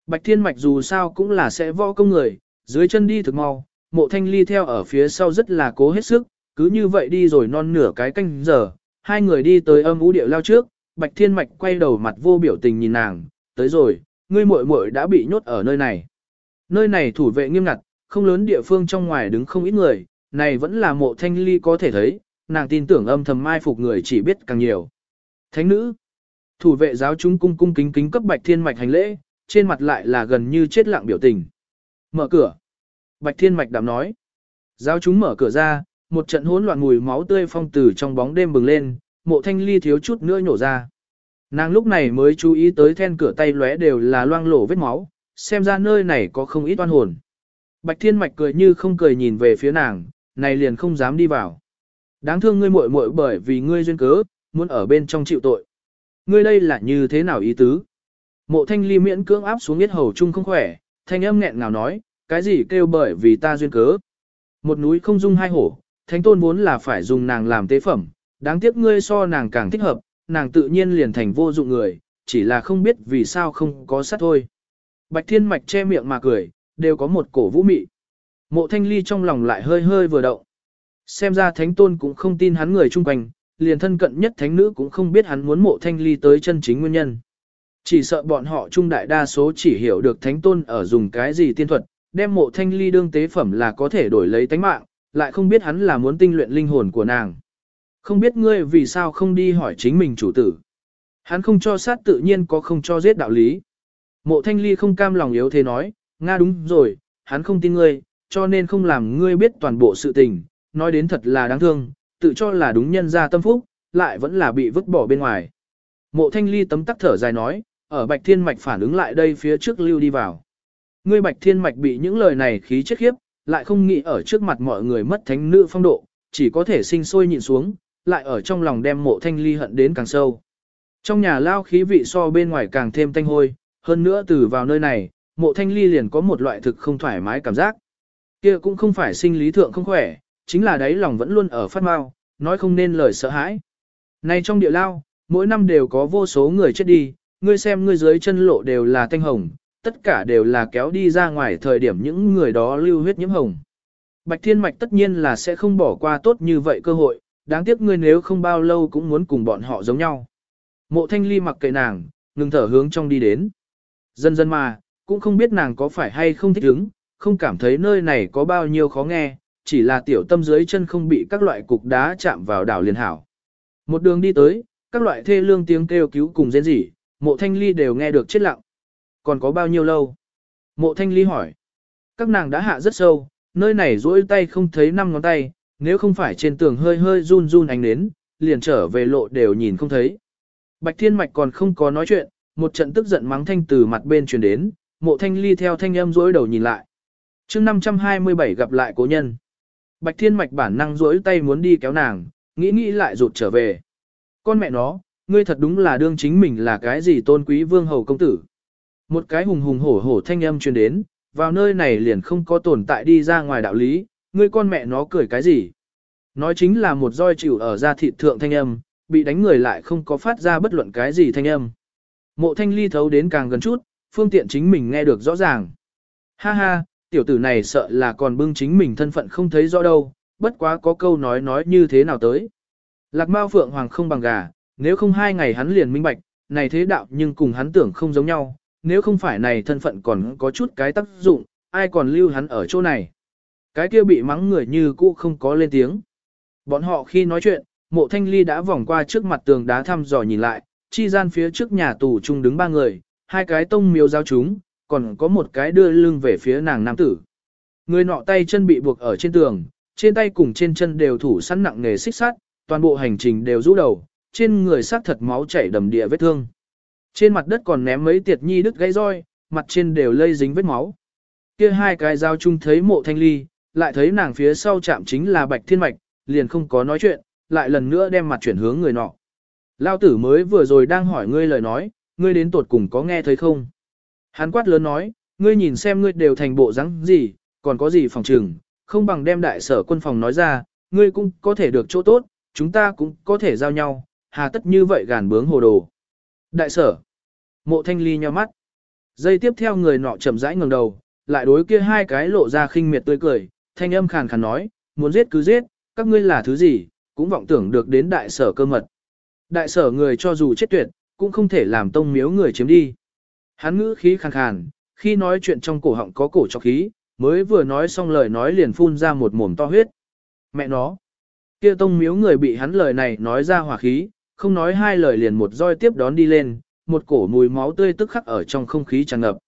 Bạch thiên mạch dù sao cũng là sẽ võ công người, dưới chân đi thực mau, mộ thanh ly theo ở phía sau rất là cố hết sức, cứ như vậy đi rồi non nửa cái canh giờ, hai người đi tới âm ú điệu lao trước, Bạch Thiên Mạch quay đầu mặt vô biểu tình nhìn nàng, tới rồi, ngươi muội muội đã bị nhốt ở nơi này. Nơi này thủ vệ nghiêm ngặt, không lớn địa phương trong ngoài đứng không ít người, này vẫn là mộ thanh ly có thể thấy, nàng tin tưởng âm thầm mai phục người chỉ biết càng nhiều. Thánh nữ, thủ vệ giáo chúng cung cung kính kính cấp Bạch Thiên Mạch hành lễ, trên mặt lại là gần như chết lặng biểu tình. Mở cửa. Bạch Thiên Mạch đạm nói. Giáo chúng mở cửa ra, một trận hỗn loạn mùi máu tươi phong từ trong bóng đêm bừng lên, mộ thanh ly thiếu chút nữa nhổ ra. Nàng lúc này mới chú ý tới then cửa tay lóe đều là loang lổ vết máu, xem ra nơi này có không ít oan hồn. Bạch Thiên Mạch cười như không cười nhìn về phía nàng, này liền không dám đi vào. Đáng thương ngươi muội muội bởi vì ngươi duyên cớ, muốn ở bên trong chịu tội. Ngươi đây là như thế nào ý tứ? Mộ thanh ly miễn cưỡng áp xuống yết hầu chung không khỏe, thanh âm nghẹn ngào nói, cái gì kêu bởi vì ta duyên cớ. Một núi không dung hai hổ, thánh tôn vốn là phải dùng nàng làm tế phẩm, đáng tiếc ngươi so nàng càng thích hợp, nàng tự nhiên liền thành vô dụng người, chỉ là không biết vì sao không có sát thôi. Bạch thiên mạch che miệng mà cười, đều có một cổ vũ mị. Mộ thanh ly trong lòng lại hơi hơi vừa động. Xem ra thánh tôn cũng không tin hắn người chung quanh, liền thân cận nhất thánh nữ cũng không biết hắn muốn mộ thanh ly tới chân chính nguyên nhân. Chỉ sợ bọn họ trung đại đa số chỉ hiểu được thánh tôn ở dùng cái gì tiên thuật, đem mộ thanh ly đương tế phẩm là có thể đổi lấy tánh mạng, lại không biết hắn là muốn tinh luyện linh hồn của nàng. Không biết ngươi vì sao không đi hỏi chính mình chủ tử. Hắn không cho sát tự nhiên có không cho giết đạo lý. Mộ thanh ly không cam lòng yếu thế nói, Nga đúng rồi, hắn không tin ngươi, cho nên không làm ngươi biết toàn bộ sự tình, nói đến thật là đáng thương, tự cho là đúng nhân ra tâm phúc, lại vẫn là bị vứt bỏ bên ngoài. Mộ thanh ly tấm tắc thở dài nói, ở bạch thiên mạch phản ứng lại đây phía trước lưu đi vào. Ngươi bạch thiên mạch bị những lời này khí chết khiếp, lại không nghĩ ở trước mặt mọi người mất thánh nữ phong độ, chỉ có thể sinh sôi nhịn xuống, lại ở trong lòng đem mộ thanh ly hận đến càng sâu. Trong nhà lao khí vị so bên ngoài càng thêm tanh hôi, hơn nữa từ vào nơi này, mộ thanh ly liền có một loại thực không thoải mái cảm giác kia cũng không phải sinh lý thượng không khỏe, chính là đáy lòng vẫn luôn ở phát mau, nói không nên lời sợ hãi. Này trong địa lao, mỗi năm đều có vô số người chết đi, ngươi xem ngươi dưới chân lộ đều là thanh hồng, tất cả đều là kéo đi ra ngoài thời điểm những người đó lưu huyết nhiễm hồng. Bạch Thiên Mạch tất nhiên là sẽ không bỏ qua tốt như vậy cơ hội, đáng tiếc ngươi nếu không bao lâu cũng muốn cùng bọn họ giống nhau. Mộ Thanh Ly mặc kệ nàng, ngừng thở hướng trong đi đến. Dần dần mà, cũng không biết nàng có phải hay không thích ứng, không cảm thấy nơi này có bao nhiêu khó nghe, chỉ là tiểu tâm dưới chân không bị các loại cục đá chạm vào đảo liền hảo. Một đường đi tới, các loại thê lương tiếng kêu cứu cùng rên rỉ, mộ thanh ly đều nghe được chết lặng. Còn có bao nhiêu lâu? Mộ thanh ly hỏi. Các nàng đã hạ rất sâu, nơi này duỗi tay không thấy năm ngón tay, nếu không phải trên tường hơi hơi run run ánh đến, liền trở về lộ đều nhìn không thấy. Bạch Thiên Mạch còn không có nói chuyện, một trận tức giận mắng thanh từ mặt bên truyền đến, mộ thanh ly theo thanh âm rỗi đầu nhìn lại chương 527 gặp lại cố nhân. Bạch Thiên Mạch bản năng rỗi tay muốn đi kéo nàng, nghĩ nghĩ lại rụt trở về. Con mẹ nó, ngươi thật đúng là đương chính mình là cái gì tôn quý vương hầu công tử. Một cái hùng hùng hổ hổ thanh âm truyền đến, vào nơi này liền không có tồn tại đi ra ngoài đạo lý, ngươi con mẹ nó cười cái gì. Nói chính là một roi chịu ở gia thịt thượng thanh âm, bị đánh người lại không có phát ra bất luận cái gì thanh âm. Mộ thanh ly thấu đến càng gần chút, phương tiện chính mình nghe được rõ ràng. Ha ha, tiểu tử này sợ là còn bưng chính mình thân phận không thấy rõ đâu, bất quá có câu nói nói như thế nào tới. Lạc Mao Phượng Hoàng không bằng gà, nếu không hai ngày hắn liền minh bạch, này thế đạo nhưng cùng hắn tưởng không giống nhau, nếu không phải này thân phận còn có chút cái tác dụng, ai còn lưu hắn ở chỗ này. Cái kia bị mắng người như cũ không có lên tiếng. Bọn họ khi nói chuyện, mộ thanh ly đã vòng qua trước mặt tường đá thăm dò nhìn lại, chi gian phía trước nhà tù chung đứng ba người, hai cái tông miếu giao chúng, còn có một cái đưa lưng về phía nàng nam tử. Người nọ tay chân bị buộc ở trên tường, trên tay cùng trên chân đều thủ sẵn nặng nghề xích sát, toàn bộ hành trình đều rũ đầu, trên người xác thật máu chảy đầm địa vết thương. Trên mặt đất còn ném mấy tiệt nhi đứt gãy roi, mặt trên đều lây dính vết máu. Kia hai cái dao chung thấy mộ thanh ly, lại thấy nàng phía sau chạm chính là bạch thiên mạch, liền không có nói chuyện, lại lần nữa đem mặt chuyển hướng người nọ. Lao tử mới vừa rồi đang hỏi ngươi lời nói, ngươi đến tuột cùng có nghe thấy không? Hắn quát lớn nói, ngươi nhìn xem ngươi đều thành bộ rắn gì, còn có gì phòng trừng, không bằng đem đại sở quân phòng nói ra, ngươi cũng có thể được chỗ tốt, chúng ta cũng có thể giao nhau, hà tất như vậy gàn bướng hồ đồ. Đại sở, mộ thanh ly nheo mắt. Giây tiếp theo người nọ chậm rãi ngẩng đầu, lại đối kia hai cái lộ ra khinh miệt tươi cười, thanh âm khàn khàn nói, muốn giết cứ giết, các ngươi là thứ gì, cũng vọng tưởng được đến đại sở cơ mật. Đại sở người cho dù chết tuyệt, cũng không thể làm tông miếu người chiếm đi. Hắn ngữ khí khàn khàn, khi nói chuyện trong cổ họng có cổ cho khí, mới vừa nói xong lời nói liền phun ra một mồm to huyết. Mẹ nó, kia tông miếu người bị hắn lời này nói ra hỏa khí, không nói hai lời liền một roi tiếp đón đi lên, một cổ mùi máu tươi tức khắc ở trong không khí tràn ngập.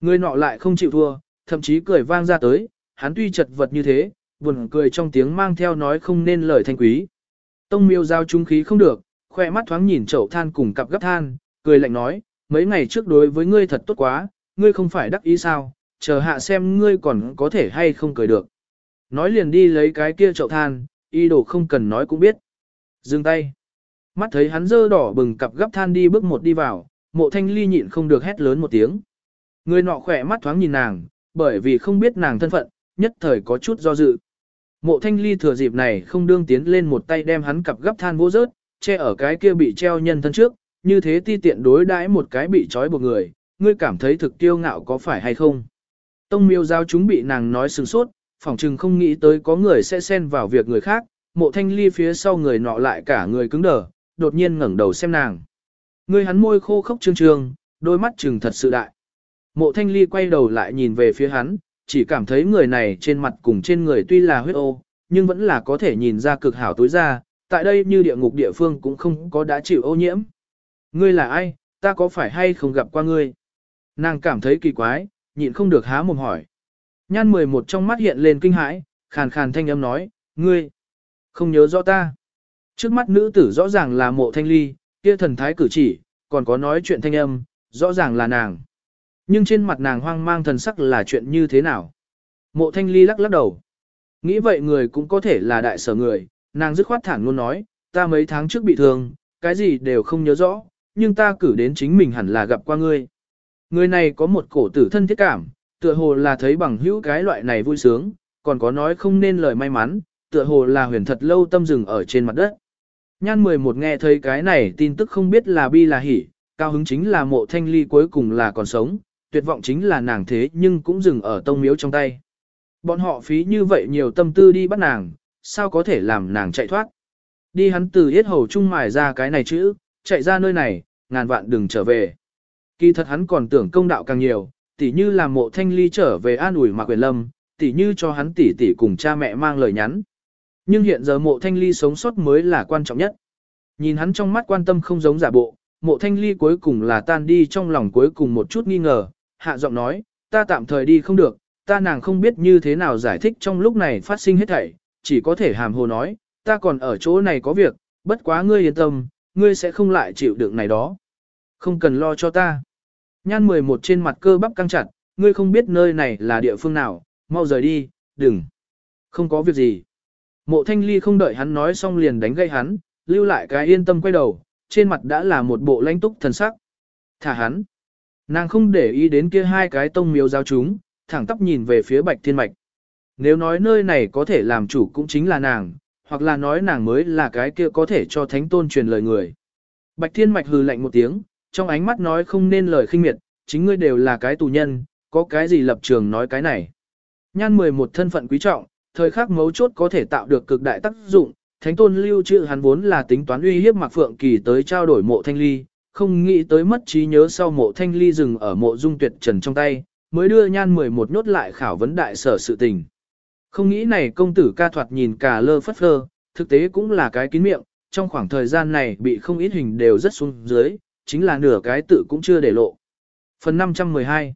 Người nọ lại không chịu thua, thậm chí cười vang ra tới, hắn tuy chật vật như thế, buồn cười trong tiếng mang theo nói không nên lời thanh quý. Tông miêu giao trung khí không được, khoe mắt thoáng nhìn chậu than cùng cặp gấp than, cười lạnh nói, mấy ngày trước đối với ngươi thật tốt quá, ngươi không phải đắc ý sao, chờ hạ xem ngươi còn có thể hay không cười được. Nói liền đi lấy cái kia chậu than, y đồ không cần nói cũng biết. Dừng tay. Mắt thấy hắn dơ đỏ bừng cặp gấp than đi bước một đi vào, mộ thanh ly nhịn không được hét lớn một tiếng. Người nọ khỏe mắt thoáng nhìn nàng, bởi vì không biết nàng thân phận, nhất thời có chút do dự. Mộ thanh ly thừa dịp này không đương tiến lên một tay đem hắn cặp gấp than vô rớt, che ở cái kia bị treo nhân thân trước, như thế ti tiện đối đãi một cái bị trói buộc người, ngươi cảm thấy thực kiêu ngạo có phải hay không. Tông miêu giao chúng bị nàng nói sừng sốt, phỏng chừng không nghĩ tới có người sẽ xen vào việc người khác, mộ thanh ly phía sau người nọ lại cả người cứng đờ, đột nhiên ngẩng đầu xem nàng. Ngươi hắn môi khô khốc trương trương, đôi mắt trừng thật sự đại. Mộ thanh ly quay đầu lại nhìn về phía hắn, chỉ cảm thấy người này trên mặt cùng trên người tuy là huyết ô, nhưng vẫn là có thể nhìn ra cực hảo tối ra, tại đây như địa ngục địa phương cũng không có đã chịu ô nhiễm. Ngươi là ai, ta có phải hay không gặp qua ngươi? Nàng cảm thấy kỳ quái, nhịn không được há mồm hỏi. Nhan 11 trong mắt hiện lên kinh hãi, khàn khàn thanh âm nói, ngươi, không nhớ rõ ta. Trước mắt nữ tử rõ ràng là mộ thanh ly, kia thần thái cử chỉ, còn có nói chuyện thanh âm, rõ ràng là nàng. Nhưng trên mặt nàng hoang mang thần sắc là chuyện như thế nào? Mộ thanh ly lắc lắc đầu. Nghĩ vậy người cũng có thể là đại sở người, nàng dứt khoát thẳng luôn nói, ta mấy tháng trước bị thương, cái gì đều không nhớ rõ, nhưng ta cử đến chính mình hẳn là gặp qua ngươi. Người này có một cổ tử thân thiết cảm, tựa hồ là thấy bằng hữu cái loại này vui sướng, còn có nói không nên lời may mắn, tựa hồ là huyền thật lâu tâm rừng ở trên mặt đất. Nhan 11 nghe thấy cái này tin tức không biết là bi là hỉ, cao hứng chính là mộ thanh ly cuối cùng là còn sống, tuyệt vọng chính là nàng thế nhưng cũng dừng ở tông miếu trong tay. Bọn họ phí như vậy nhiều tâm tư đi bắt nàng, sao có thể làm nàng chạy thoát. Đi hắn từ yết hầu trung mài ra cái này chữ, chạy ra nơi này, ngàn vạn đừng trở về. Kỳ thật hắn còn tưởng công đạo càng nhiều, tỉ như làm mộ thanh ly trở về an ủi Mạc Quyền Lâm, tỉ như cho hắn tỉ tỉ cùng cha mẹ mang lời nhắn. Nhưng hiện giờ mộ thanh ly sống sót mới là quan trọng nhất. Nhìn hắn trong mắt quan tâm không giống giả bộ, mộ thanh ly cuối cùng là tan đi trong lòng cuối cùng một chút nghi ngờ, hạ giọng nói, ta tạm thời đi không được, ta nàng không biết như thế nào giải thích trong lúc này phát sinh hết thảy, chỉ có thể hàm hồ nói, ta còn ở chỗ này có việc, bất quá ngươi yên tâm, ngươi sẽ không lại chịu đựng này đó. Không cần lo cho ta. Nhan 11 trên mặt cơ bắp căng chặt, ngươi không biết nơi này là địa phương nào, mau rời đi, đừng. Không có việc gì. Mộ thanh ly không đợi hắn nói xong liền đánh gây hắn, lưu lại cái yên tâm quay đầu, trên mặt đã là một bộ lãnh túc thần sắc. Thả hắn. Nàng không để ý đến kia hai cái tông miếu giáo chúng, thẳng tắp nhìn về phía bạch thiên mạch. Nếu nói nơi này có thể làm chủ cũng chính là nàng, hoặc là nói nàng mới là cái kia có thể cho thánh tôn truyền lời người. Bạch thiên mạch hừ lạnh một tiếng, trong ánh mắt nói không nên lời khinh miệt, chính ngươi đều là cái tù nhân, có cái gì lập trường nói cái này. Nhan 11 thân phận quý trọng, thời khắc mấu chốt có thể tạo được cực đại tác dụng, thánh tôn lưu trữ hắn vốn là tính toán uy hiếp Mạc Phượng Kỳ tới trao đổi mộ thanh ly, không nghĩ tới mất trí nhớ sau mộ thanh ly dừng ở mộ dung tuyệt trần trong tay, mới đưa nhan 11 nhốt lại khảo vấn đại sở sự tình. Không nghĩ này công tử ca thoạt nhìn cả lơ phất phơ, thực tế cũng là cái kín miệng, trong khoảng thời gian này bị không ít hình đều rất xuống dưới, chính là nửa cái tự cũng chưa để lộ. Phần 512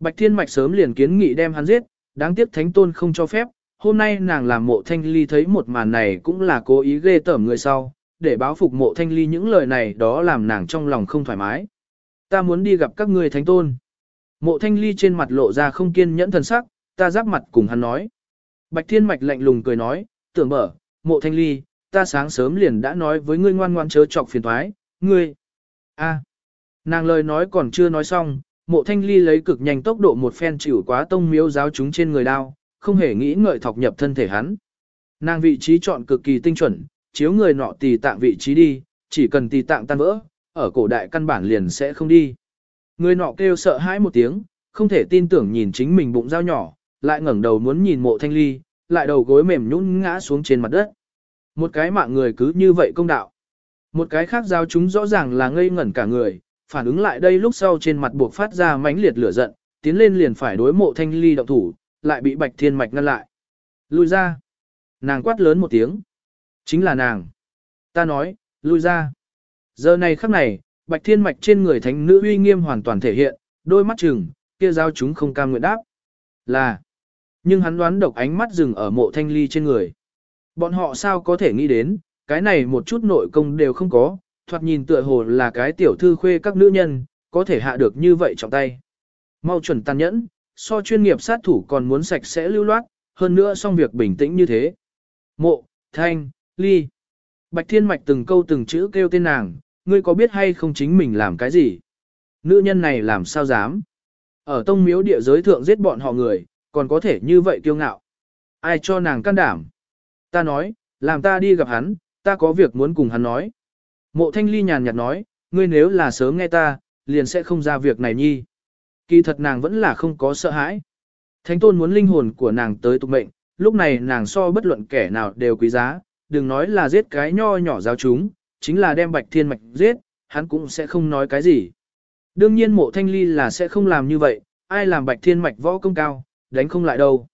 Bạch Thiên Mạch sớm liền kiến nghị đem hắn giết, đáng tiếc Thánh Tôn không cho phép, hôm nay nàng làm mộ thanh ly thấy một màn này cũng là cố ý ghê tởm người sau, để báo phục mộ thanh ly những lời này đó làm nàng trong lòng không thoải mái. Ta muốn đi gặp các người Thánh Tôn. Mộ thanh ly trên mặt lộ ra không kiên nhẫn thần sắc, ta giáp mặt cùng hắn nói. Bạch Thiên Mạch lạnh lùng cười nói, tưởng mở, mộ thanh ly, ta sáng sớm liền đã nói với ngươi ngoan ngoan chớ chọc phiền thoái, ngươi. a nàng lời nói còn chưa nói xong, mộ thanh ly lấy cực nhanh tốc độ một phen chịu quá tông miếu giáo chúng trên người đao, không hề nghĩ ngợi thọc nhập thân thể hắn. Nàng vị trí chọn cực kỳ tinh chuẩn, chiếu người nọ tì tạng vị trí đi, chỉ cần tì tạng tan vỡ, ở cổ đại căn bản liền sẽ không đi. Người nọ kêu sợ hãi một tiếng, không thể tin tưởng nhìn chính mình bụng dao nhỏ, lại ngẩng đầu muốn nhìn mộ thanh ly, lại đầu gối mềm nhũn ngã xuống trên mặt đất. Một cái mạng người cứ như vậy công đạo. Một cái khác giao chúng rõ ràng là ngây ngẩn cả người, phản ứng lại đây lúc sau trên mặt buộc phát ra mãnh liệt lửa giận, tiến lên liền phải đối mộ thanh ly động thủ, lại bị bạch thiên mạch ngăn lại. Lui ra. Nàng quát lớn một tiếng. Chính là nàng. Ta nói, lui ra. Giờ này khắc này, bạch thiên mạch trên người thánh nữ uy nghiêm hoàn toàn thể hiện, đôi mắt chừng, kia giao chúng không cam nguyện đáp. Là. Nhưng hắn đoán độc ánh mắt dừng ở mộ thanh ly trên người. Bọn họ sao có thể nghĩ đến, cái này một chút nội công đều không có, thoạt nhìn tựa hồ là cái tiểu thư khuê các nữ nhân, có thể hạ được như vậy trong tay. Mau chuẩn tàn nhẫn, so chuyên nghiệp sát thủ còn muốn sạch sẽ lưu loát, hơn nữa xong việc bình tĩnh như thế. Mộ, thanh, ly. Bạch Thiên Mạch từng câu từng chữ kêu tên nàng, ngươi có biết hay không chính mình làm cái gì? Nữ nhân này làm sao dám? Ở tông miếu địa giới thượng giết bọn họ người, còn có thể như vậy kiêu ngạo. Ai cho nàng can đảm? Ta nói, làm ta đi gặp hắn, ta có việc muốn cùng hắn nói. Mộ thanh ly nhàn nhạt nói, ngươi nếu là sớm nghe ta, liền sẽ không ra việc này nhi. Kỳ thật nàng vẫn là không có sợ hãi. Thánh tôn muốn linh hồn của nàng tới tục mệnh, lúc này nàng so bất luận kẻ nào đều quý giá, đừng nói là giết cái nho nhỏ giáo chúng, chính là đem bạch thiên mạch giết, hắn cũng sẽ không nói cái gì. Đương nhiên mộ thanh ly là sẽ không làm như vậy, ai làm bạch thiên mạch võ công cao, đánh không lại đâu.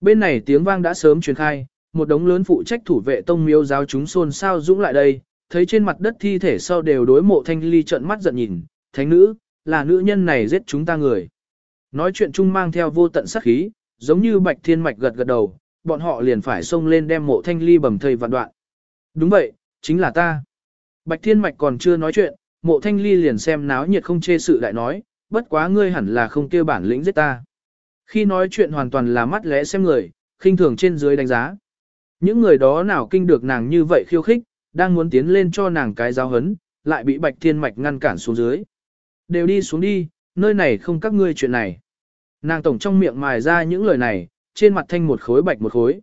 Bên này tiếng vang đã sớm truyền khai, một đống lớn phụ trách thủ vệ tông miêu giáo chúng xôn xao dũng lại đây, thấy trên mặt đất thi thể sau đều đối mộ thanh ly trợn mắt giận nhìn, thánh nữ, là nữ nhân này giết chúng ta người. Nói chuyện chung mang theo vô tận sát khí, giống như bạch thiên mạch gật gật đầu, bọn họ liền phải xông lên đem mộ thanh ly bầm thây vạn đoạn. Đúng vậy, chính là ta. Bạch thiên mạch còn chưa nói chuyện, mộ thanh ly liền xem náo nhiệt không chê sự đại nói, bất quá ngươi hẳn là không kêu bản lĩnh giết ta. Khi nói chuyện hoàn toàn là mắt lẽ xem người, khinh thường trên dưới đánh giá. Những người đó nào kinh được nàng như vậy khiêu khích, đang muốn tiến lên cho nàng cái giáo hấn, lại bị Bạch Thiên Mạch ngăn cản xuống dưới. Đều đi xuống đi, nơi này không các ngươi chuyện này. Nàng tổng trong miệng mài ra những lời này, trên mặt thanh một khối bạch một khối.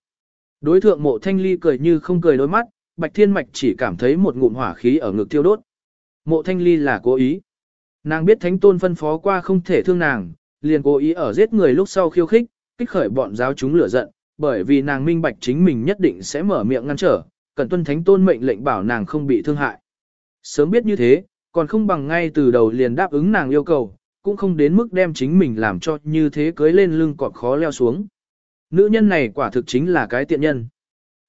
Đối thượng mộ thanh ly cười như không cười đôi mắt, Bạch Thiên Mạch chỉ cảm thấy một ngụm hỏa khí ở ngực thiêu đốt. Mộ thanh ly là cố ý. Nàng biết thánh tôn phân phó qua không thể thương nàng, liền cố ý ở giết người lúc sau khiêu khích, kích khởi bọn giáo chúng lửa giận, bởi vì nàng minh bạch chính mình nhất định sẽ mở miệng ngăn trở, cần tuân thánh tôn mệnh lệnh bảo nàng không bị thương hại. Sớm biết như thế, còn không bằng ngay từ đầu liền đáp ứng nàng yêu cầu, cũng không đến mức đem chính mình làm cho như thế cưới lên lưng cọp khó leo xuống. Nữ nhân này quả thực chính là cái tiện nhân.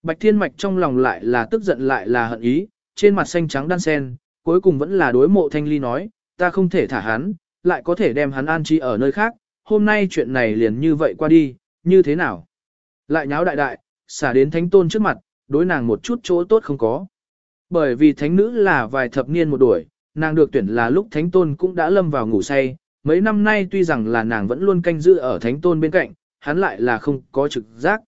Bạch Thiên Mạch trong lòng lại là tức giận lại là hận ý, trên mặt xanh trắng đan sen, cuối cùng vẫn là đối mộ thanh ly nói, ta không thể thả hắn, lại có thể đem hắn an trí ở nơi khác, hôm nay chuyện này liền như vậy qua đi, như thế nào? Lại nháo đại đại, xả đến thánh tôn trước mặt, đối nàng một chút chỗ tốt không có. Bởi vì thánh nữ là vài thập niên một đuổi, nàng được tuyển là lúc thánh tôn cũng đã lâm vào ngủ say, mấy năm nay tuy rằng là nàng vẫn luôn canh giữ ở thánh tôn bên cạnh, hắn lại là không có trực giác.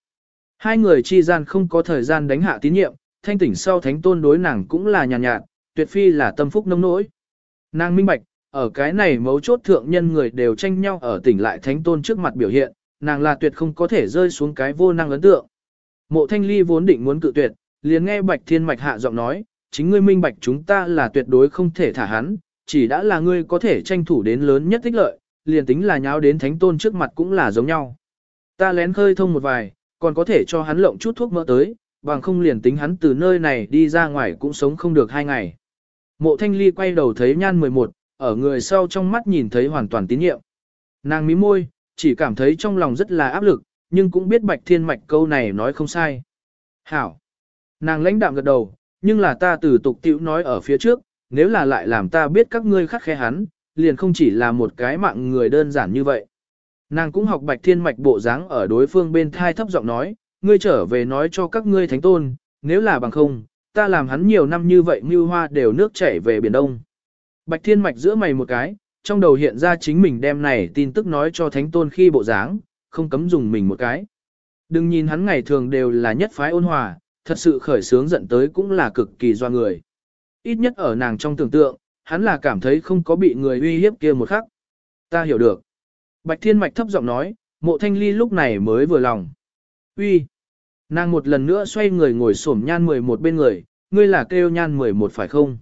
Hai người chi gian không có thời gian đánh hạ tín nhiệm, thanh tỉnh sau thánh tôn đối nàng cũng là nhàn nhạt, nhạt, tuyệt phi là tâm phúc nông nỗi. Nàng minh bạch, ở cái này mấu chốt thượng nhân người đều tranh nhau ở tỉnh lại thánh tôn trước mặt biểu hiện, nàng là tuyệt không có thể rơi xuống cái vô năng ấn tượng. Mộ thanh ly vốn định muốn cự tuyệt, liền nghe bạch thiên mạch hạ giọng nói, chính ngươi minh bạch chúng ta là tuyệt đối không thể thả hắn, chỉ đã là ngươi có thể tranh thủ đến lớn nhất tích lợi, liền tính là nháo đến thánh tôn trước mặt cũng là giống nhau. Ta lén khơi thông một vài, còn có thể cho hắn lộng chút thuốc mỡ tới, bằng không liền tính hắn từ nơi này đi ra ngoài cũng sống không được hai ngày. Mộ thanh ly quay đầu thấy nhan 11, ở người sau trong mắt nhìn thấy hoàn toàn tín nhiệm. Nàng mím môi, chỉ cảm thấy trong lòng rất là áp lực, nhưng cũng biết bạch thiên mạch câu này nói không sai. Hảo! Nàng lãnh đạm gật đầu, nhưng là ta từ tục tiểu nói ở phía trước, nếu là lại làm ta biết các ngươi khắc khe hắn, liền không chỉ là một cái mạng người đơn giản như vậy. Nàng cũng học bạch thiên mạch bộ dáng ở đối phương bên thai thấp giọng nói, ngươi trở về nói cho các ngươi thánh tôn, nếu là bằng không, ta làm hắn nhiều năm như vậy mưu hoa đều nước chảy về biển đông. Bạch thiên mạch giữa mày một cái, trong đầu hiện ra chính mình đem này tin tức nói cho thánh tôn khi bộ dáng, không cấm dùng mình một cái. Đừng nhìn hắn ngày thường đều là nhất phái ôn hòa, thật sự khởi sướng giận tới cũng là cực kỳ doa người. Ít nhất ở nàng trong tưởng tượng, hắn là cảm thấy không có bị người uy hiếp kia một khắc. Ta hiểu được. Bạch Thiên Mạch thấp giọng nói, mộ thanh ly lúc này mới vừa lòng. Uy. Nàng một lần nữa xoay người ngồi xổm nhan 11 bên người, ngươi là kêu nhan 11 phải không?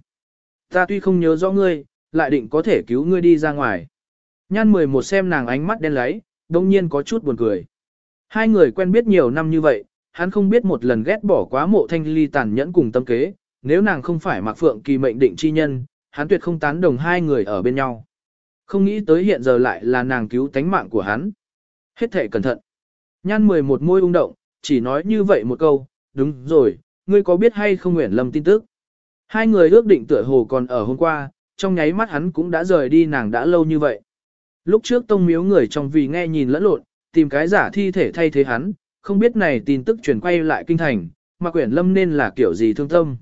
Ta tuy không nhớ rõ ngươi, lại định có thể cứu ngươi đi ra ngoài. Nhan 11 xem nàng ánh mắt đen lấy, đồng nhiên có chút buồn cười. Hai người quen biết nhiều năm như vậy, hắn không biết một lần ghét bỏ quá mộ thanh ly tàn nhẫn cùng tâm kế, nếu nàng không phải mặc phượng kỳ mệnh định chi nhân, hắn tuyệt không tán đồng hai người ở bên nhau. Không nghĩ tới hiện giờ lại là nàng cứu tánh mạng của hắn. Hết thể cẩn thận. Nhan 11 môi ung động, chỉ nói như vậy một câu, đúng rồi, ngươi có biết hay không nguyện lầm tin tức. Hai người ước định tựa hồ còn ở hôm qua, trong nháy mắt hắn cũng đã rời đi nàng đã lâu như vậy. Lúc trước tông miếu người trong vì nghe nhìn lẫn lộn, tìm cái giả thi thể thay thế hắn, không biết này tin tức truyền quay lại kinh thành, mà quyển lâm nên là kiểu gì thương tâm.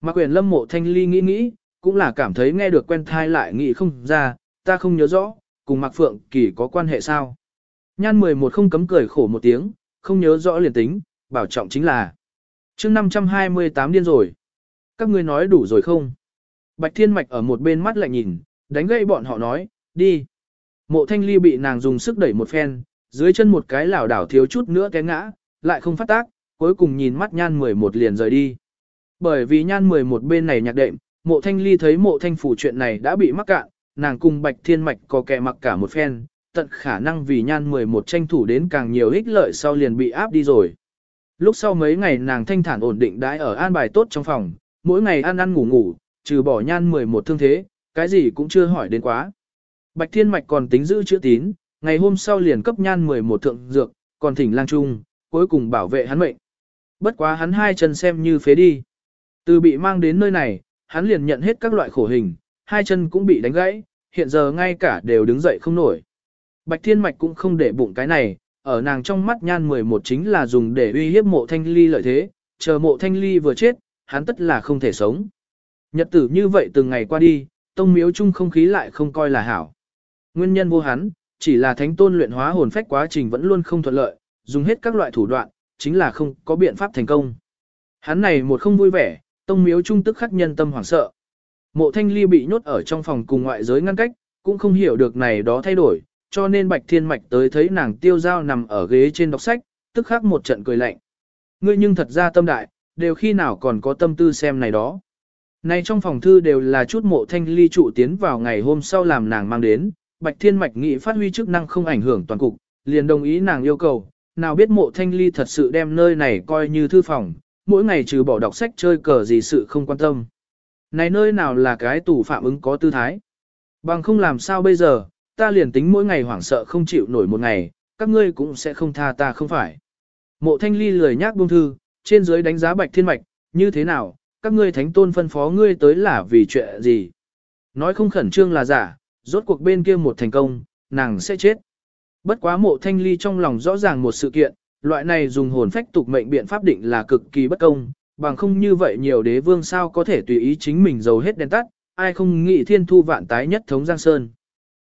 Mà quyển lâm mộ thanh ly nghĩ nghĩ, cũng là cảm thấy nghe được quen thai lại nghĩ không ra, ta không nhớ rõ, cùng Mạc Phượng Kỳ có quan hệ sao. Nhan 11 không cấm cười khổ một tiếng, không nhớ rõ liền tính, bảo trọng chính là. chương 528 điên rồi. Các ngươi nói đủ rồi không? Bạch Thiên Mạch ở một bên mắt lại nhìn, đánh gậy bọn họ nói, đi. Mộ thanh ly bị nàng dùng sức đẩy một phen, dưới chân một cái lảo đảo thiếu chút nữa té ngã, lại không phát tác, cuối cùng nhìn mắt nhan 11 liền rời đi. Bởi vì nhan 11 bên này nhạc đệm, mộ thanh ly thấy mộ thanh phủ chuyện này đã bị mắc cạn, nàng cùng bạch thiên mạch có kẻ mặc cả một phen, tận khả năng vì nhan 11 tranh thủ đến càng nhiều ích lợi sau liền bị áp đi rồi. Lúc sau mấy ngày nàng thanh thản ổn định đãi ở an bài tốt trong phòng, mỗi ngày ăn ăn ngủ ngủ, trừ bỏ nhan 11 thương thế, cái gì cũng chưa hỏi đến quá. Bạch thiên mạch còn tính giữ chữ tín, ngày hôm sau liền cấp nhan 11 thượng dược, còn thỉnh lang trung, cuối cùng bảo vệ hắn mệnh. Bất quá hắn hai chân xem như phế đi. Từ bị mang đến nơi này, hắn liền nhận hết các loại khổ hình, hai chân cũng bị đánh gãy, hiện giờ ngay cả đều đứng dậy không nổi. Bạch Thiên Mạch cũng không để bụng cái này, ở nàng trong mắt nhan 11 chính là dùng để uy hiếp mộ thanh ly lợi thế, chờ mộ thanh ly vừa chết, hắn tất là không thể sống. Nhật tử như vậy từng ngày qua đi, tông miếu chung không khí lại không coi là hảo. Nguyên nhân vô hắn, chỉ là thánh tôn luyện hóa hồn phách quá trình vẫn luôn không thuận lợi, dùng hết các loại thủ đoạn, chính là không có biện pháp thành công. Hắn này một không vui vẻ, tông miếu trung tức khắc nhân tâm hoảng sợ. Mộ thanh ly bị nhốt ở trong phòng cùng ngoại giới ngăn cách, cũng không hiểu được này đó thay đổi, cho nên bạch thiên mạch tới thấy nàng tiêu dao nằm ở ghế trên đọc sách, tức khắc một trận cười lạnh. Ngươi nhưng thật ra tâm đại, đều khi nào còn có tâm tư xem này đó. nay trong phòng thư đều là chút mộ thanh ly trụ tiến vào ngày hôm sau làm nàng mang đến, bạch thiên mạch nghị phát huy chức năng không ảnh hưởng toàn cục, liền đồng ý nàng yêu cầu, nào biết mộ thanh ly thật sự đem nơi này coi như thư phòng, mỗi ngày trừ bỏ đọc sách chơi cờ gì sự không quan tâm. Này nơi nào là cái tù phạm ứng có tư thái. Bằng không làm sao bây giờ, ta liền tính mỗi ngày hoảng sợ không chịu nổi một ngày, các ngươi cũng sẽ không tha ta không phải. Mộ thanh ly lười nhác buông thư, trên dưới đánh giá bạch thiên mạch, như thế nào, các ngươi thánh tôn phân phó ngươi tới là vì chuyện gì. Nói không khẩn trương là giả, rốt cuộc bên kia một thành công, nàng sẽ chết. Bất quá mộ thanh ly trong lòng rõ ràng một sự kiện, loại này dùng hồn phách tục mệnh biện pháp định là cực kỳ bất công, bằng không như vậy nhiều đế vương sao có thể tùy ý chính mình giàu hết đèn tắt, ai không nghĩ thiên thu vạn tái nhất thống Giang Sơn.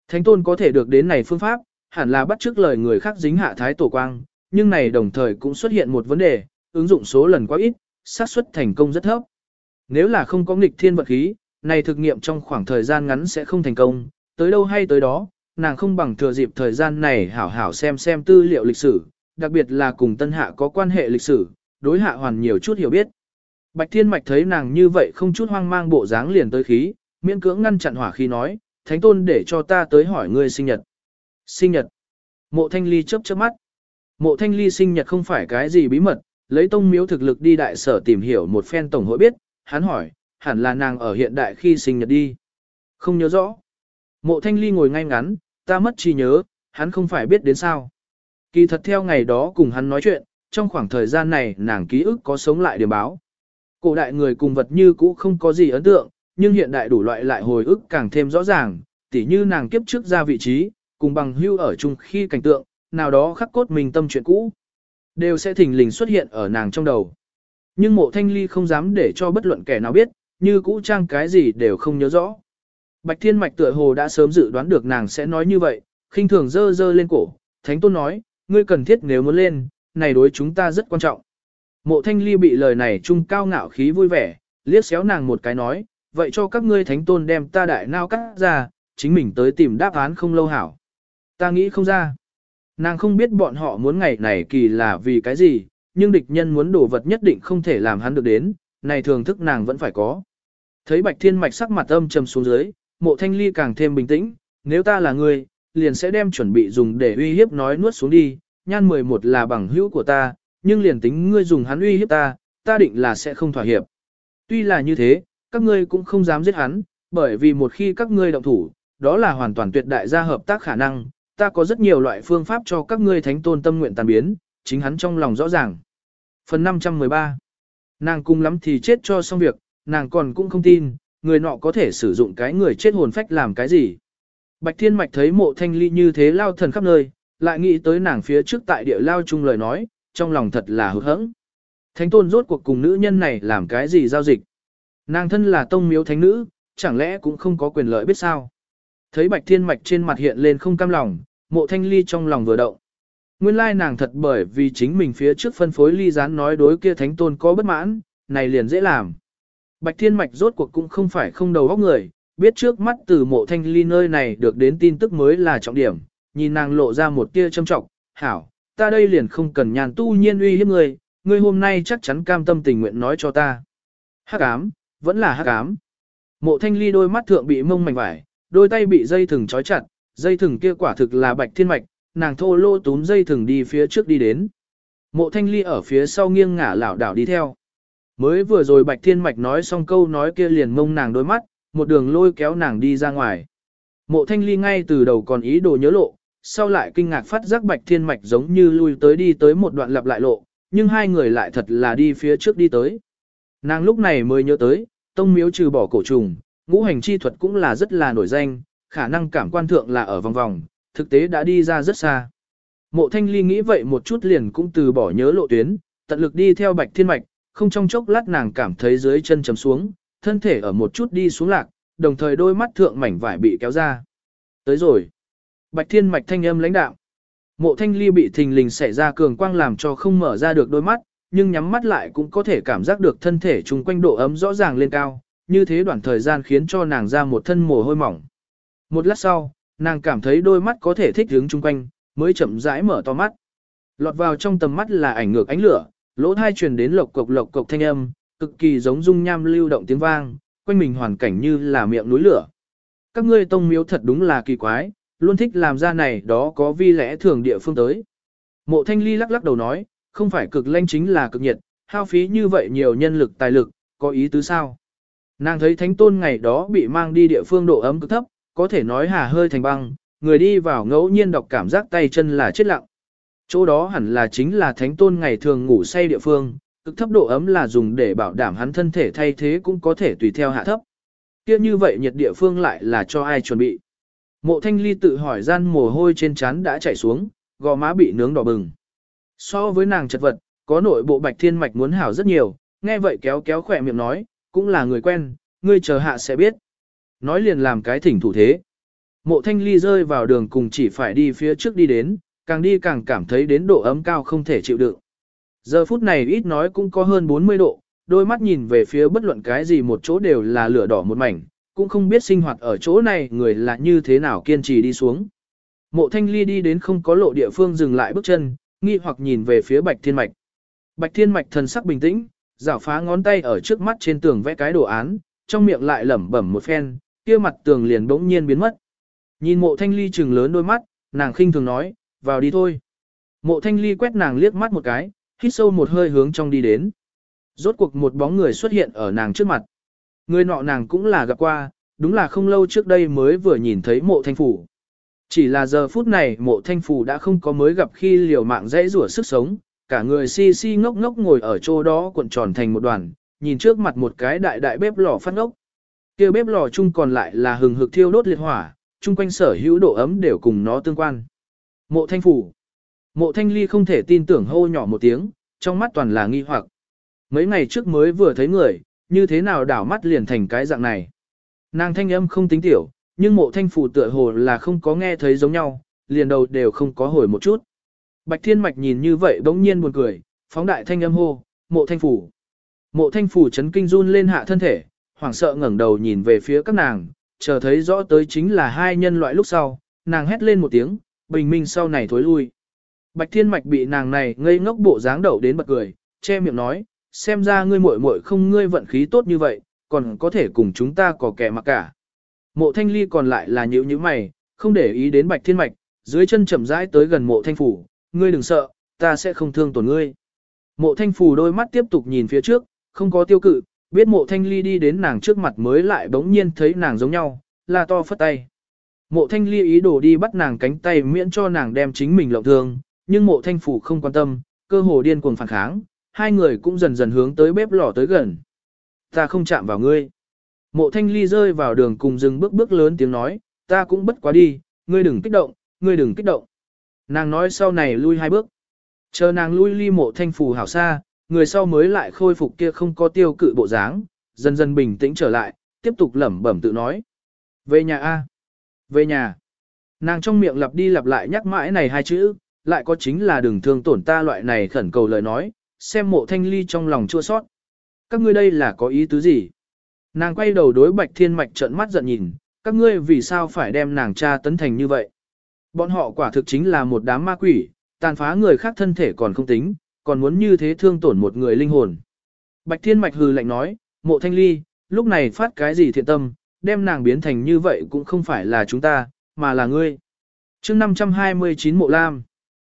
Thánh tôn có thể được đến này phương pháp, hẳn là bắt chước lời người khác dính hạ thái tổ quang, nhưng này đồng thời cũng xuất hiện một vấn đề, ứng dụng số lần quá ít, xác suất thành công rất thấp. Nếu là không có nghịch thiên vật khí, này thực nghiệm trong khoảng thời gian ngắn sẽ không thành công, tới đâu hay tới đó, nàng không bằng thừa dịp thời gian này hảo hảo xem xem tư liệu lịch sử, đặc biệt là cùng tân hạ có quan hệ lịch sử, đối hạ hoàn nhiều chút hiểu biết. Bạch Thiên Mạch thấy nàng như vậy không chút hoang mang bộ dáng liền tới khí, miễn cưỡng ngăn chặn hỏa khí nói, Thánh Tôn để cho ta tới hỏi ngươi sinh nhật. Sinh nhật. Mộ Thanh Ly chớp chớp mắt. Mộ Thanh Ly sinh nhật không phải cái gì bí mật, lấy tông miếu thực lực đi đại sở tìm hiểu một phen tổng hội biết, hắn hỏi, hẳn là nàng ở hiện đại khi sinh nhật đi. Không nhớ rõ. Mộ Thanh Ly ngồi ngay ngắn, ta mất trí nhớ, hắn không phải biết đến sao. Kỳ thật theo ngày đó cùng hắn nói chuyện, trong khoảng thời gian này nàng ký ức có sống lại điểm báo. Cổ đại người cùng vật như cũ không có gì ấn tượng, nhưng hiện đại đủ loại lại hồi ức càng thêm rõ ràng, tỉ như nàng kiếp trước ra vị trí, cùng bằng hưu ở chung khi cảnh tượng, nào đó khắc cốt mình tâm chuyện cũ, đều sẽ thình lình xuất hiện ở nàng trong đầu. Nhưng mộ thanh ly không dám để cho bất luận kẻ nào biết, như cũ trang cái gì đều không nhớ rõ. Bạch Thiên Mạch tựa hồ đã sớm dự đoán được nàng sẽ nói như vậy, khinh thường dơ dơ lên cổ, Thánh Tôn nói, ngươi cần thiết nếu muốn lên, này đối chúng ta rất quan trọng. Mộ Thanh Ly bị lời này trung cao ngạo khí vui vẻ, liếc xéo nàng một cái nói, vậy cho các ngươi Thánh Tôn đem ta đại nao cắt ra, chính mình tới tìm đáp án không lâu hảo. Ta nghĩ không ra. Nàng không biết bọn họ muốn ngày này kỳ là vì cái gì, nhưng địch nhân muốn đổ vật nhất định không thể làm hắn được đến, này thường thức nàng vẫn phải có. Thấy Bạch Thiên Mạch sắc mặt âm trầm xuống dưới, mộ thanh ly càng thêm bình tĩnh, nếu ta là người, liền sẽ đem chuẩn bị dùng để uy hiếp nói nuốt xuống đi, nhan 11 là bằng hữu của ta, nhưng liền tính ngươi dùng hắn uy hiếp ta, ta định là sẽ không thỏa hiệp. Tuy là như thế, các ngươi cũng không dám giết hắn, bởi vì một khi các ngươi động thủ, đó là hoàn toàn tuyệt đại gia hợp tác khả năng, ta có rất nhiều loại phương pháp cho các ngươi thánh tôn tâm nguyện tàn biến, chính hắn trong lòng rõ ràng. Phần 513 Nàng cung lắm thì chết cho xong việc, nàng còn cũng không tin, người nọ có thể sử dụng cái người chết hồn phách làm cái gì. Bạch Thiên Mạch thấy mộ thanh ly như thế lao thần khắp nơi, lại nghĩ tới nàng phía trước tại địa lao chung lời nói, trong lòng thật là hụt hẫng. Thánh tôn rốt cuộc cùng nữ nhân này làm cái gì giao dịch. Nàng thân là tông miếu thánh nữ, chẳng lẽ cũng không có quyền lợi biết sao. Thấy Bạch Thiên Mạch trên mặt hiện lên không cam lòng, mộ thanh ly trong lòng vừa động. Nguyên lai nàng thật bởi vì chính mình phía trước phân phối ly gián nói đối kia thánh tôn có bất mãn, này liền dễ làm. Bạch Thiên Mạch rốt cuộc cũng không phải không đầu óc người, biết trước mắt từ mộ thanh ly nơi này được đến tin tức mới là trọng điểm, nhìn nàng lộ ra một tia châm trọng, hảo, ta đây liền không cần nhàn tu nhiên uy hiếp người, ngươi hôm nay chắc chắn cam tâm tình nguyện nói cho ta. Hắc ám, vẫn là hắc ám. Mộ thanh ly đôi mắt thượng bị mông mảnh vải, đôi tay bị dây thừng trói chặt, dây thừng kia quả thực là bạch thiên mạch, nàng thô lô túm dây thừng đi phía trước đi đến. Mộ thanh ly ở phía sau nghiêng ngả lảo đảo đi theo. Mới vừa rồi Bạch Thiên Mạch nói xong câu nói kia liền mông nàng đôi mắt, một đường lôi kéo nàng đi ra ngoài. Mộ Thanh Ly ngay từ đầu còn ý đồ nhớ lộ, sau lại kinh ngạc phát giác Bạch Thiên Mạch giống như lui tới đi tới một đoạn lặp lại lộ, nhưng hai người lại thật là đi phía trước đi tới. Nàng lúc này mới nhớ tới, tông miếu trừ bỏ cổ trùng, ngũ hành chi thuật cũng là rất là nổi danh, khả năng cảm quan thượng là ở vòng vòng, thực tế đã đi ra rất xa. Mộ Thanh Ly nghĩ vậy một chút liền cũng từ bỏ nhớ lộ tuyến, tận lực đi theo Bạch Thiên Mạch, không trong chốc lát nàng cảm thấy dưới chân chấm xuống, thân thể ở một chút đi xuống lạc, đồng thời đôi mắt thượng mảnh vải bị kéo ra. Tới rồi. Bạch thiên mạch thanh âm lãnh đạo. Mộ thanh ly bị thình lình xảy ra cường quang làm cho không mở ra được đôi mắt, nhưng nhắm mắt lại cũng có thể cảm giác được thân thể chung quanh độ ấm rõ ràng lên cao, như thế đoạn thời gian khiến cho nàng ra một thân mồ hôi mỏng. Một lát sau, nàng cảm thấy đôi mắt có thể thích hướng chung quanh, mới chậm rãi mở to mắt. Lọt vào trong tầm mắt là ảnh ngược ánh lửa, Lỗ thai truyền đến lộc cộc lộc cộc thanh âm, cực kỳ giống dung nham lưu động tiếng vang, quanh mình hoàn cảnh như là miệng núi lửa. Các ngươi tông miếu thật đúng là kỳ quái, luôn thích làm ra này đó có vi lẽ thường địa phương tới. Mộ thanh ly lắc lắc đầu nói, không phải cực lanh chính là cực nhiệt, hao phí như vậy nhiều nhân lực tài lực, có ý tứ sao? Nàng thấy thánh tôn ngày đó bị mang đi địa phương độ ấm cực thấp, có thể nói hà hơi thành băng, người đi vào ngẫu nhiên đọc cảm giác tay chân là chết lặng. Chỗ đó hẳn là chính là thánh tôn ngày thường ngủ say địa phương, cực thấp độ ấm là dùng để bảo đảm hắn thân thể thay thế cũng có thể tùy theo hạ thấp. Kia như vậy nhiệt địa phương lại là cho ai chuẩn bị. Mộ thanh ly tự hỏi gian mồ hôi trên trán đã chảy xuống, gò má bị nướng đỏ bừng. So với nàng chật vật, có nội bộ bạch thiên mạch muốn hảo rất nhiều, nghe vậy kéo kéo khỏe miệng nói, cũng là người quen, ngươi chờ hạ sẽ biết. Nói liền làm cái thỉnh thủ thế. Mộ thanh ly rơi vào đường cùng chỉ phải đi phía trước đi đến, càng đi càng cảm thấy đến độ ấm cao không thể chịu đựng. Giờ phút này ít nói cũng có hơn 40 độ, đôi mắt nhìn về phía bất luận cái gì một chỗ đều là lửa đỏ một mảnh, cũng không biết sinh hoạt ở chỗ này người là như thế nào kiên trì đi xuống. Mộ thanh ly đi đến không có lộ địa phương dừng lại bước chân, nghi hoặc nhìn về phía bạch thiên mạch. Bạch thiên mạch thần sắc bình tĩnh, rảo phá ngón tay ở trước mắt trên tường vẽ cái đồ án, trong miệng lại lẩm bẩm một phen, kia mặt tường liền bỗng nhiên biến mất. Nhìn mộ thanh ly trừng lớn đôi mắt, nàng khinh thường nói, vào đi thôi. Mộ thanh ly quét nàng liếc mắt một cái, hít sâu một hơi hướng trong đi đến. Rốt cuộc một bóng người xuất hiện ở nàng trước mặt. Người nọ nàng cũng là gặp qua, đúng là không lâu trước đây mới vừa nhìn thấy mộ thanh phủ. Chỉ là giờ phút này mộ thanh phủ đã không có mới gặp khi liều mạng dãy rủa sức sống, cả người si si ngốc ngốc ngồi ở chỗ đó cuộn tròn thành một đoàn, nhìn trước mặt một cái đại đại bếp lò phát ngốc kia bếp lò chung còn lại là hừng hực thiêu đốt liệt hỏa, chung quanh sở hữu độ ấm đều cùng nó tương quan. Mộ thanh phủ. Mộ thanh ly không thể tin tưởng hô nhỏ một tiếng, trong mắt toàn là nghi hoặc. Mấy ngày trước mới vừa thấy người, như thế nào đảo mắt liền thành cái dạng này. Nàng thanh âm không tính tiểu, nhưng mộ thanh phủ tựa hồ là không có nghe thấy giống nhau, liền đầu đều không có hồi một chút. Bạch Thiên Mạch nhìn như vậy bỗng nhiên buồn cười, phóng đại thanh âm hô, mộ thanh phủ. Mộ thanh phủ chấn kinh run lên hạ thân thể, hoảng sợ ngẩng đầu nhìn về phía các nàng, chờ thấy rõ tới chính là hai nhân loại lúc sau, nàng hét lên một tiếng, bình minh sau này thối lui. Bạch Thiên Mạch bị nàng này ngây ngốc bộ dáng đầu đến bật cười, che miệng nói, xem ra ngươi muội muội không ngươi vận khí tốt như vậy, còn có thể cùng chúng ta có kẻ mặc cả. Mộ Thanh Ly còn lại là nhíu nhíu mày, không để ý đến Bạch Thiên Mạch, dưới chân chậm rãi tới gần Mộ Thanh phủ, ngươi đừng sợ, ta sẽ không thương tổn ngươi. Mộ Thanh phủ đôi mắt tiếp tục nhìn phía trước, không có tiêu cự, biết Mộ Thanh Ly đi đến nàng trước mặt mới lại bỗng nhiên thấy nàng giống nhau, là to phất tay. Mộ Thanh Ly ý đồ đi bắt nàng cánh tay miễn cho nàng đem chính mình lộng thương, nhưng Mộ Thanh phủ không quan tâm, cơ hồ điên cuồng phản kháng, hai người cũng dần dần hướng tới bếp lò tới gần. Ta không chạm vào ngươi. Mộ thanh ly rơi vào đường cùng dừng bước bước lớn tiếng nói, ta cũng bất quá đi, ngươi đừng kích động, ngươi đừng kích động. Nàng nói sau này lui hai bước. Chờ nàng lui ly mộ thanh phù hảo xa, người sau mới lại khôi phục kia không có tiêu cự bộ dáng, dần dần bình tĩnh trở lại, tiếp tục lẩm bẩm tự nói. Về nhà A. Về nhà. Nàng trong miệng lặp đi lặp lại nhắc mãi này hai chữ, lại có chính là đừng thương tổn ta loại này khẩn cầu lời nói, xem mộ thanh ly trong lòng chua sót. Các ngươi đây là có ý tứ gì? Nàng quay đầu đối bạch thiên mạch trợn mắt giận nhìn, các ngươi vì sao phải đem nàng cha tấn thành như vậy? Bọn họ quả thực chính là một đám ma quỷ, tàn phá người khác thân thể còn không tính, còn muốn như thế thương tổn một người linh hồn. Bạch thiên mạch hừ lạnh nói, mộ thanh ly, lúc này phát cái gì thiện tâm, đem nàng biến thành như vậy cũng không phải là chúng ta, mà là ngươi. chương 529 mộ lam.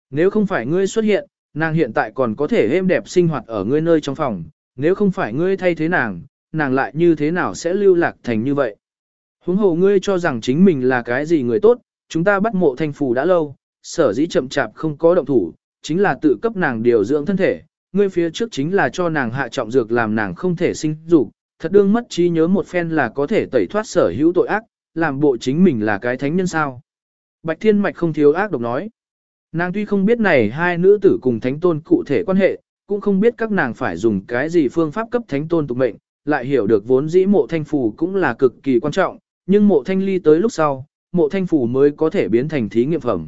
Nếu không phải ngươi xuất hiện, nàng hiện tại còn có thể êm đẹp sinh hoạt ở ngươi nơi trong phòng, nếu không phải ngươi thay thế nàng, nàng lại như thế nào sẽ lưu lạc thành như vậy. Huống hồ ngươi cho rằng chính mình là cái gì người tốt, chúng ta bắt mộ thanh phù đã lâu, sở dĩ chậm chạp không có động thủ, chính là tự cấp nàng điều dưỡng thân thể, ngươi phía trước chính là cho nàng hạ trọng dược làm nàng không thể sinh dục, thật đương mất trí nhớ một phen là có thể tẩy thoát sở hữu tội ác, làm bộ chính mình là cái thánh nhân sao. Bạch Thiên Mạch không thiếu ác độc nói. Nàng tuy không biết này hai nữ tử cùng thánh tôn cụ thể quan hệ, cũng không biết các nàng phải dùng cái gì phương pháp cấp thánh tôn tục mệnh, lại hiểu được vốn dĩ mộ thanh phù cũng là cực kỳ quan trọng, nhưng mộ thanh ly tới lúc sau, mộ thanh phù mới có thể biến thành thí nghiệm phẩm.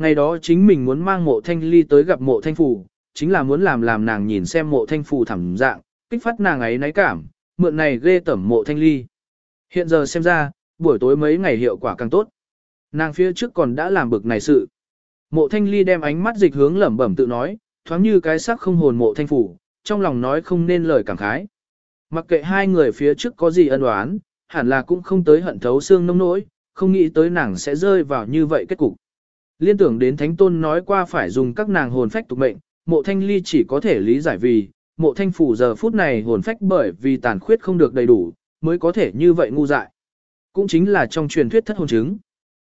Ngày đó chính mình muốn mang mộ thanh ly tới gặp mộ thanh phủ, chính là muốn làm làm nàng nhìn xem mộ thanh phủ thẳng dạng, kích phát nàng ấy náy cảm, mượn này ghê tẩm mộ thanh ly. Hiện giờ xem ra, buổi tối mấy ngày hiệu quả càng tốt. Nàng phía trước còn đã làm bực này sự. Mộ thanh ly đem ánh mắt dịch hướng lẩm bẩm tự nói, thoáng như cái xác không hồn mộ thanh phủ, trong lòng nói không nên lời cảm khái. Mặc kệ hai người phía trước có gì ân oán, hẳn là cũng không tới hận thấu xương nông nỗi, không nghĩ tới nàng sẽ rơi vào như vậy kết cục. Liên tưởng đến Thánh Tôn nói qua phải dùng các nàng hồn phách tục mệnh, mộ thanh ly chỉ có thể lý giải vì, mộ thanh phủ giờ phút này hồn phách bởi vì tàn khuyết không được đầy đủ, mới có thể như vậy ngu dại. Cũng chính là trong truyền thuyết thất hồn chứng.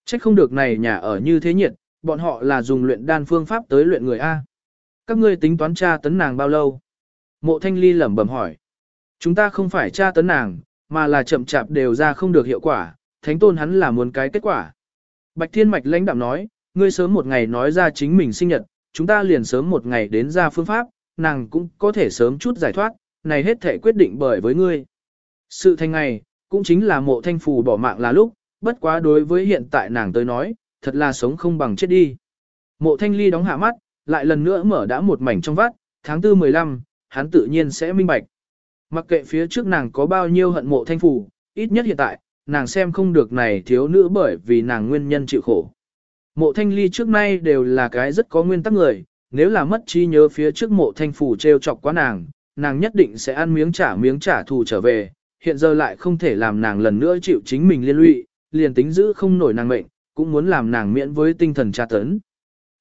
Trách không được này nhà ở như thế nhiệt, bọn họ là dùng luyện đan phương pháp tới luyện người A. Các ngươi tính toán tra tấn nàng bao lâu? Mộ thanh ly lẩm bẩm hỏi. Chúng ta không phải tra tấn nàng, mà là chậm chạp đều ra không được hiệu quả, thánh tôn hắn là muốn cái kết quả. Bạch Thiên Mạch lãnh đạm nói, ngươi sớm một ngày nói ra chính mình sinh nhật, chúng ta liền sớm một ngày đến ra phương pháp, nàng cũng có thể sớm chút giải thoát, này hết thể quyết định bởi với ngươi. Sự thanh ngày, cũng chính là mộ thanh phù bỏ mạng là lúc, bất quá đối với hiện tại nàng tới nói, thật là sống không bằng chết đi. Mộ thanh ly đóng hạ mắt, lại lần nữa mở đã một mảnh trong vắt, tháng 4 15, hắn tự nhiên sẽ minh bạch. Mặc kệ phía trước nàng có bao nhiêu hận mộ thanh phù, ít nhất hiện tại, nàng xem không được này thiếu nữ bởi vì nàng nguyên nhân chịu khổ. Mộ thanh ly trước nay đều là cái rất có nguyên tắc người, nếu là mất trí nhớ phía trước mộ thanh phủ treo chọc quá nàng, nàng nhất định sẽ ăn miếng trả miếng trả thù trở về, hiện giờ lại không thể làm nàng lần nữa chịu chính mình liên lụy, liền tính giữ không nổi nàng mệnh, cũng muốn làm nàng miễn với tinh thần tra tấn.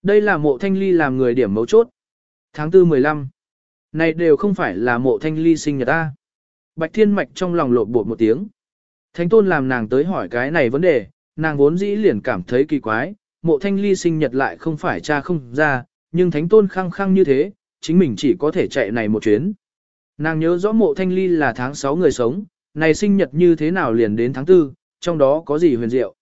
Đây là mộ thanh ly làm người điểm mấu chốt. Tháng 4 15. Này đều không phải là mộ thanh ly sinh nhật ta. Bạch thiên mạch trong lòng lộn bột một tiếng. Thánh tôn làm nàng tới hỏi cái này vấn đề, nàng vốn dĩ liền cảm thấy kỳ quái, mộ thanh ly sinh nhật lại không phải cha không ra, nhưng thánh tôn khăng khăng như thế, chính mình chỉ có thể chạy này một chuyến. Nàng nhớ rõ mộ thanh ly là tháng 6 người sống, này sinh nhật như thế nào liền đến tháng 4, trong đó có gì huyền diệu.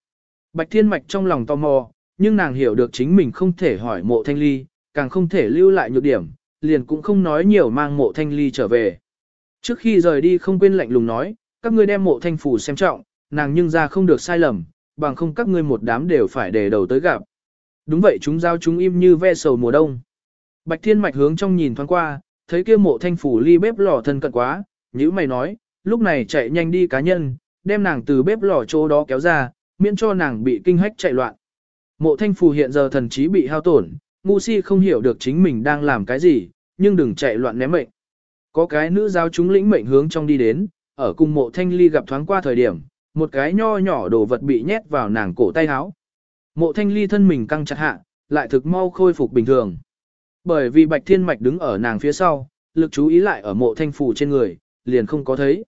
Bạch thiên mạch trong lòng tò mò, nhưng nàng hiểu được chính mình không thể hỏi mộ thanh ly, càng không thể lưu lại nhược điểm, liền cũng không nói nhiều mang mộ thanh ly trở về. Trước khi rời đi không quên lạnh lùng nói, các ngươi đem mộ thanh phủ xem trọng, nàng nhưng ra không được sai lầm, bằng không các ngươi một đám đều phải để đầu tới gặp. Đúng vậy chúng giao chúng im như ve sầu mùa đông. Bạch thiên mạch hướng trong nhìn thoáng qua, thấy kia mộ thanh phủ ly bếp lò thân cận quá, như mày nói, lúc này chạy nhanh đi cá nhân, đem nàng từ bếp lò chỗ đó kéo ra, miễn cho nàng bị kinh hách chạy loạn. Mộ thanh phủ hiện giờ thần trí bị hao tổn, ngu si không hiểu được chính mình đang làm cái gì, nhưng đừng chạy loạn ném mệnh. Có cái nữ giáo chúng lĩnh mệnh hướng trong đi đến, ở cùng mộ thanh ly gặp thoáng qua thời điểm, một cái nho nhỏ đồ vật bị nhét vào nàng cổ tay áo. Mộ thanh ly thân mình căng chặt hạ, lại thực mau khôi phục bình thường. Bởi vì bạch thiên mạch đứng ở nàng phía sau, lực chú ý lại ở mộ thanh phủ trên người, liền không có thấy.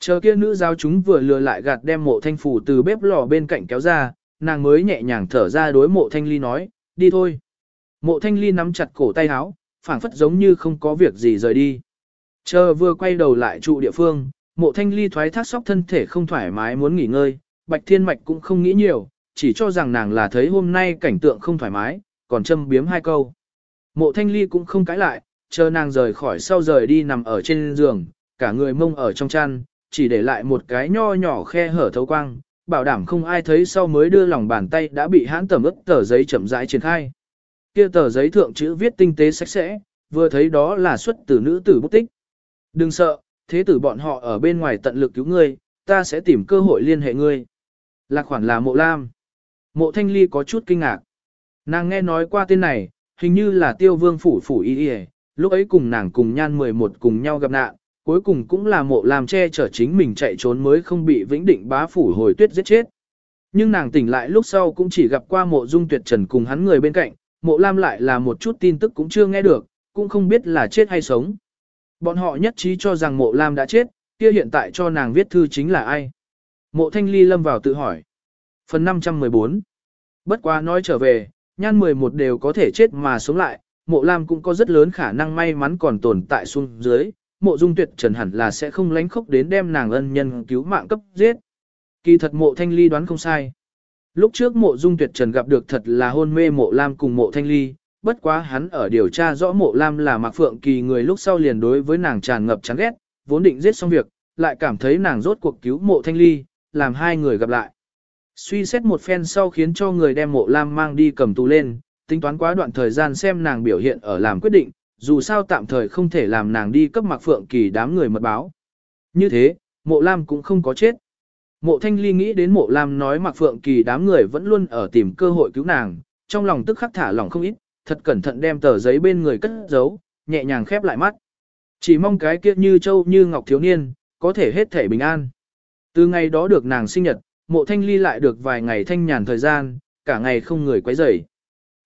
Chờ kia nữ giáo chúng vừa lừa lại gạt đem mộ thanh phủ từ bếp lò bên cạnh kéo ra, nàng mới nhẹ nhàng thở ra đối mộ thanh ly nói, đi thôi. Mộ thanh ly nắm chặt cổ tay áo, phảng phất giống như không có việc gì rời đi. Chờ vừa quay đầu lại trụ địa phương, mộ thanh ly thoái thác sóc thân thể không thoải mái muốn nghỉ ngơi, bạch thiên mạch cũng không nghĩ nhiều, chỉ cho rằng nàng là thấy hôm nay cảnh tượng không thoải mái, còn châm biếm hai câu. Mộ thanh ly cũng không cãi lại, chờ nàng rời khỏi sau rời đi nằm ở trên giường, cả người mông ở trong chăn, chỉ để lại một cái nho nhỏ khe hở thấu quang, bảo đảm không ai thấy sau mới đưa lòng bàn tay đã bị hãn tẩm ướt tờ giấy chậm rãi triển khai. Kia tờ giấy thượng chữ viết tinh tế sạch sẽ, vừa thấy đó là xuất từ nữ tử bút tích. Đừng sợ, thế tử bọn họ ở bên ngoài tận lực cứu ngươi, ta sẽ tìm cơ hội liên hệ ngươi. Lạc khoản là mộ lam. Mộ thanh ly có chút kinh ngạc. Nàng nghe nói qua tên này, hình như là tiêu vương phủ phủ y y lúc ấy cùng nàng cùng nhan 11 cùng nhau gặp nạn, cuối cùng cũng là mộ lam che chở chính mình chạy trốn mới không bị vĩnh định bá phủ hồi tuyết giết chết. Nhưng nàng tỉnh lại lúc sau cũng chỉ gặp qua mộ dung tuyệt trần cùng hắn người bên cạnh, mộ lam lại là một chút tin tức cũng chưa nghe được, cũng không biết là chết hay sống. Bọn họ nhất trí cho rằng mộ lam đã chết, kia hiện tại cho nàng viết thư chính là ai. Mộ thanh ly lâm vào tự hỏi. Phần 514 Bất quá nói trở về, nhan 11 đều có thể chết mà sống lại, mộ lam cũng có rất lớn khả năng may mắn còn tồn tại xuống dưới, mộ dung tuyệt trần hẳn là sẽ không lánh khốc đến đem nàng ân nhân cứu mạng cấp giết. Kỳ thật mộ thanh ly đoán không sai. Lúc trước mộ dung tuyệt trần gặp được thật là hôn mê mộ lam cùng mộ thanh ly, bất quá hắn ở điều tra rõ mộ lam là mạc phượng kỳ người lúc sau liền đối với nàng tràn ngập chán ghét, vốn định giết xong việc, lại cảm thấy nàng rốt cuộc cứu mộ thanh ly, làm hai người gặp lại. Suy xét một phen sau khiến cho người đem mộ lam mang đi cầm tù lên, tính toán quá đoạn thời gian xem nàng biểu hiện ở làm quyết định, dù sao tạm thời không thể làm nàng đi cấp mạc phượng kỳ đám người mật báo. Như thế, mộ lam cũng không có chết. Mộ thanh ly nghĩ đến mộ lam nói mạc phượng kỳ đám người vẫn luôn ở tìm cơ hội cứu nàng, trong lòng tức khắc thả lòng không ít, thật cẩn thận đem tờ giấy bên người cất giấu, nhẹ nhàng khép lại mắt. Chỉ mong cái kia như châu như ngọc thiếu niên, có thể hết thể bình an. Từ ngày đó được nàng sinh nhật, mộ thanh ly lại được vài ngày thanh nhàn thời gian, cả ngày không người quấy rầy.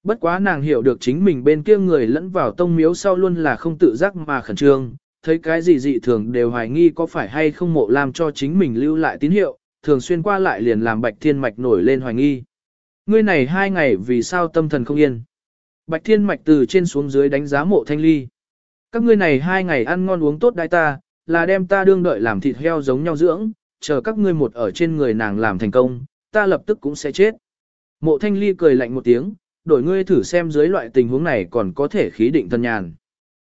Bất quá nàng hiểu được chính mình bên kia người lẫn vào tông miếu sau luôn là không tự giác mà khẩn trương, thấy cái gì dị thường đều hoài nghi có phải hay không mộ làm cho chính mình lưu lại tín hiệu, thường xuyên qua lại liền làm bạch thiên mạch nổi lên hoài nghi. Ngươi này hai ngày vì sao tâm thần không yên? Bạch thiên mạch từ trên xuống dưới đánh giá mộ thanh ly. Các ngươi này hai ngày ăn ngon uống tốt đại ta, là đem ta đương đợi làm thịt heo giống nhau dưỡng, chờ các ngươi một ở trên người nàng làm thành công, ta lập tức cũng sẽ chết. Mộ thanh ly cười lạnh một tiếng, đổi ngươi thử xem dưới loại tình huống này còn có thể khí định thân nhàn.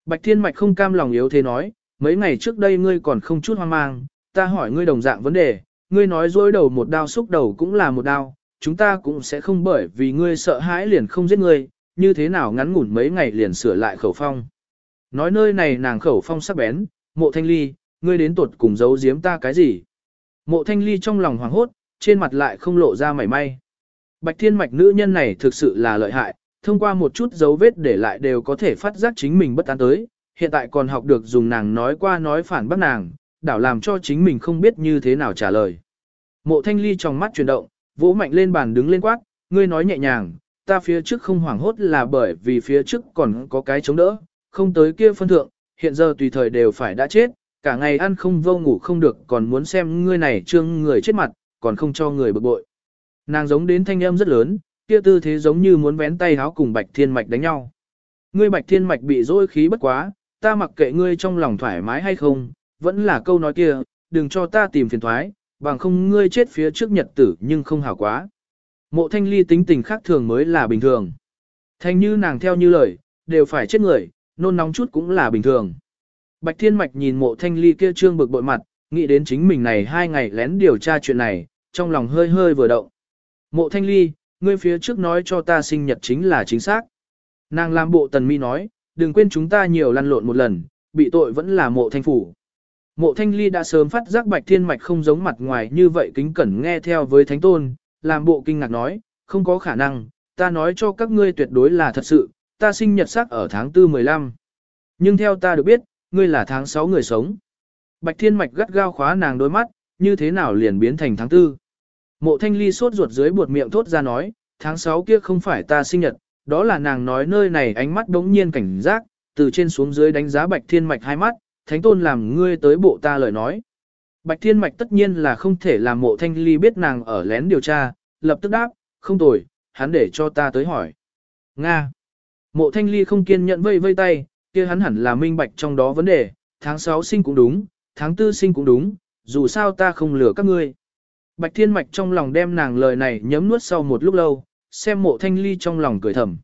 Bạch thiên mạch không cam lòng yếu thế nói, mấy ngày trước đây ngươi còn không chút hoang mang, ta hỏi ngươi đồng dạng vấn đề, ngươi nói dối đầu một đao xúc đầu cũng là một đao, chúng ta cũng sẽ không bởi vì ngươi sợ hãi liền không giết ngươi, như thế nào ngắn ngủn mấy ngày liền sửa lại khẩu phong. Nói nơi này nàng khẩu phong sắc bén, mộ thanh ly, ngươi đến tuột cùng giấu giếm ta cái gì. Mộ thanh ly trong lòng hoảng hốt, trên mặt lại không lộ ra mảy may. Bạch thiên mạch nữ nhân này thực sự là lợi hại, thông qua một chút dấu vết để lại đều có thể phát giác chính mình bất an tới, hiện tại còn học được dùng nàng nói qua nói phản bác nàng, đảo làm cho chính mình không biết như thế nào trả lời. Mộ thanh ly trong mắt chuyển động, vỗ mạnh lên bàn đứng lên quát, ngươi nói nhẹ nhàng, ta phía trước không hoảng hốt là bởi vì phía trước còn có cái chống đỡ, không tới kia phân thượng, hiện giờ tùy thời đều phải đã chết, cả ngày ăn không vô ngủ không được còn muốn xem ngươi này trương người chết mặt, còn không cho người bực bội. Nàng giống đến thanh âm rất lớn, kia tư thế giống như muốn vén tay háo cùng Bạch Thiên Mạch đánh nhau. Ngươi Bạch Thiên Mạch bị dối khí bất quá, ta mặc kệ ngươi trong lòng thoải mái hay không, vẫn là câu nói kia, đừng cho ta tìm phiền thoái, bằng không ngươi chết phía trước nhật tử nhưng không hảo quá. Mộ thanh ly tính tình khác thường mới là bình thường. Thanh như nàng theo như lời, đều phải chết người, nôn nóng chút cũng là bình thường. Bạch Thiên Mạch nhìn mộ thanh ly kia trương bực bội mặt, nghĩ đến chính mình này hai ngày lén điều tra chuyện này, trong lòng hơi hơi vừa động. Mộ thanh ly, ngươi phía trước nói cho ta sinh nhật chính là chính xác. Nàng làm bộ tần mi nói, đừng quên chúng ta nhiều lăn lộn một lần, bị tội vẫn là mộ thanh phủ. Mộ thanh ly đã sớm phát giác bạch thiên mạch không giống mặt ngoài như vậy kính cẩn nghe theo với thánh tôn, làm bộ kinh ngạc nói, không có khả năng, ta nói cho các ngươi tuyệt đối là thật sự, ta sinh nhật sắc ở tháng 4 15. Nhưng theo ta được biết, ngươi là tháng 6 người sống. Bạch thiên mạch gắt gao khóa nàng đôi mắt, như thế nào liền biến thành tháng 4. Mộ thanh ly sốt ruột dưới buột miệng thốt ra nói, tháng 6 kia không phải ta sinh nhật, đó là nàng nói nơi này ánh mắt đống nhiên cảnh giác, từ trên xuống dưới đánh giá bạch thiên mạch hai mắt, thánh tôn làm ngươi tới bộ ta lời nói. Bạch thiên mạch tất nhiên là không thể làm mộ thanh ly biết nàng ở lén điều tra, lập tức đáp, không tồi, hắn để cho ta tới hỏi. Nga. Mộ thanh ly không kiên nhẫn vây vây tay, kia hắn hẳn là minh bạch trong đó vấn đề, tháng 6 sinh cũng đúng, tháng 4 sinh cũng đúng, dù sao ta không lừa các ngươi. Bạch Thiên Mạch trong lòng đem nàng lời này nhấm nuốt sau một lúc lâu, xem mộ thanh ly trong lòng cười thầm.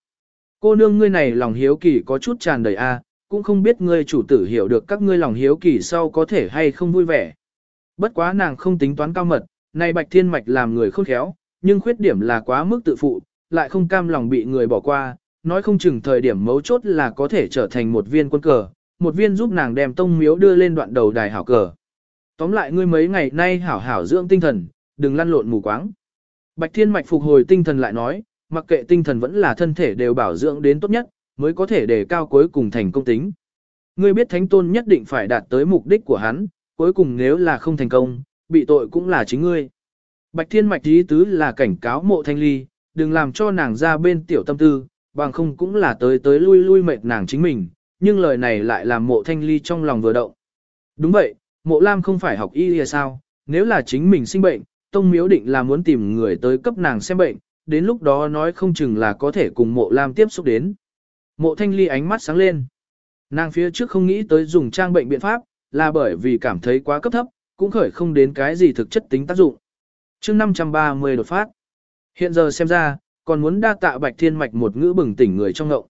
Cô nương ngươi này lòng hiếu kỳ có chút tràn đầy a, cũng không biết ngươi chủ tử hiểu được các ngươi lòng hiếu kỳ sau có thể hay không vui vẻ. Bất quá nàng không tính toán cao mật, này Bạch Thiên Mạch làm người khôn khéo, nhưng khuyết điểm là quá mức tự phụ, lại không cam lòng bị người bỏ qua, nói không chừng thời điểm mấu chốt là có thể trở thành một viên quân cờ, một viên giúp nàng đem tông miếu đưa lên đoạn đầu đài hảo cờ. Tóm lại ngươi mấy ngày nay hảo hảo dưỡng tinh thần, đừng lăn lộn mù quáng. Bạch Thiên Mạch phục hồi tinh thần lại nói, mặc kệ tinh thần vẫn là thân thể đều bảo dưỡng đến tốt nhất, mới có thể đề cao cuối cùng thành công tính. Ngươi biết Thánh Tôn nhất định phải đạt tới mục đích của hắn, cuối cùng nếu là không thành công, bị tội cũng là chính ngươi. Bạch Thiên Mạch ý tứ là cảnh cáo mộ thanh ly, đừng làm cho nàng ra bên tiểu tâm tư, bằng không cũng là tới tới lui lui mệt nàng chính mình, nhưng lời này lại làm mộ thanh ly trong lòng vừa động. Đúng vậy, mộ lam không phải học y hay sao, nếu là chính mình sinh bệnh, tông miếu định là muốn tìm người tới cấp nàng xem bệnh, đến lúc đó nói không chừng là có thể cùng mộ lam tiếp xúc đến. Mộ thanh ly ánh mắt sáng lên. Nàng phía trước không nghĩ tới dùng trang bệnh biện pháp, là bởi vì cảm thấy quá cấp thấp, cũng khởi không đến cái gì thực chất tính tác dụng. chương 530 đột phát. Hiện giờ xem ra, còn muốn đa tạ bạch thiên mạch một ngữ bừng tỉnh người trong ngậu.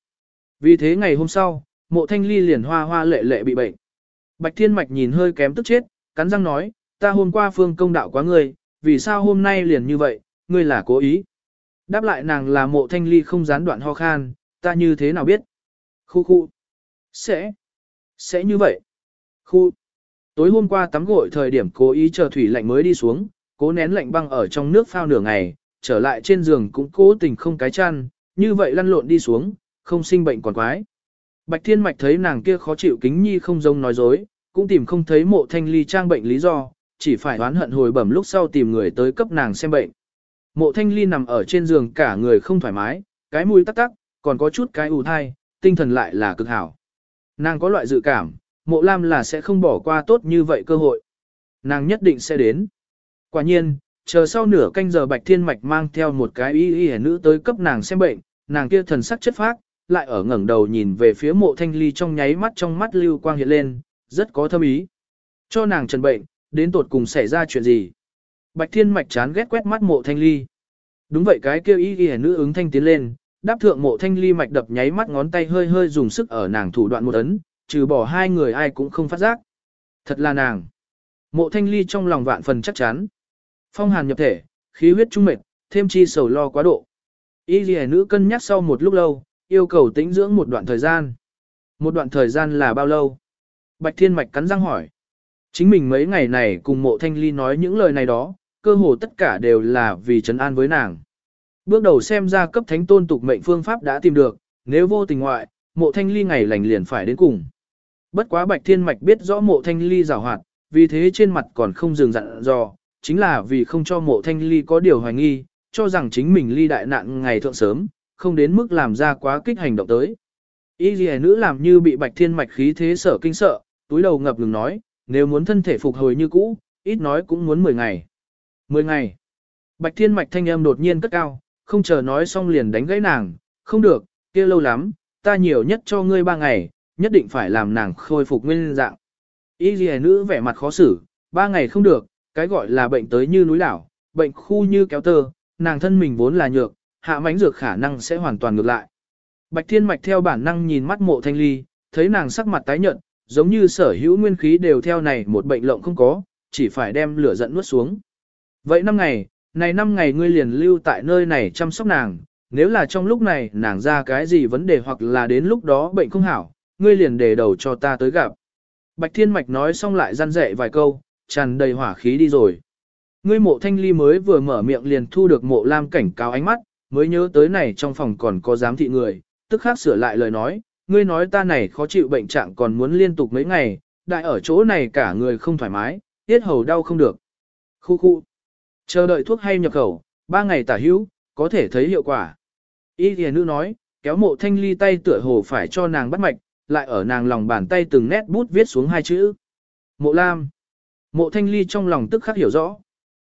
Vì thế ngày hôm sau, mộ thanh ly liền hoa hoa lệ lệ bị bệnh. Bạch thiên mạch nhìn hơi kém tức chết, cắn răng nói, ta hôm qua phương công đạo quá ngươi, vì sao hôm nay liền như vậy, ngươi là cố ý. Đáp lại nàng là mộ thanh ly không gián đoạn ho khan, ta như thế nào biết? Khu khu. Sẽ. Sẽ như vậy. Khu. Tối hôm qua tắm gội thời điểm cố ý chờ thủy lạnh mới đi xuống, cố nén lạnh băng ở trong nước phao nửa ngày, trở lại trên giường cũng cố tình không cái chăn, như vậy lăn lộn đi xuống, không sinh bệnh còn quái. Bạch Thiên Mạch thấy nàng kia khó chịu kính nhi không giống nói dối, cũng tìm không thấy mộ thanh ly trang bệnh lý do, chỉ phải đoán hận hồi bẩm lúc sau tìm người tới cấp nàng xem bệnh. Mộ thanh ly nằm ở trên giường cả người không thoải mái, cái mũi tắc tắc, còn có chút cái ù thai, tinh thần lại là cực hảo. Nàng có loại dự cảm, mộ lam là sẽ không bỏ qua tốt như vậy cơ hội. Nàng nhất định sẽ đến. Quả nhiên, chờ sau nửa canh giờ bạch thiên mạch mang theo một cái y y nữ tới cấp nàng xem bệnh, nàng kia thần sắc chất phác, lại ở ngẩng đầu nhìn về phía mộ thanh ly trong nháy mắt trong mắt lưu quang hiện lên, rất có thâm ý. Cho nàng trần bệnh, đến tột cùng xảy ra chuyện gì. Bạch thiên mạch chán ghét quét mắt mộ thanh ly. Đúng vậy cái kêu y y nữ ứng thanh tiến lên, đáp thượng mộ thanh ly mạch đập nháy mắt ngón tay hơi hơi dùng sức ở nàng thủ đoạn một ấn, trừ bỏ hai người ai cũng không phát giác. Thật là nàng. Mộ thanh ly trong lòng vạn phần chắc chắn. Phong hàn nhập thể, khí huyết trung mệt, thêm chi sầu lo quá độ. Y ghi nữ cân nhắc sau một lúc lâu, yêu cầu tĩnh dưỡng một đoạn thời gian. Một đoạn thời gian là bao lâu? Bạch Thiên Mạch cắn răng hỏi. Chính mình mấy ngày này cùng mộ thanh ly nói những lời này đó, cơ hồ tất cả đều là vì trấn an với nàng. Bước đầu xem ra cấp thánh tôn tục mệnh phương pháp đã tìm được, nếu vô tình ngoại, mộ thanh ly ngày lành liền phải đến cùng. Bất quá Bạch Thiên Mạch biết rõ mộ thanh ly rào hoạt, vì thế trên mặt còn không dừng dặn dò, chính là vì không cho mộ thanh ly có điều hoài nghi, cho rằng chính mình ly đại nạn ngày thượng sớm, không đến mức làm ra quá kích hành động tới. Ý ghi nữ làm như bị Bạch Thiên Mạch khí thế sở kinh sợ, túi đầu ngập ngừng nói, nếu muốn thân thể phục hồi như cũ, ít nói cũng muốn 10 ngày. 10 ngày. Bạch Thiên Mạch thanh âm đột nhiên cất cao, không chờ nói xong liền đánh gãy nàng, không được, kia lâu lắm, ta nhiều nhất cho ngươi 3 ngày, nhất định phải làm nàng khôi phục nguyên dạng. Y ghi nữ vẻ mặt khó xử, ba ngày không được, cái gọi là bệnh tới như núi đảo, bệnh khu như kéo tơ, nàng thân mình vốn là nhược, hạ mánh dược khả năng sẽ hoàn toàn ngược lại. Bạch Thiên Mạch theo bản năng nhìn mắt mộ thanh ly, thấy nàng sắc mặt tái nhợt, giống như sở hữu nguyên khí đều theo này một bệnh lộng không có, chỉ phải đem lửa giận nuốt xuống. Vậy năm ngày, này năm ngày ngươi liền lưu tại nơi này chăm sóc nàng, nếu là trong lúc này nàng ra cái gì vấn đề hoặc là đến lúc đó bệnh không hảo, ngươi liền để đầu cho ta tới gặp. Bạch Thiên Mạch nói xong lại răn dạy vài câu, tràn đầy hỏa khí đi rồi. Ngươi mộ thanh ly mới vừa mở miệng liền thu được mộ lam cảnh cáo ánh mắt, mới nhớ tới này trong phòng còn có giám thị người, tức khác sửa lại lời nói, ngươi nói ta này khó chịu bệnh trạng còn muốn liên tục mấy ngày, đại ở chỗ này cả người không thoải mái, tiết hầu đau không được. Khu khu. Chờ đợi thuốc hay nhập khẩu, ba ngày tả hữu, có thể thấy hiệu quả. Y thìa nữ nói, kéo mộ thanh ly tay tựa hồ phải cho nàng bắt mạch, lại ở nàng lòng bàn tay từng nét bút viết xuống hai chữ. Mộ lam. Mộ thanh ly trong lòng tức khắc hiểu rõ.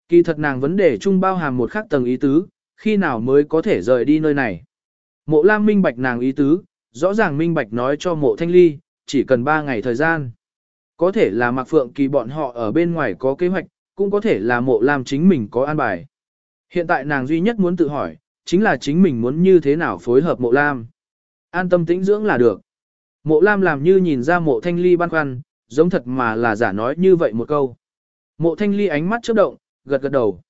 Kỳ thật nàng vấn đề chung bao hàm một khắc tầng ý tứ, khi nào mới có thể rời đi nơi này. Mộ lam minh bạch nàng ý tứ, rõ ràng minh bạch nói cho mộ thanh ly, chỉ cần 3 ngày thời gian. Có thể là Mạc Phượng Kỳ bọn họ ở bên ngoài có kế hoạch, cũng có thể là mộ lam chính mình có an bài. Hiện tại nàng duy nhất muốn tự hỏi, chính là chính mình muốn như thế nào phối hợp mộ lam. An tâm tĩnh dưỡng là được. Mộ lam làm như nhìn ra mộ thanh ly băn khoăn, giống thật mà là giả nói như vậy một câu. Mộ thanh ly ánh mắt chớp động, gật gật đầu.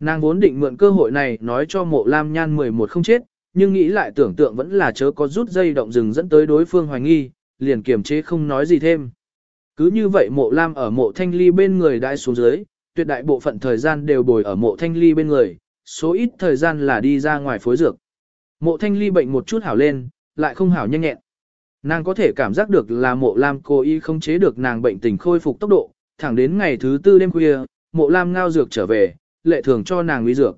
Nàng vốn định mượn cơ hội này nói cho mộ lam nhan 11 không chết, nhưng nghĩ lại tưởng tượng vẫn là chớ có rút dây động rừng dẫn tới đối phương hoài nghi, liền kiềm chế không nói gì thêm. Cứ như vậy mộ lam ở mộ thanh ly bên người đãi xuống dưới, tuyệt đại bộ phận thời gian đều bồi ở mộ thanh ly bên người, số ít thời gian là đi ra ngoài phối dược. Mộ thanh ly bệnh một chút hảo lên, lại không hảo nhanh nhẹn. Nàng có thể cảm giác được là mộ lam cố ý không chế được nàng bệnh tình khôi phục tốc độ, thẳng đến ngày thứ tư đêm khuya, mộ lam ngao dược trở về, lệ thường cho nàng uy dược.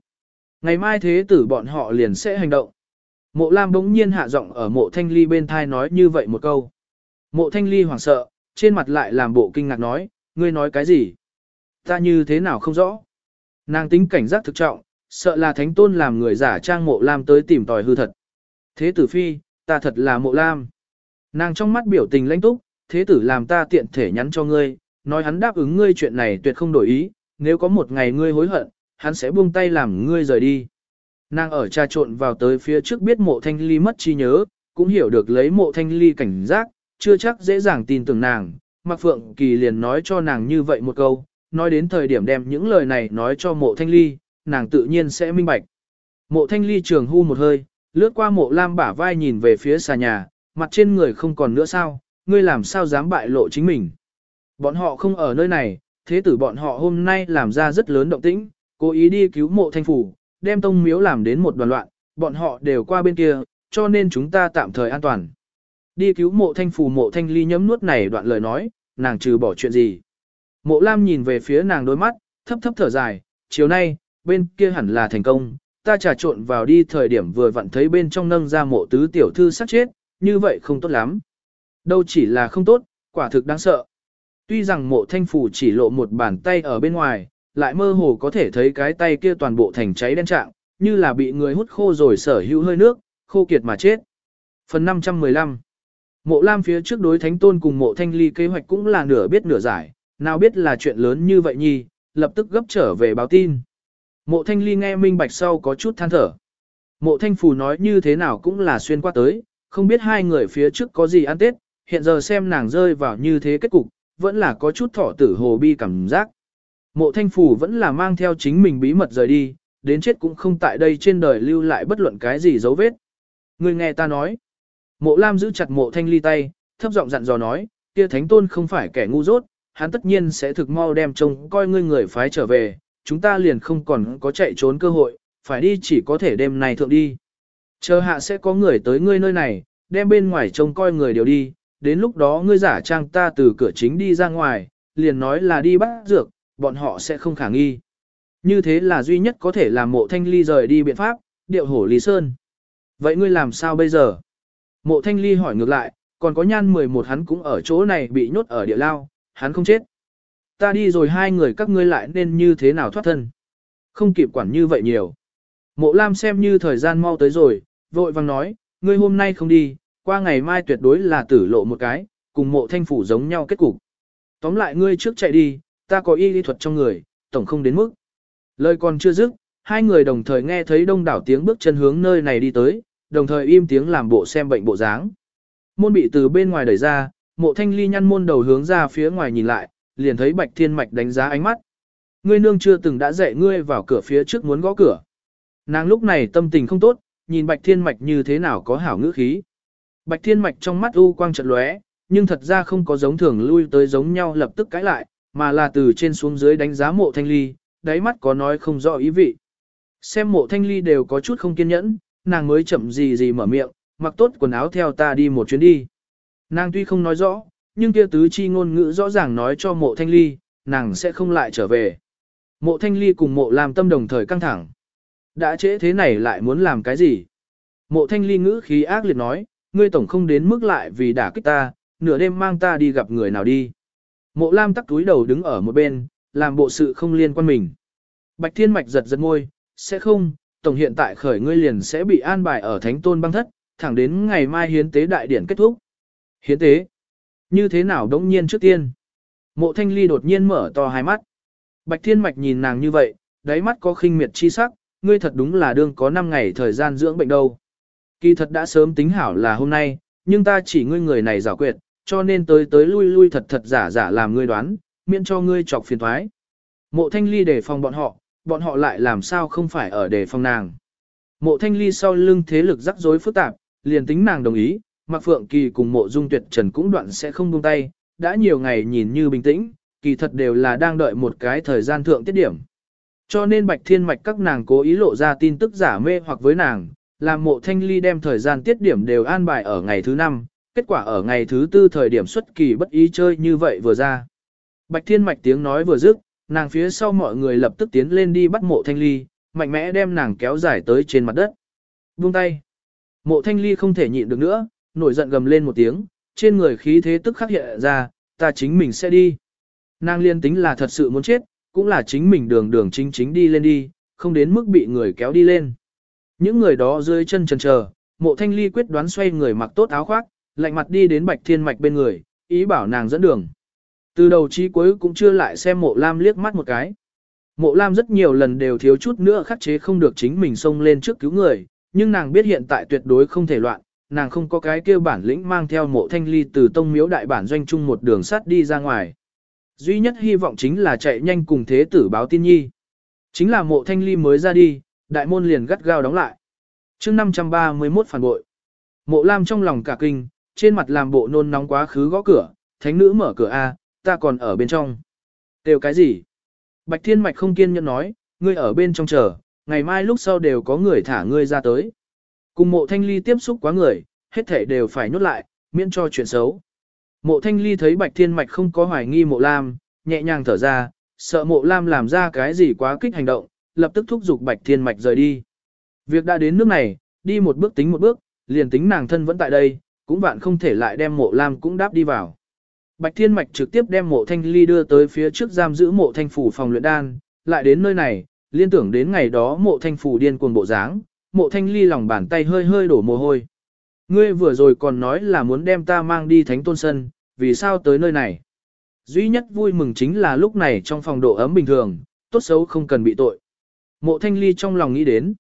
Ngày mai thế tử bọn họ liền sẽ hành động. Mộ lam bỗng nhiên hạ giọng ở mộ thanh ly bên thai nói như vậy một câu. Mộ thanh ly hoảng sợ, trên mặt lại làm bộ kinh ngạc nói, ngươi nói cái gì? Ta như thế nào không rõ? Nàng tính cảnh giác thực trọng, sợ là thánh tôn làm người giả trang mộ lam tới tìm tòi hư thật. Thế tử phi, ta thật là mộ lam. Nàng trong mắt biểu tình lãnh túc, thế tử làm ta tiện thể nhắn cho ngươi, nói hắn đáp ứng ngươi chuyện này tuyệt không đổi ý, nếu có một ngày ngươi hối hận, hắn sẽ buông tay làm ngươi rời đi. Nàng ở trà trộn vào tới phía trước biết mộ thanh ly mất trí nhớ, cũng hiểu được lấy mộ thanh ly cảnh giác, chưa chắc dễ dàng tin tưởng nàng. Mạc Phượng Kỳ liền nói cho nàng như vậy một câu, nói đến thời điểm đem những lời này nói cho mộ thanh ly, nàng tự nhiên sẽ minh bạch. Mộ thanh ly trường hưu một hơi, lướt qua mộ lam bả vai nhìn về phía xà nhà, mặt trên người không còn nữa sao, ngươi làm sao dám bại lộ chính mình. Bọn họ không ở nơi này, thế tử bọn họ hôm nay làm ra rất lớn động tĩnh, cố ý đi cứu mộ thanh phủ, đem tông miếu làm đến một đoàn loạn, bọn họ đều qua bên kia, cho nên chúng ta tạm thời an toàn. Đi cứu mộ thanh phủ mộ thanh ly nhấm nuốt này đoạn lời nói, nàng trừ bỏ chuyện gì. Mộ lam nhìn về phía nàng đôi mắt, thấp thấp thở dài, chiều nay, bên kia hẳn là thành công, ta trà trộn vào đi thời điểm vừa vặn thấy bên trong nâng ra mộ tứ tiểu thư sát chết, như vậy không tốt lắm. Đâu chỉ là không tốt, quả thực đáng sợ. Tuy rằng mộ thanh phủ chỉ lộ một bàn tay ở bên ngoài, lại mơ hồ có thể thấy cái tay kia toàn bộ thành cháy đen trạng, như là bị người hút khô rồi sở hữu hơi nước, khô kiệt mà chết. Phần 515 Mộ Lam phía trước đối thánh tôn cùng mộ thanh ly kế hoạch cũng là nửa biết nửa giải, nào biết là chuyện lớn như vậy nhi, lập tức gấp trở về báo tin. Mộ thanh ly nghe minh bạch sau có chút than thở. Mộ thanh phù nói như thế nào cũng là xuyên qua tới, không biết hai người phía trước có gì ăn tết, hiện giờ xem nàng rơi vào như thế kết cục, vẫn là có chút thọ tử hồ bi cảm giác. Mộ thanh phủ vẫn là mang theo chính mình bí mật rời đi, đến chết cũng không tại đây trên đời lưu lại bất luận cái gì dấu vết. Người nghe ta nói. Mộ Lam giữ chặt mộ thanh ly tay, thấp giọng dặn dò nói, kia thánh tôn không phải kẻ ngu dốt, hắn tất nhiên sẽ thực mau đem trông coi ngươi người phái trở về, chúng ta liền không còn có chạy trốn cơ hội, phải đi chỉ có thể đêm này thượng đi. Chờ hạ sẽ có người tới ngươi nơi này, đem bên ngoài trông coi người đều đi, đến lúc đó ngươi giả trang ta từ cửa chính đi ra ngoài, liền nói là đi bắt dược, bọn họ sẽ không khả nghi. Như thế là duy nhất có thể làm mộ thanh ly rời đi biện pháp, điệu hổ Lý Sơn. Vậy ngươi làm sao bây giờ? Mộ thanh ly hỏi ngược lại, còn có nhan 11 hắn cũng ở chỗ này bị nhốt ở địa lao, hắn không chết. Ta đi rồi hai người các ngươi lại nên như thế nào thoát thân. Không kịp quản như vậy nhiều. Mộ Lam xem như thời gian mau tới rồi, vội vàng nói, ngươi hôm nay không đi, qua ngày mai tuyệt đối là tử lộ một cái, cùng mộ thanh phủ giống nhau kết cục. Tóm lại ngươi trước chạy đi, ta có y lý thuật trong người, tổng không đến mức. Lời còn chưa dứt, hai người đồng thời nghe thấy đông đảo tiếng bước chân hướng nơi này đi tới, đồng thời im tiếng làm bộ xem bệnh bộ dáng. Môn bị từ bên ngoài đẩy ra, mộ thanh ly nhăn môn đầu hướng ra phía ngoài nhìn lại, liền thấy bạch thiên mạch đánh giá ánh mắt. Ngươi nương chưa từng đã dạy ngươi vào cửa phía trước muốn gõ cửa. Nàng lúc này tâm tình không tốt, nhìn bạch thiên mạch như thế nào có hảo ngữ khí. Bạch thiên mạch trong mắt u quang chợt lóe, nhưng thật ra không có giống thường lui tới giống nhau lập tức cãi lại, mà là từ trên xuống dưới đánh giá mộ thanh ly, đáy mắt có nói không rõ ý vị. Xem mộ thanh ly đều có chút không kiên nhẫn, nàng mới chậm gì gì mở miệng, mặc tốt quần áo theo ta đi một chuyến đi. Nàng tuy không nói rõ, nhưng kia tứ chi ngôn ngữ rõ ràng nói cho mộ thanh ly, nàng sẽ không lại trở về. Mộ thanh ly cùng mộ làm tâm đồng thời căng thẳng. Đã trễ thế này lại muốn làm cái gì? Mộ thanh ly ngữ khí ác liệt nói, ngươi tổng không đến mức lại vì đả kích ta, nửa đêm mang ta đi gặp người nào đi. Mộ lam tắc túi đầu đứng ở một bên, làm bộ sự không liên quan mình. Bạch thiên mạch giật giật môi, sẽ không, tổng hiện tại khởi ngươi liền sẽ bị an bài ở thánh tôn băng thất, thẳng đến ngày mai hiến tế đại điển kết thúc. Hiến tế? Như thế nào đống nhiên trước tiên? Mộ thanh ly đột nhiên mở to hai mắt. Bạch thiên mạch nhìn nàng như vậy, đáy mắt có khinh miệt chi sắc, ngươi thật đúng là đương có 5 ngày thời gian dưỡng bệnh đâu. Kỳ thật đã sớm tính hảo là hôm nay, nhưng ta chỉ ngươi người này giả quyệt, cho nên tới tới lui lui thật thật giả giả làm ngươi đoán, miễn cho ngươi chọc phiền thoái. Mộ thanh ly đề phòng bọn họ, bọn họ lại làm sao không phải ở đề phòng nàng. Mộ thanh ly sau lưng thế lực rắc rối phức tạp, liền tính nàng đồng ý, Mạc Phượng Kỳ cùng mộ dung tuyệt trần cũng đoạn sẽ không buông tay, đã nhiều ngày nhìn như bình tĩnh, kỳ thật đều là đang đợi một cái thời gian thượng tiết điểm. Cho nên Bạch Thiên Mạch các nàng cố ý lộ ra tin tức giả mê hoặc với nàng, làm mộ thanh ly đem thời gian tiết điểm đều an bài ở ngày thứ năm, kết quả ở ngày thứ tư thời điểm xuất kỳ bất ý chơi như vậy vừa ra. Bạch Thiên Mạch tiếng nói vừa dứt, nàng phía sau mọi người lập tức tiến lên đi bắt mộ thanh ly, mạnh mẽ đem nàng kéo dài tới trên mặt đất. Buông tay. Mộ thanh ly không thể nhịn được nữa, nổi giận gầm lên một tiếng, trên người khí thế tức khắc hiện ra, ta chính mình sẽ đi. Nàng liên tính là thật sự muốn chết, cũng là chính mình đường đường chính chính đi lên đi, không đến mức bị người kéo đi lên. Những người đó dưới chân chần chờ, mộ thanh ly quyết đoán xoay người mặc tốt áo khoác, lạnh mặt đi đến bạch thiên mạch bên người, ý bảo nàng dẫn đường. Từ đầu chí cuối cũng chưa lại xem mộ lam liếc mắt một cái. Mộ lam rất nhiều lần đều thiếu chút nữa khắc chế không được chính mình xông lên trước cứu người, nhưng nàng biết hiện tại tuyệt đối không thể loạn, nàng không có cái kêu bản lĩnh mang theo mộ thanh ly từ tông miếu đại bản doanh chung một đường sắt đi ra ngoài. Duy nhất hy vọng chính là chạy nhanh cùng thế tử báo tin nhi. Chính là mộ thanh ly mới ra đi, đại môn liền gắt gao đóng lại. chương 531 phản bội. Mộ lam trong lòng cả kinh, trên mặt làm bộ nôn nóng quá khứ gõ cửa, thánh nữ mở cửa A, ta còn ở bên trong. Đều cái gì? Bạch thiên mạch không kiên nhẫn nói, ngươi ở bên trong chờ, ngày mai lúc sau đều có người thả ngươi ra tới. Cùng mộ thanh ly tiếp xúc quá người, hết thể đều phải nhốt lại, miễn cho chuyện xấu. Mộ thanh ly thấy bạch thiên mạch không có hoài nghi mộ lam, nhẹ nhàng thở ra, sợ mộ lam làm ra cái gì quá kích hành động, lập tức thúc giục bạch thiên mạch rời đi. Việc đã đến nước này, đi một bước tính một bước, liền tính nàng thân vẫn tại đây, cũng bạn không thể lại đem mộ lam cũng đáp đi vào. Bạch thiên mạch trực tiếp đem mộ thanh ly đưa tới phía trước giam giữ mộ thanh phủ phòng luyện đan, lại đến nơi này, liên tưởng đến ngày đó mộ thanh phủ điên cuồng bộ dáng, mộ thanh ly lòng bàn tay hơi hơi đổ mồ hôi. Ngươi vừa rồi còn nói là muốn đem ta mang đi thánh tôn sân, vì sao tới nơi này? Duy nhất vui mừng chính là lúc này trong phòng độ ấm bình thường, tốt xấu không cần bị tội. Mộ thanh ly trong lòng nghĩ đến.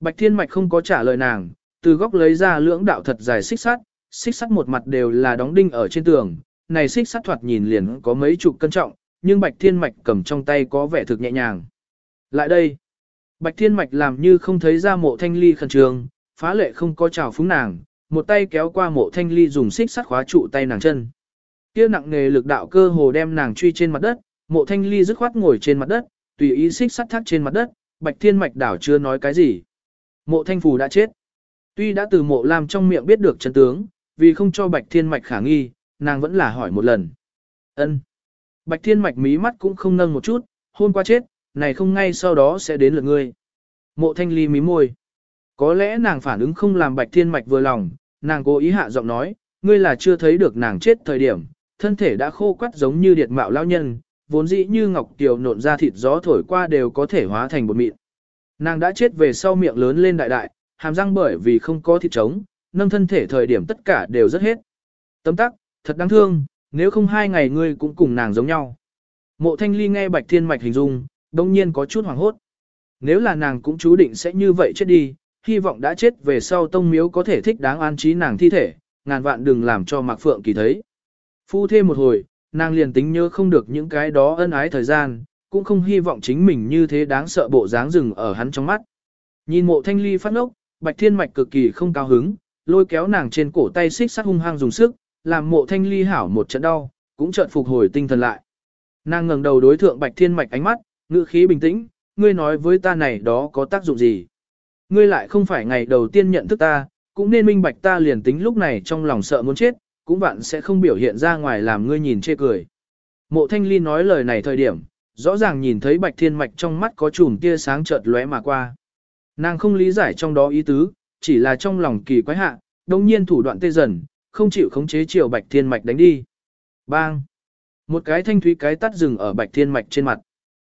Bạch thiên mạch không có trả lời nàng, từ góc lấy ra lưỡng đạo thật dài xích sắt, xích sắt một mặt đều là đóng đinh ở trên tường, này xích sắt thoạt nhìn liền có mấy chục cân trọng, nhưng Bạch Thiên Mạch cầm trong tay có vẻ thực nhẹ nhàng. Lại đây, Bạch Thiên Mạch làm như không thấy ra mộ thanh ly khẩn trường, phá lệ không có chào phúng nàng, một tay kéo qua mộ thanh ly dùng xích sắt khóa trụ tay nàng chân. Kia nặng nghề lực đạo cơ hồ đem nàng truy trên mặt đất, mộ thanh ly dứt khoát ngồi trên mặt đất, tùy ý xích sắt thắt trên mặt đất, Bạch Thiên Mạch đảo chưa nói cái gì. Mộ thanh phù đã chết. Tuy đã từ mộ làm trong miệng biết được chân tướng, vì không cho Bạch Thiên Mạch khả nghi, nàng vẫn là hỏi một lần. ân Bạch Thiên Mạch mí mắt cũng không nâng một chút, hôn qua chết, này không ngay sau đó sẽ đến lượt ngươi. Mộ thanh ly mí môi. Có lẽ nàng phản ứng không làm Bạch Thiên Mạch vừa lòng, nàng cố ý hạ giọng nói, ngươi là chưa thấy được nàng chết thời điểm, thân thể đã khô quắt giống như điệt mạo lao nhân, vốn dĩ như ngọc tiểu nộn ra thịt gió thổi qua đều có thể hóa thành bột mịn. Nàng đã chết về sau miệng lớn lên đại đại, hàm răng bởi vì không có thịt trống, nâng thân thể thời điểm tất cả đều rất hết. Tấm tắc, thật đáng thương, nếu không hai ngày ngươi cũng cùng nàng giống nhau. Mộ thanh ly nghe bạch thiên mạch hình dung, đông nhiên có chút hoảng hốt. Nếu là nàng cũng chú định sẽ như vậy chết đi, hy vọng đã chết về sau tông miếu có thể thích đáng an trí nàng thi thể, ngàn vạn đừng làm cho Mạc Phượng Kỳ thấy. Phu thêm một hồi, nàng liền tính nhớ không được những cái đó ân ái thời gian, cũng không hy vọng chính mình như thế đáng sợ bộ dáng rừng ở hắn trong mắt. Nhìn mộ thanh ly phát ngốc, Bạch Thiên Mạch cực kỳ không cao hứng, lôi kéo nàng trên cổ tay xích sắt hung hăng dùng sức, làm mộ thanh ly hảo một trận đau, cũng chợt phục hồi tinh thần lại. Nàng ngẩng đầu đối thượng Bạch Thiên Mạch ánh mắt, ngữ khí bình tĩnh, ngươi nói với ta này đó có tác dụng gì? Ngươi lại không phải ngày đầu tiên nhận thức ta, cũng nên minh bạch ta liền tính lúc này trong lòng sợ muốn chết, cũng bạn sẽ không biểu hiện ra ngoài làm ngươi nhìn chê cười. Mộ thanh ly nói lời này thời điểm, rõ ràng nhìn thấy bạch thiên mạch trong mắt có chùm tia sáng chợt lóe mà qua. Nàng không lý giải trong đó ý tứ, chỉ là trong lòng kỳ quái hạ, đồng nhiên thủ đoạn tê dần, không chịu khống chế chiều bạch thiên mạch đánh đi. Bang! Một cái thanh thúy cái tắt rừng ở bạch thiên mạch trên mặt.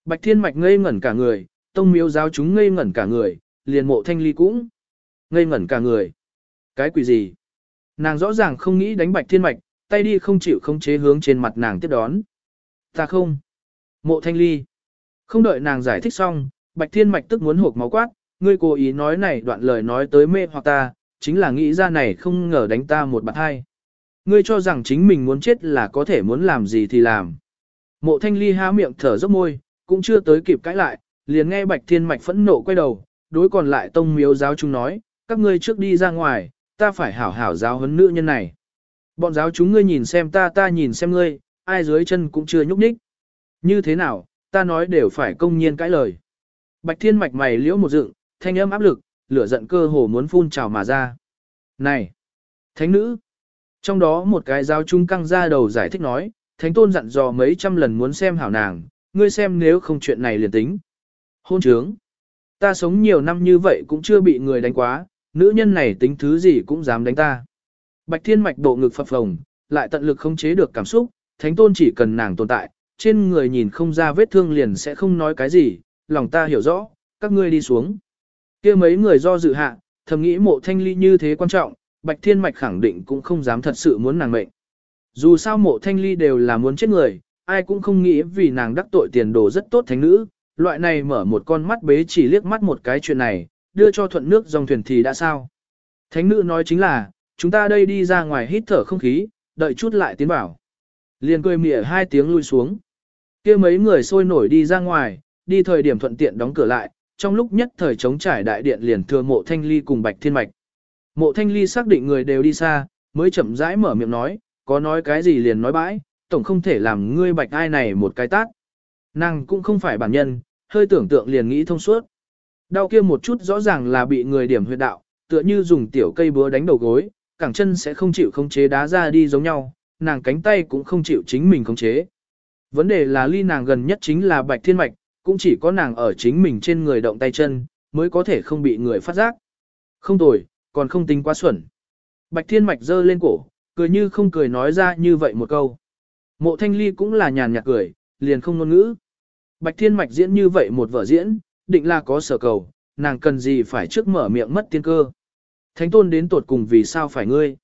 Bạch thiên mạch ngây ngẩn cả người, tông miếu giáo chúng ngây ngẩn cả người, liền mộ thanh ly cũng ngây ngẩn cả người. Cái quỷ gì? Nàng rõ ràng không nghĩ đánh bạch thiên mạch, tay đi không chịu không chế hướng trên mặt nàng tiếp đón. Ta không. Mộ thanh ly. Không đợi nàng giải thích xong, bạch thiên mạch tức muốn hộp máu quát, ngươi cố ý nói này đoạn lời nói tới mê hoặc ta, chính là nghĩ ra này không ngờ đánh ta một bạc hai. Ngươi cho rằng chính mình muốn chết là có thể muốn làm gì thì làm. Mộ thanh ly há miệng thở dốc môi, cũng chưa tới kịp cãi lại, liền nghe bạch thiên mạch phẫn nộ quay đầu, đối còn lại tông miếu giáo chúng nói, các ngươi trước đi ra ngoài, ta phải hảo hảo giáo huấn nữ nhân này. Bọn giáo chúng ngươi nhìn xem ta ta nhìn xem ngươi, ai dưới chân cũng chưa nhúc nhích. Như thế nào, ta nói đều phải công nhiên cãi lời. Bạch thiên mạch mày liễu một dựng, thanh âm áp lực, lửa giận cơ hồ muốn phun trào mà ra. Này! Thánh nữ! Trong đó một cái giáo chúng căng ra đầu giải thích nói, thánh tôn dặn dò mấy trăm lần muốn xem hảo nàng, ngươi xem nếu không chuyện này liền tính. Hôn trướng! Ta sống nhiều năm như vậy cũng chưa bị người đánh quá, nữ nhân này tính thứ gì cũng dám đánh ta. Bạch thiên mạch bộ ngực phập phồng, lại tận lực không chế được cảm xúc, thánh tôn chỉ cần nàng tồn tại, trên người nhìn không ra vết thương liền sẽ không nói cái gì, lòng ta hiểu rõ, các ngươi đi xuống. kia mấy người do dự hạ, thầm nghĩ mộ thanh ly như thế quan trọng, bạch thiên mạch khẳng định cũng không dám thật sự muốn nàng mệnh. Dù sao mộ thanh ly đều là muốn chết người, ai cũng không nghĩ vì nàng đắc tội tiền đồ rất tốt thánh nữ, loại này mở một con mắt bế chỉ liếc mắt một cái chuyện này, đưa cho thuận nước dòng thuyền thì đã sao. Thánh nữ nói chính là, chúng ta đây đi ra ngoài hít thở không khí, đợi chút lại tiến bảo. Liền cười mỉa hai tiếng lui xuống. kia mấy người sôi nổi đi ra ngoài, đi thời điểm thuận tiện đóng cửa lại, trong lúc nhất thời chống trải đại điện liền thừa mộ thanh ly cùng bạch thiên mạch. Mộ thanh ly xác định người đều đi xa, mới chậm rãi mở miệng nói, có nói cái gì liền nói bãi, tổng không thể làm ngươi bạch ai này một cái tát. Nàng cũng không phải bản nhân, hơi tưởng tượng liền nghĩ thông suốt. Đau kia một chút rõ ràng là bị người điểm huyệt đạo, tựa như dùng tiểu cây búa đánh đầu gối, cẳng chân sẽ không chịu khống chế đá ra đi giống nhau, nàng cánh tay cũng không chịu chính mình khống chế. Vấn đề là ly nàng gần nhất chính là bạch thiên mạch, cũng chỉ có nàng ở chính mình trên người động tay chân, mới có thể không bị người phát giác. Không tồi, còn không tính quá xuẩn. Bạch thiên mạch giơ lên cổ, cười như không cười nói ra như vậy một câu. Mộ thanh ly cũng là nhàn nhạt cười, liền không ngôn ngữ. Bạch thiên mạch diễn như vậy một vở diễn, định là có sở cầu, nàng cần gì phải trước mở miệng mất tiên cơ. Thánh tôn đến tột cùng vì sao phải ngươi.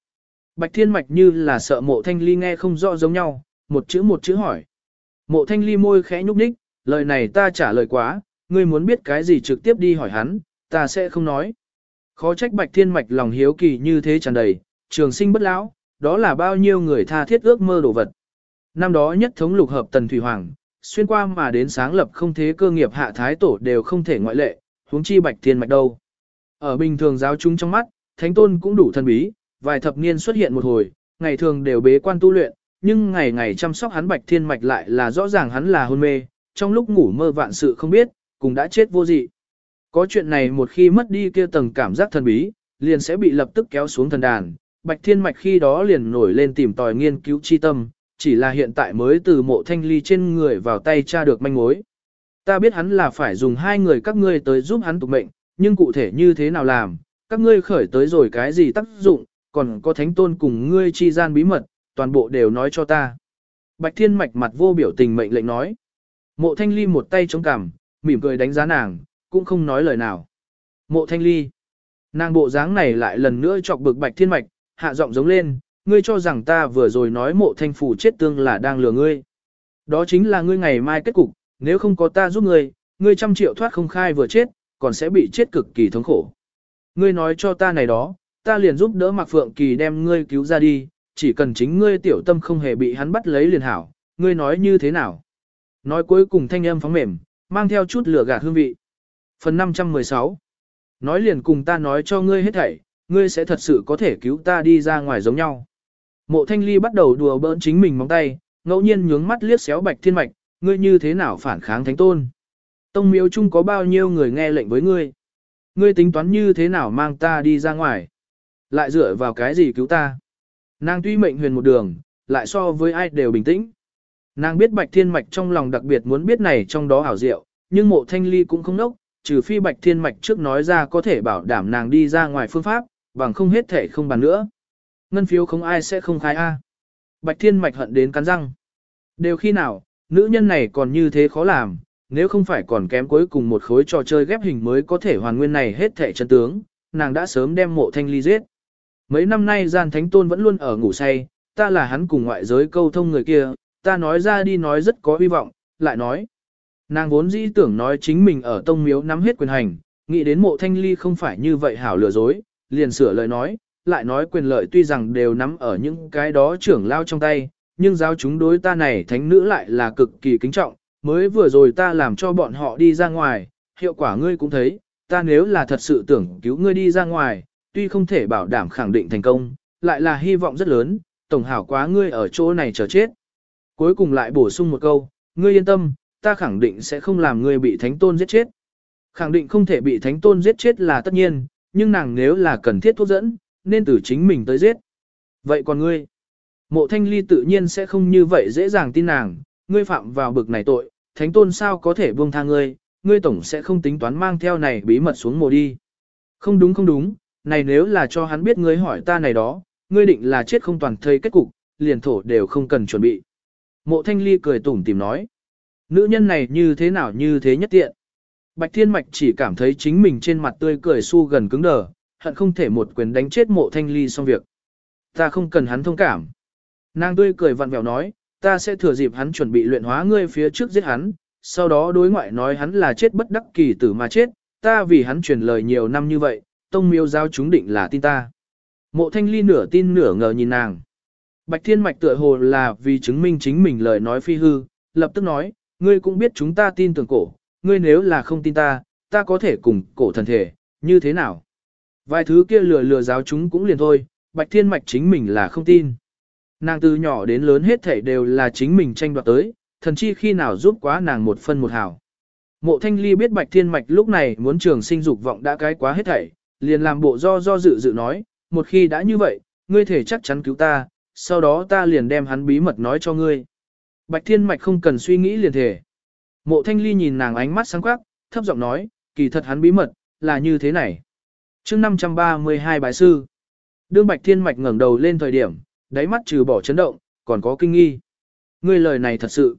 Bạch thiên mạch như là sợ mộ thanh ly nghe không rõ giống nhau, một chữ một chữ hỏi. Mộ thanh ly môi khẽ nhúc nhích, lời này ta trả lời quá, ngươi muốn biết cái gì trực tiếp đi hỏi hắn, ta sẽ không nói. Khó trách bạch thiên mạch lòng hiếu kỳ như thế tràn đầy, trường sinh bất lão, đó là bao nhiêu người tha thiết ước mơ đồ vật. Năm đó nhất thống lục hợp tần thủy hoàng, xuyên qua mà đến sáng lập không thế cơ nghiệp hạ thái tổ đều không thể ngoại lệ, huống chi bạch thiên mạch đâu. Ở bình thường giáo chúng trong mắt, thánh tôn cũng đủ thần bí, vài thập niên xuất hiện một hồi, ngày thường đều bế quan tu luyện, nhưng ngày ngày chăm sóc hắn bạch thiên mạch lại là rõ ràng hắn là hôn mê, trong lúc ngủ mơ vạn sự không biết, cùng đã chết vô dị. Có chuyện này một khi mất đi kia tầng cảm giác thần bí, liền sẽ bị lập tức kéo xuống thần đàn, bạch thiên mạch khi đó liền nổi lên tìm tòi nghiên cứu chi tâm, chỉ là hiện tại mới từ mộ thanh ly trên người vào tay tra được manh mối. Ta biết hắn là phải dùng hai người các ngươi tới giúp hắn tục mệnh, nhưng cụ thể như thế nào làm, các ngươi khởi tới rồi cái gì tác dụng, còn có thánh tôn cùng ngươi chi gian bí mật, toàn bộ đều nói cho ta. Bạch Thiên Mạch mặt vô biểu tình mệnh lệnh nói. Mộ Thanh Ly một tay chống cằm, mỉm cười đánh giá nàng, cũng không nói lời nào. Mộ Thanh Ly. Nàng bộ dáng này lại lần nữa chọc bực Bạch Thiên Mạch, hạ giọng giống lên, ngươi cho rằng ta vừa rồi nói mộ thanh phủ chết tương là đang lừa ngươi. Đó chính là ngươi ngày mai kết cục, nếu không có ta giúp ngươi, ngươi trăm triệu thoát không khai vừa chết, còn sẽ bị chết cực kỳ thống khổ. Ngươi nói cho ta này đó, ta liền giúp đỡ Mạc Phượng Kỳ đem ngươi cứu ra đi, chỉ cần chính ngươi tiểu tâm không hề bị hắn bắt lấy liền hảo, ngươi nói như thế nào? Nói cuối cùng thanh âm phóng mềm, mang theo chút lửa gạt hương vị. Phần 516 Nói liền cùng ta nói cho ngươi hết thảy, ngươi sẽ thật sự có thể cứu ta đi ra ngoài giống nhau. Mộ thanh ly bắt đầu đùa bỡn chính mình móng tay, ngẫu nhiên nhướng mắt liếc xéo bạch thiên mạch, ngươi như thế nào phản kháng thánh tôn. Tông miếu chung có bao nhiêu người nghe lệnh với ngươi. Ngươi tính toán như thế nào mang ta đi ra ngoài. Lại dựa vào cái gì cứu ta. Nàng tuy mệnh huyền một đường, lại so với ai đều bình tĩnh. Nàng biết bạch thiên mạch trong lòng đặc biệt muốn biết này trong đó ảo diệu, nhưng mộ thanh ly cũng không nốc, trừ phi bạch thiên mạch trước nói ra có thể bảo đảm nàng đi ra ngoài phương pháp, bằng không hết thể không bàn nữa. Ngân phiếu không ai sẽ không khai A. Bạch Thiên Mạch hận đến cắn răng. Đều khi nào, nữ nhân này còn như thế khó làm, nếu không phải còn kém cuối cùng một khối trò chơi ghép hình mới có thể hoàn nguyên này hết thẻ chân tướng, nàng đã sớm đem mộ thanh ly giết. Mấy năm nay gian thánh tôn vẫn luôn ở ngủ say, ta là hắn cùng ngoại giới câu thông người kia, ta nói ra đi nói rất có hy vọng, lại nói. Nàng vốn dĩ tưởng nói chính mình ở tông miếu nắm hết quyền hành, nghĩ đến mộ thanh ly không phải như vậy hảo lừa dối, liền sửa lời nói, lại nói quyền lợi tuy rằng đều nắm ở những cái đó trưởng lao trong tay, nhưng giáo chúng đối ta này thánh nữ lại là cực kỳ kính trọng, mới vừa rồi ta làm cho bọn họ đi ra ngoài, hiệu quả ngươi cũng thấy, ta nếu là thật sự tưởng cứu ngươi đi ra ngoài, tuy không thể bảo đảm khẳng định thành công, lại là hy vọng rất lớn, tổng hảo quá ngươi ở chỗ này chờ chết. Cuối cùng lại bổ sung một câu, ngươi yên tâm, ta khẳng định sẽ không làm ngươi bị thánh tôn giết chết. Khẳng định không thể bị thánh tôn giết chết là tất nhiên, nhưng nàng nếu là cần thiết thuốc dẫn, nên từ chính mình tới giết. Vậy còn ngươi? Mộ thanh ly tự nhiên sẽ không như vậy dễ dàng tin nàng, ngươi phạm vào bực này tội, thánh tôn sao có thể buông tha ngươi, ngươi tổng sẽ không tính toán mang theo này bí mật xuống mồ đi. Không đúng không đúng, này nếu là cho hắn biết ngươi hỏi ta này đó, ngươi định là chết không toàn thây kết cục, liền thổ đều không cần chuẩn bị. Mộ thanh ly cười tủm tìm nói. Nữ nhân này như thế nào như thế nhất tiện. Bạch Thiên Mạch chỉ cảm thấy chính mình trên mặt tươi cười su gần cứng đờ, hận không thể một quyền đánh chết mộ thanh ly xong việc. Ta không cần hắn thông cảm. Nàng tươi cười vặn vẹo nói, ta sẽ thừa dịp hắn chuẩn bị luyện hóa ngươi phía trước giết hắn, sau đó đối ngoại nói hắn là chết bất đắc kỳ tử mà chết, ta vì hắn truyền lời nhiều năm như vậy, tông miêu giao chúng định là tin ta. Mộ thanh ly nửa tin nửa ngờ nhìn nàng. Bạch Thiên Mạch tựa hồ là vì chứng minh chính mình lời nói phi hư, lập tức nói, ngươi cũng biết chúng ta tin tưởng cổ, ngươi nếu là không tin ta, ta có thể cùng cổ thần thể, như thế nào? Vài thứ kia lừa lừa giáo chúng cũng liền thôi, Bạch Thiên Mạch chính mình là không tin. Nàng từ nhỏ đến lớn hết thảy đều là chính mình tranh đoạt tới, thần chi khi nào giúp quá nàng một phân một hào. Mộ Thanh Ly biết Bạch Thiên Mạch lúc này muốn trường sinh dục vọng đã cái quá hết thảy, liền làm bộ do do dự dự nói, một khi đã như vậy, ngươi thể chắc chắn cứu ta, sau đó ta liền đem hắn bí mật nói cho ngươi. Bạch Thiên Mạch không cần suy nghĩ liền thể. Mộ Thanh Ly nhìn nàng ánh mắt sáng quắc, thấp giọng nói, kỳ thật hắn bí mật, là như thế này chương 532 bài sư. Đương Bạch Thiên Mạch ngẩng đầu lên thời điểm, đáy mắt trừ bỏ chấn động, còn có kinh nghi. Ngươi lời này thật sự.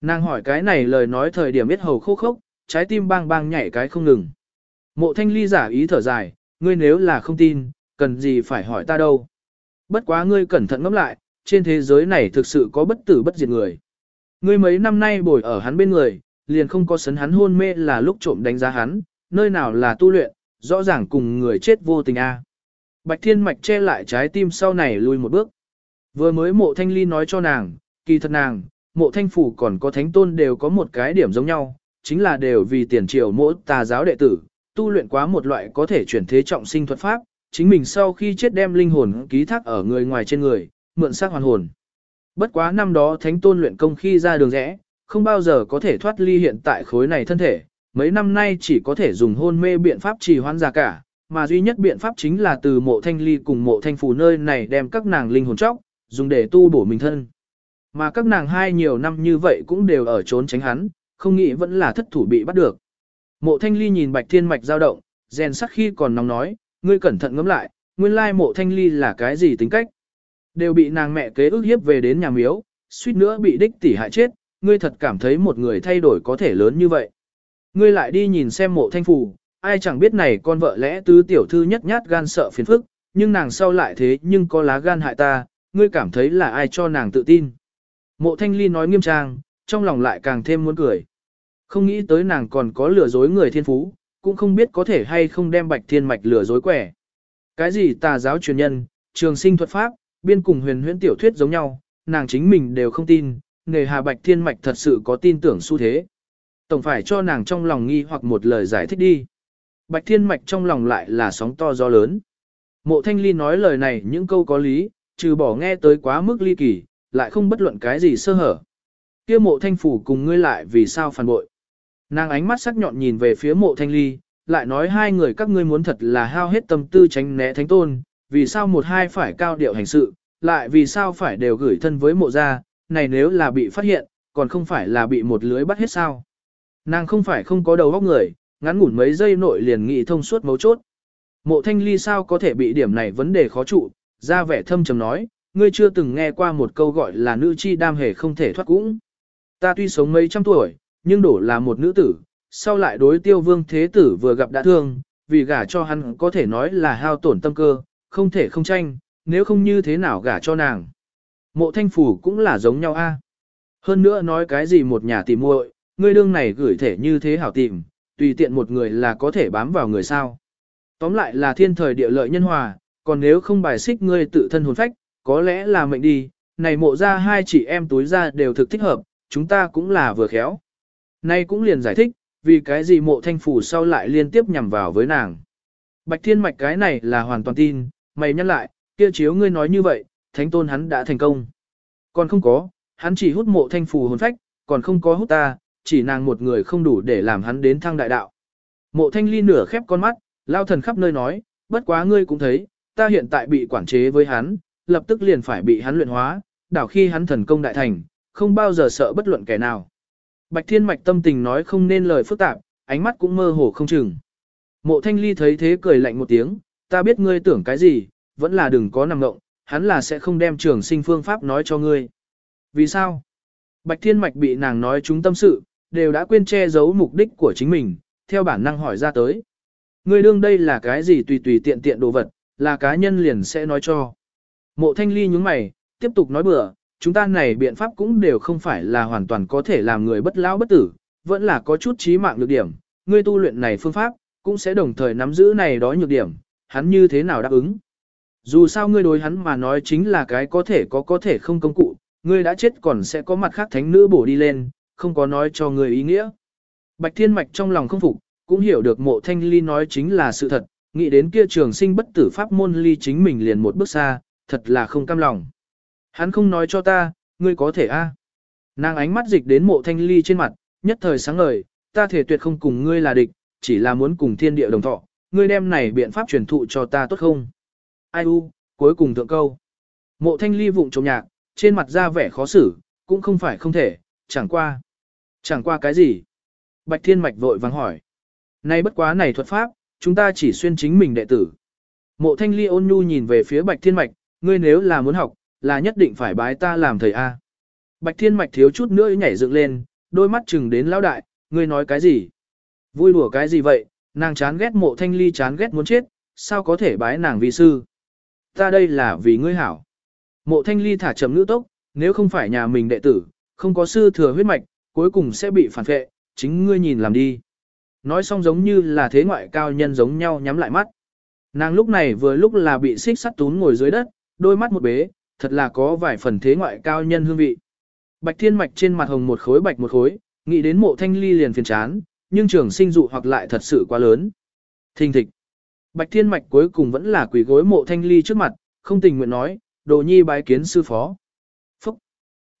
Nàng hỏi cái này lời nói thời điểm biết hầu khô khốc, trái tim bang bang nhảy cái không ngừng. Mộ thanh ly giả ý thở dài, ngươi nếu là không tin, cần gì phải hỏi ta đâu. Bất quá ngươi cẩn thận ngẫm lại, trên thế giới này thực sự có bất tử bất diệt người. Ngươi mấy năm nay bồi ở hắn bên người, liền không có sấn hắn hôn mê là lúc trộm đánh giá hắn, nơi nào là tu luyện, rõ ràng cùng người chết vô tình a. Bạch Thiên Mạch che lại trái tim sau này lùi một bước. Vừa mới mộ thanh ly nói cho nàng, kỳ thật nàng, mộ thanh phủ còn có thánh tôn đều có một cái điểm giống nhau, chính là đều vì tiền triều mỗi tà giáo đệ tử, tu luyện quá một loại có thể chuyển thế trọng sinh thuật pháp, chính mình sau khi chết đem linh hồn ký thác ở người ngoài trên người, mượn xác hoàn hồn. Bất quá năm đó thánh tôn luyện công khi ra đường rẽ, không bao giờ có thể thoát ly hiện tại khối này thân thể, mấy năm nay chỉ có thể dùng hôn mê biện pháp trì hoãn ra cả, mà duy nhất biện pháp chính là từ mộ thanh ly cùng mộ thanh phù nơi này đem các nàng linh hồn chóc, dùng để tu bổ mình thân. Mà các nàng hai nhiều năm như vậy cũng đều ở trốn tránh hắn, không nghĩ vẫn là thất thủ bị bắt được. Mộ thanh ly nhìn bạch thiên mạch dao động, rèn sắc khi còn nóng nói, ngươi cẩn thận ngẫm lại, nguyên lai mộ thanh ly là cái gì tính cách. Đều bị nàng mẹ kế ước hiếp về đến nhà miếu, suýt nữa bị đích tỷ hại chết, ngươi thật cảm thấy một người thay đổi có thể lớn như vậy. Ngươi lại đi nhìn xem mộ thanh phủ, ai chẳng biết này con vợ lẽ tứ tiểu thư nhất nhát gan sợ phiền phức, nhưng nàng sau lại thế nhưng có lá gan hại ta, ngươi cảm thấy là ai cho nàng tự tin. Mộ thanh ly nói nghiêm trang, trong lòng lại càng thêm muốn cười. Không nghĩ tới nàng còn có lừa dối người thiên phú, cũng không biết có thể hay không đem bạch thiên mạch lừa dối quẻ. Cái gì tà giáo truyền nhân, trường sinh thuật pháp, biên cùng huyền huyễn tiểu thuyết giống nhau, nàng chính mình đều không tin, nghề hà bạch thiên mạch thật sự có tin tưởng xu thế. Tổng phải cho nàng trong lòng nghi hoặc một lời giải thích đi. Bạch thiên mạch trong lòng lại là sóng to gió lớn. Mộ thanh ly nói lời này những câu có lý, trừ bỏ nghe tới quá mức ly kỳ, lại không bất luận cái gì sơ hở. kia mộ thanh phủ cùng ngươi lại vì sao phản bội. Nàng ánh mắt sắc nhọn nhìn về phía mộ thanh ly, lại nói hai người các ngươi muốn thật là hao hết tâm tư tránh né thánh tôn, vì sao một hai phải cao điệu hành sự, lại vì sao phải đều gửi thân với mộ gia, này nếu là bị phát hiện, còn không phải là bị một lưới bắt hết sao. Nàng không phải không có đầu óc người, ngắn ngủn mấy giây nội liền nghị thông suốt mấu chốt. Mộ thanh ly sao có thể bị điểm này vấn đề khó trụ, ra vẻ thâm trầm nói, ngươi chưa từng nghe qua một câu gọi là nữ chi đam hề không thể thoát cũng. Ta tuy sống mấy trăm tuổi, nhưng đổ là một nữ tử, sau lại đối tiêu vương thế tử vừa gặp đã thương, vì gả cho hắn có thể nói là hao tổn tâm cơ, không thể không tranh, nếu không như thế nào gả cho nàng. Mộ thanh phủ cũng là giống nhau a. Hơn nữa nói cái gì một nhà tìm muội, ngươi đương này gửi thể như thế hảo tìm, tùy tiện một người là có thể bám vào người sao. Tóm lại là thiên thời địa lợi nhân hòa, còn nếu không bài xích ngươi tự thân hồn phách, có lẽ là mệnh đi, này mộ ra hai chị em túi ra đều thực thích hợp, chúng ta cũng là vừa khéo. Nay cũng liền giải thích, vì cái gì mộ thanh phủ sau lại liên tiếp nhằm vào với nàng. Bạch thiên mạch cái này là hoàn toàn tin, mày nhắc lại, kia chiếu ngươi nói như vậy, thánh tôn hắn đã thành công. Còn không có, hắn chỉ hút mộ thanh phù hồn phách, còn không có hút ta, chỉ nàng một người không đủ để làm hắn đến thăng đại đạo. Mộ thanh ly nửa khép con mắt, lao thần khắp nơi nói, bất quá ngươi cũng thấy, ta hiện tại bị quản chế với hắn, lập tức liền phải bị hắn luyện hóa, đảo khi hắn thần công đại thành, không bao giờ sợ bất luận kẻ nào. Bạch Thiên Mạch tâm tình nói không nên lời phức tạp, ánh mắt cũng mơ hồ không chừng. Mộ Thanh Ly thấy thế cười lạnh một tiếng, ta biết ngươi tưởng cái gì, vẫn là đừng có nằm ngộng, hắn là sẽ không đem trường sinh phương pháp nói cho ngươi. Vì sao? Bạch Thiên Mạch bị nàng nói chúng tâm sự, đều đã quên che giấu mục đích của chính mình, theo bản năng hỏi ra tới. Ngươi đương đây là cái gì tùy tùy tiện tiện đồ vật, là cá nhân liền sẽ nói cho. Mộ Thanh Ly nhúng mày, tiếp tục nói bừa, chúng ta này biện pháp cũng đều không phải là hoàn toàn có thể làm người bất lão bất tử, vẫn là có chút trí mạng nhược điểm, ngươi tu luyện này phương pháp, cũng sẽ đồng thời nắm giữ này đó nhược điểm, hắn như thế nào đáp ứng. Dù sao ngươi đối hắn mà nói chính là cái có thể có có thể không công cụ, ngươi đã chết còn sẽ có mặt khác thánh nữ bổ đi lên, không có nói cho người ý nghĩa. Bạch Thiên Mạch trong lòng không phục, cũng hiểu được mộ thanh ly nói chính là sự thật, nghĩ đến kia trường sinh bất tử pháp môn ly chính mình liền một bước xa, thật là không cam lòng. Hắn không nói cho ta, ngươi có thể a? Nàng ánh mắt dịch đến mộ thanh ly trên mặt, nhất thời sáng ngời, ta thể tuyệt không cùng ngươi là địch, chỉ là muốn cùng thiên địa đồng thọ, ngươi đem này biện pháp truyền thụ cho ta tốt không? Ai u, cuối cùng thượng câu. Mộ thanh ly vụng trộm nhạc, trên mặt ra vẻ khó xử, cũng không phải không thể, chẳng qua. Chẳng qua cái gì? Bạch Thiên Mạch vội vàng hỏi. Nay bất quá này thuật pháp, chúng ta chỉ xuyên chính mình đệ tử. Mộ thanh ly ôn nhu nhìn về phía Bạch Thiên Mạch, ngươi nếu là muốn học, là nhất định phải bái ta làm thầy A. Bạch Thiên Mạch thiếu chút nữa nhảy dựng lên, đôi mắt chừng đến lão đại, ngươi nói cái gì? Vui đùa cái gì vậy, nàng chán ghét mộ thanh ly chán ghét muốn chết, sao có thể bái nàng vi sư? Ta đây là vì ngươi hảo. Mộ thanh ly thả chậm ngữ tốc, nếu không phải nhà mình đệ tử, không có sư thừa huyết mạch, cuối cùng sẽ bị phản phệ, chính ngươi nhìn làm đi. Nói xong giống như là thế ngoại cao nhân giống nhau nhắm lại mắt. Nàng lúc này vừa lúc là bị xích sắt tún ngồi dưới đất, đôi mắt một bế, thật là có vài phần thế ngoại cao nhân hương vị. Bạch thiên mạch trên mặt hồng một khối bạch một khối, nghĩ đến mộ thanh ly liền phiền chán, nhưng trường sinh dụ hoặc lại thật sự quá lớn. Thình thịch. Bạch thiên mạch cuối cùng vẫn là quỷ gối mộ thanh ly trước mặt, không tình nguyện nói, đồ nhi bái kiến sư phó. Phúc.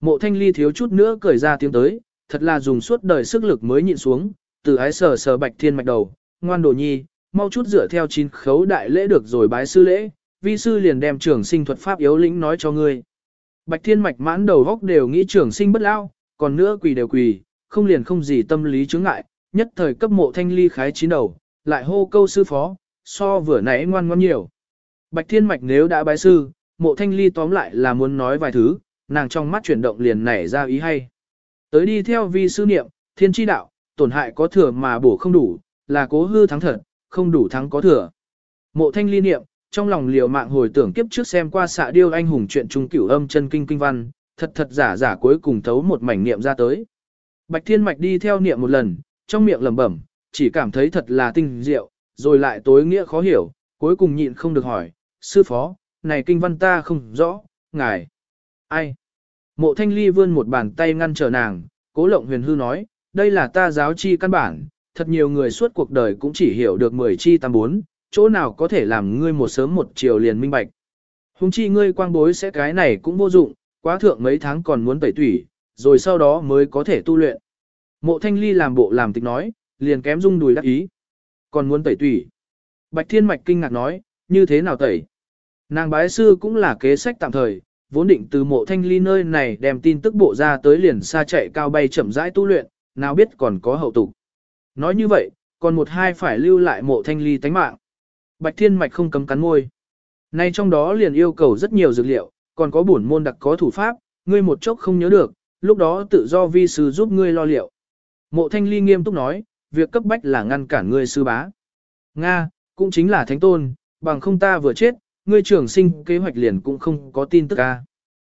Mộ thanh ly thiếu chút nữa cười ra tiếng tới, thật là dùng suốt đời sức lực mới nhịn xuống, từ ái sờ sờ bạch thiên mạch đầu, ngoan đồ nhi, mau chút dựa theo chín khấu đại lễ được rồi bái sư lễ, vi sư liền đem trường sinh thuật pháp yếu lĩnh nói cho ngươi. Bạch thiên mạch mãn đầu góc đều nghĩ trường sinh bất lao, còn nữa quỳ đều quỳ, không liền không gì tâm lý chướng ngại, nhất thời cấp mộ thanh ly khái chín đầu, lại hô câu sư phó, so vừa nãy ngoan ngoan nhiều. Bạch thiên mạch nếu đã bái sư, mộ thanh ly tóm lại là muốn nói vài thứ, nàng trong mắt chuyển động liền nảy ra ý hay. Tới đi theo vi sư niệm, thiên tri đạo, tổn hại có thừa mà bổ không đủ, là cố hư thắng thật, không đủ thắng có thừa. Mộ thanh ly niệm, trong lòng liều mạng hồi tưởng kiếp trước xem qua xạ điêu anh hùng chuyện trung cửu âm chân kinh kinh văn, thật thật giả giả cuối cùng thấu một mảnh niệm ra tới. Bạch Thiên Mạch đi theo niệm một lần, trong miệng lẩm bẩm, chỉ cảm thấy thật là tinh diệu, rồi lại tối nghĩa khó hiểu, cuối cùng nhịn không được hỏi, sư phó, này kinh văn ta không rõ, ngài, ai? Mộ Thanh Ly vươn một bàn tay ngăn trở nàng, cố lộng huyền hư nói, đây là ta giáo chi căn bản, thật nhiều người suốt cuộc đời cũng chỉ hiểu được 10 chi tam bốn, chỗ nào có thể làm ngươi một sớm một chiều liền minh bạch. Hùng chi ngươi quang bối sẽ cái này cũng vô dụng, quá thượng mấy tháng còn muốn tẩy tủy, rồi sau đó mới có thể tu luyện. Mộ thanh ly làm bộ làm tịch nói, liền kém rung đùi đắc ý. Còn muốn tẩy tủy. Bạch Thiên Mạch kinh ngạc nói, như thế nào tẩy? Nàng bái sư cũng là kế sách tạm thời, vốn định từ mộ thanh ly nơi này đem tin tức bộ ra tới liền xa chạy cao bay chậm rãi tu luyện, nào biết còn có hậu tục. Nói như vậy, còn một hai phải lưu lại mộ thanh ly tánh mạng. Bạch Thiên Mạch không cấm cắn môi. Nay trong đó liền yêu cầu rất nhiều dược liệu, còn có bổn môn đặc có thủ pháp, ngươi một chốc không nhớ được, lúc đó tự do vi sư giúp ngươi lo liệu. Mộ Thanh Ly nghiêm túc nói, việc cấp bách là ngăn cản ngươi sư bá. Nga, cũng chính là thánh tôn, bằng không ta vừa chết, ngươi trưởng sinh kế hoạch liền cũng không có tin tức ca.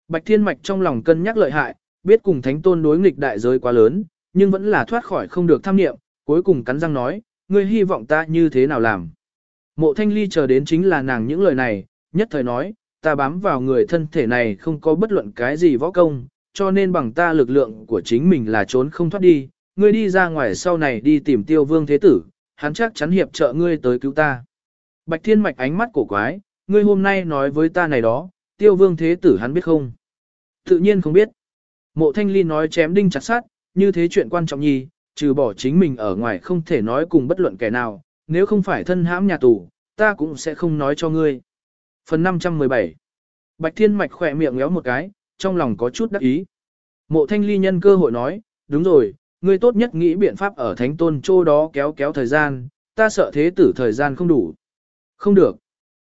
Bạch Thiên Mạch trong lòng cân nhắc lợi hại, biết cùng thánh tôn đối nghịch đại giới quá lớn, nhưng vẫn là thoát khỏi không được tham niệm, cuối cùng cắn răng nói, ngươi hy vọng ta như thế nào làm. Mộ thanh ly chờ đến chính là nàng những lời này, nhất thời nói, ta bám vào người thân thể này không có bất luận cái gì võ công, cho nên bằng ta lực lượng của chính mình là trốn không thoát đi, ngươi đi ra ngoài sau này đi tìm tiêu vương thế tử, hắn chắc chắn hiệp trợ ngươi tới cứu ta. Bạch thiên mạch ánh mắt cổ quái, ngươi hôm nay nói với ta này đó, tiêu vương thế tử hắn biết không? Tự nhiên không biết. Mộ thanh ly nói chém đinh chặt sát, như thế chuyện quan trọng nhì, trừ bỏ chính mình ở ngoài không thể nói cùng bất luận kẻ nào, nếu không phải thân hãm nhà tù, ta cũng sẽ không nói cho ngươi. Phần 517 Bạch Thiên Mạch khỏe miệng ngéo một cái, trong lòng có chút đắc ý. Mộ thanh ly nhân cơ hội nói, đúng rồi, ngươi tốt nhất nghĩ biện pháp ở thánh tôn chỗ đó kéo kéo thời gian, ta sợ thế tử thời gian không đủ. Không được.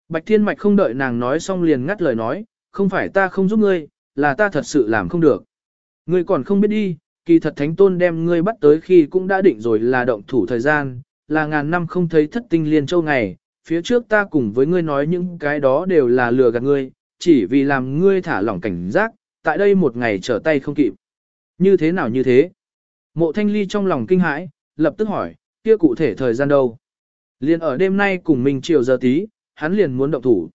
Bạch Thiên Mạch không đợi nàng nói xong liền ngắt lời nói, không phải ta không giúp ngươi, là ta thật sự làm không được. Ngươi còn không biết đi, kỳ thật thánh tôn đem ngươi bắt tới khi cũng đã định rồi là động thủ thời gian, là ngàn năm không thấy thất tinh liên châu ngày, phía trước ta cùng với ngươi nói những cái đó đều là lừa gạt ngươi, chỉ vì làm ngươi thả lỏng cảnh giác, tại đây một ngày trở tay không kịp. Như thế nào như thế? Mộ thanh ly trong lòng kinh hãi, lập tức hỏi, kia cụ thể thời gian đâu? Liên ở đêm nay cùng mình chiều giờ tí, hắn liền muốn động thủ.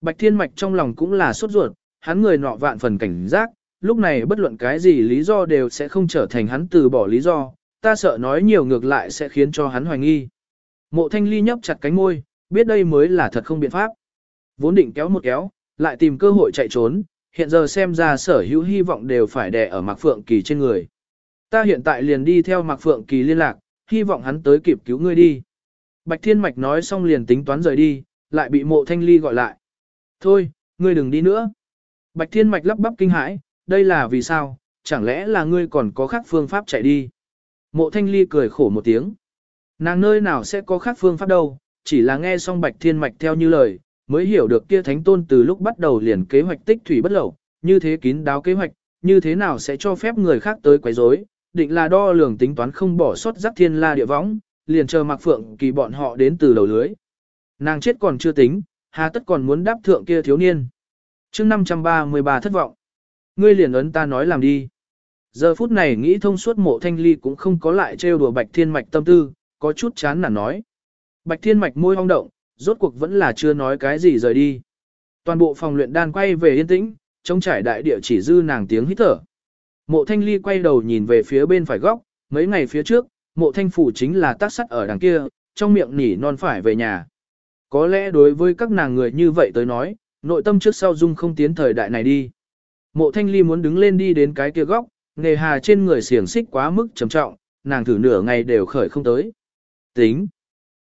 Bạch Thiên Mạch trong lòng cũng là sốt ruột, hắn người nọ vạn phần cảnh giác, lúc này bất luận cái gì lý do đều sẽ không trở thành hắn từ bỏ lý do, ta sợ nói nhiều ngược lại sẽ khiến cho hắn hoài nghi. Mộ thanh ly nhấp chặt cánh môi, biết đây mới là thật không biện pháp. Vốn định kéo một kéo, lại tìm cơ hội chạy trốn, hiện giờ xem ra sở hữu hy vọng đều phải đè ở Mạc Phượng Kỳ trên người. Ta hiện tại liền đi theo Mạc Phượng Kỳ liên lạc, hy vọng hắn tới kịp cứu ngươi đi. Bạch Thiên Mạch nói xong liền tính toán rời đi, lại bị mộ thanh ly gọi lại. Thôi, ngươi đừng đi nữa. Bạch Thiên Mạch lắp bắp kinh hãi, đây là vì sao, chẳng lẽ là ngươi còn có khác phương pháp chạy đi. Mộ thanh ly cười khổ một tiếng. Nàng nơi nào sẽ có khác phương pháp đâu, chỉ là nghe xong bạch thiên mạch theo như lời, mới hiểu được kia thánh tôn từ lúc bắt đầu liền kế hoạch tích thủy bất lẩu, như thế kín đáo kế hoạch, như thế nào sẽ cho phép người khác tới quấy rối, định là đo lường tính toán không bỏ sót rắc thiên la địa võng, liền chờ mặc phượng kỳ bọn họ đến từ đầu lưới. Nàng chết còn chưa tính, hà tất còn muốn đáp thượng kia thiếu niên. chương 533 thất vọng. Ngươi liền ấn ta nói làm đi. Giờ phút này nghĩ thông suốt mộ thanh ly cũng không có lại trêu đùa bạch thiên mạch tâm tư, có chút chán nản nói. Bạch thiên mạch môi hong động, rốt cuộc vẫn là chưa nói cái gì rời đi. Toàn bộ phòng luyện đan quay về yên tĩnh, trông trải đại địa chỉ dư nàng tiếng hít thở. Mộ thanh ly quay đầu nhìn về phía bên phải góc, mấy ngày phía trước, mộ thanh phủ chính là tác sắt ở đằng kia, trong miệng nỉ non phải về nhà. Có lẽ đối với các nàng người như vậy tới nói, nội tâm trước sau dung không tiến thời đại này đi. Mộ thanh ly muốn đứng lên đi đến cái kia góc, nghề hà trên người xiềng xích quá mức trầm trọng, nàng thử nửa ngày đều khởi không tới. Tính.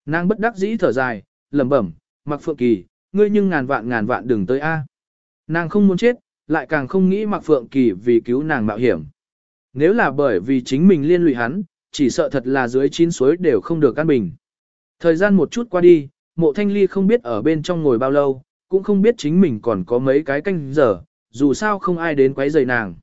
Nàng bất đắc dĩ thở dài, lẩm bẩm, mặc phượng kỳ, ngươi nhưng ngàn vạn ngàn vạn đừng tới A. Nàng không muốn chết, lại càng không nghĩ mặc phượng kỳ vì cứu nàng mạo hiểm. Nếu là bởi vì chính mình liên lụy hắn, chỉ sợ thật là dưới chín suối đều không được căn bình. Thời gian một chút qua đi, mộ thanh ly không biết ở bên trong ngồi bao lâu, cũng không biết chính mình còn có mấy cái canh giờ, dù sao không ai đến quấy rầy nàng.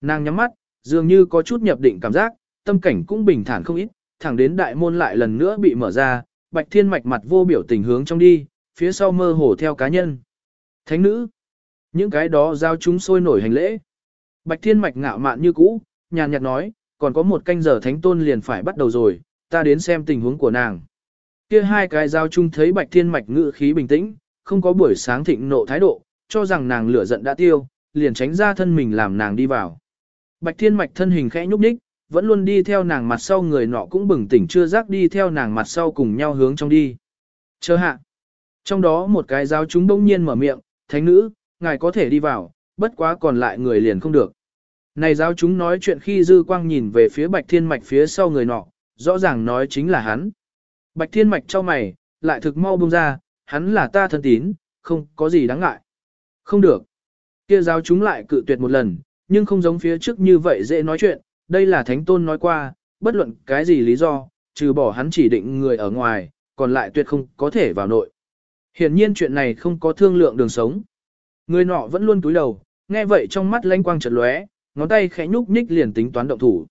Nàng nhắm mắt, dường như có chút nhập định cảm giác, tâm cảnh cũng bình thản không ít, thẳng đến đại môn lại lần nữa bị mở ra, bạch thiên mạch mặt vô biểu tình hướng trong đi, phía sau mơ hồ theo cá nhân. Thánh nữ, những cái đó giao chúng sôi nổi hành lễ. Bạch thiên mạch ngạo mạn như cũ, nhàn nhạt nói, còn có một canh giờ thánh tôn liền phải bắt đầu rồi, ta đến xem tình huống của nàng. Kia hai cái giao chung thấy bạch thiên mạch ngự khí bình tĩnh, không có buổi sáng thịnh nộ thái độ, cho rằng nàng lửa giận đã tiêu, liền tránh ra thân mình làm nàng đi vào. Bạch thiên mạch thân hình khẽ nhúc nhích, vẫn luôn đi theo nàng mặt sau người nọ cũng bừng tỉnh chưa giác đi theo nàng mặt sau cùng nhau hướng trong đi. Chờ hạ. Trong đó một cái giáo chúng bỗng nhiên mở miệng, thánh nữ, ngài có thể đi vào, bất quá còn lại người liền không được. Này giáo chúng nói chuyện khi dư quang nhìn về phía bạch thiên mạch phía sau người nọ, rõ ràng nói chính là hắn. Bạch thiên mạch cho mày, lại thực mau buông ra, hắn là ta thân tín, không có gì đáng ngại. Không được. Kia giáo chúng lại cự tuyệt một lần, nhưng không giống phía trước như vậy dễ nói chuyện, đây là thánh tôn nói qua, bất luận cái gì lý do, trừ bỏ hắn chỉ định người ở ngoài, còn lại tuyệt không có thể vào nội. Hiển nhiên chuyện này không có thương lượng đường sống. Người nọ vẫn luôn túi đầu, nghe vậy trong mắt lanh quang chợt lóe, ngón tay khẽ nhúc nhích liền tính toán động thủ.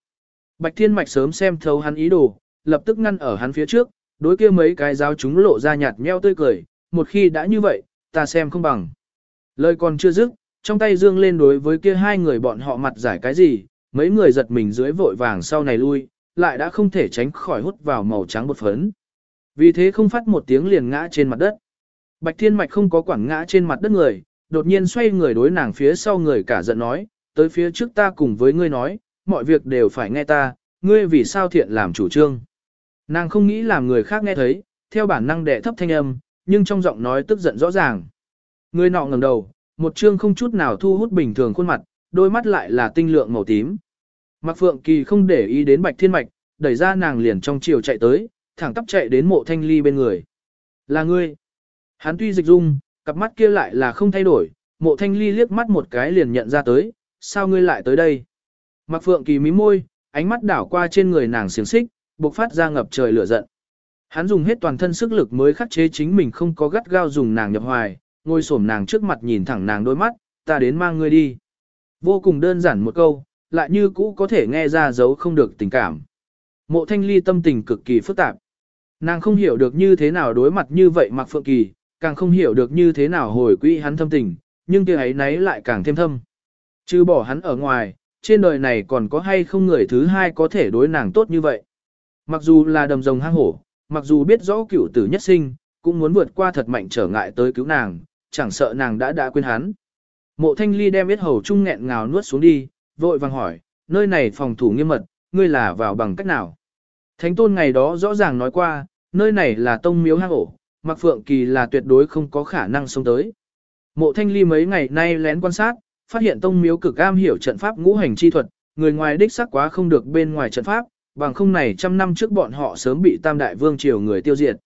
Bạch Thiên Mạch sớm xem thấu hắn ý đồ, lập tức ngăn ở hắn phía trước, đối kia mấy cái giáo chúng lộ ra nhạt nheo tươi cười, một khi đã như vậy, ta xem không bằng. Lời còn chưa dứt, trong tay dương lên đối với kia hai người bọn họ mặt giải cái gì, mấy người giật mình dưới vội vàng sau này lui, lại đã không thể tránh khỏi hút vào màu trắng bột phấn. Vì thế không phát một tiếng liền ngã trên mặt đất. Bạch Thiên Mạch không có quảng ngã trên mặt đất người, đột nhiên xoay người đối nàng phía sau người cả giận nói, tới phía trước ta cùng với ngươi nói, mọi việc đều phải nghe ta, ngươi vì sao thiện làm chủ trương. Nàng không nghĩ làm người khác nghe thấy, theo bản năng đệ thấp thanh âm, nhưng trong giọng nói tức giận rõ ràng. Người nọ ngẩng đầu, một trương không chút nào thu hút bình thường khuôn mặt, đôi mắt lại là tinh lượng màu tím. Mạc Phượng Kỳ không để ý đến Bạch Thiên Mạch, đẩy ra nàng liền trong chiều chạy tới, thẳng tắp chạy đến mộ thanh ly bên người. Là ngươi. Hắn tuy dịch dung, cặp mắt kia lại là không thay đổi, mộ thanh ly liếc mắt một cái liền nhận ra tới, sao ngươi lại tới đây? Mạc Phượng Kỳ mím môi, ánh mắt đảo qua trên người nàng xiềng xích, bộc phát ra ngập trời lửa giận. Hắn dùng hết toàn thân sức lực mới khắc chế chính mình không có gắt gao dùng nàng nhập hoài, ngồi xổm nàng trước mặt nhìn thẳng nàng đôi mắt, ta đến mang ngươi đi. Vô cùng đơn giản một câu, lại như cũ có thể nghe ra dấu không được tình cảm. Mộ thanh ly tâm tình cực kỳ phức tạp. Nàng không hiểu được như thế nào đối mặt như vậy mặc Phượng Kỳ, càng không hiểu được như thế nào hồi quỹ hắn thâm tình, nhưng kia ấy nấy lại càng thêm thâm. Chứ bỏ hắn ở ngoài, trên đời này còn có hay không người thứ hai có thể đối nàng tốt như vậy. Mặc dù là đầm rồng hang hổ, mặc dù biết rõ cửu tử nhất sinh, cũng muốn vượt qua thật mạnh trở ngại tới cứu nàng, chẳng sợ nàng đã đã quên hắn. Mộ thanh ly đem biết hầu trung nghẹn ngào nuốt xuống đi, vội vàng hỏi, nơi này phòng thủ nghiêm mật, ngươi là vào bằng cách nào? Thánh tôn ngày đó rõ ràng nói qua, nơi này là tông miếu hang ổ, mặc phượng kỳ là tuyệt đối không có khả năng sống tới. Mộ thanh ly mấy ngày nay lén quan sát, phát hiện tông miếu cực am hiểu trận pháp ngũ hành chi thuật, người ngoài đích sắc quá không được bên ngoài trận pháp, bằng không này trăm năm trước bọn họ sớm bị tam đại vương triều người tiêu diệt.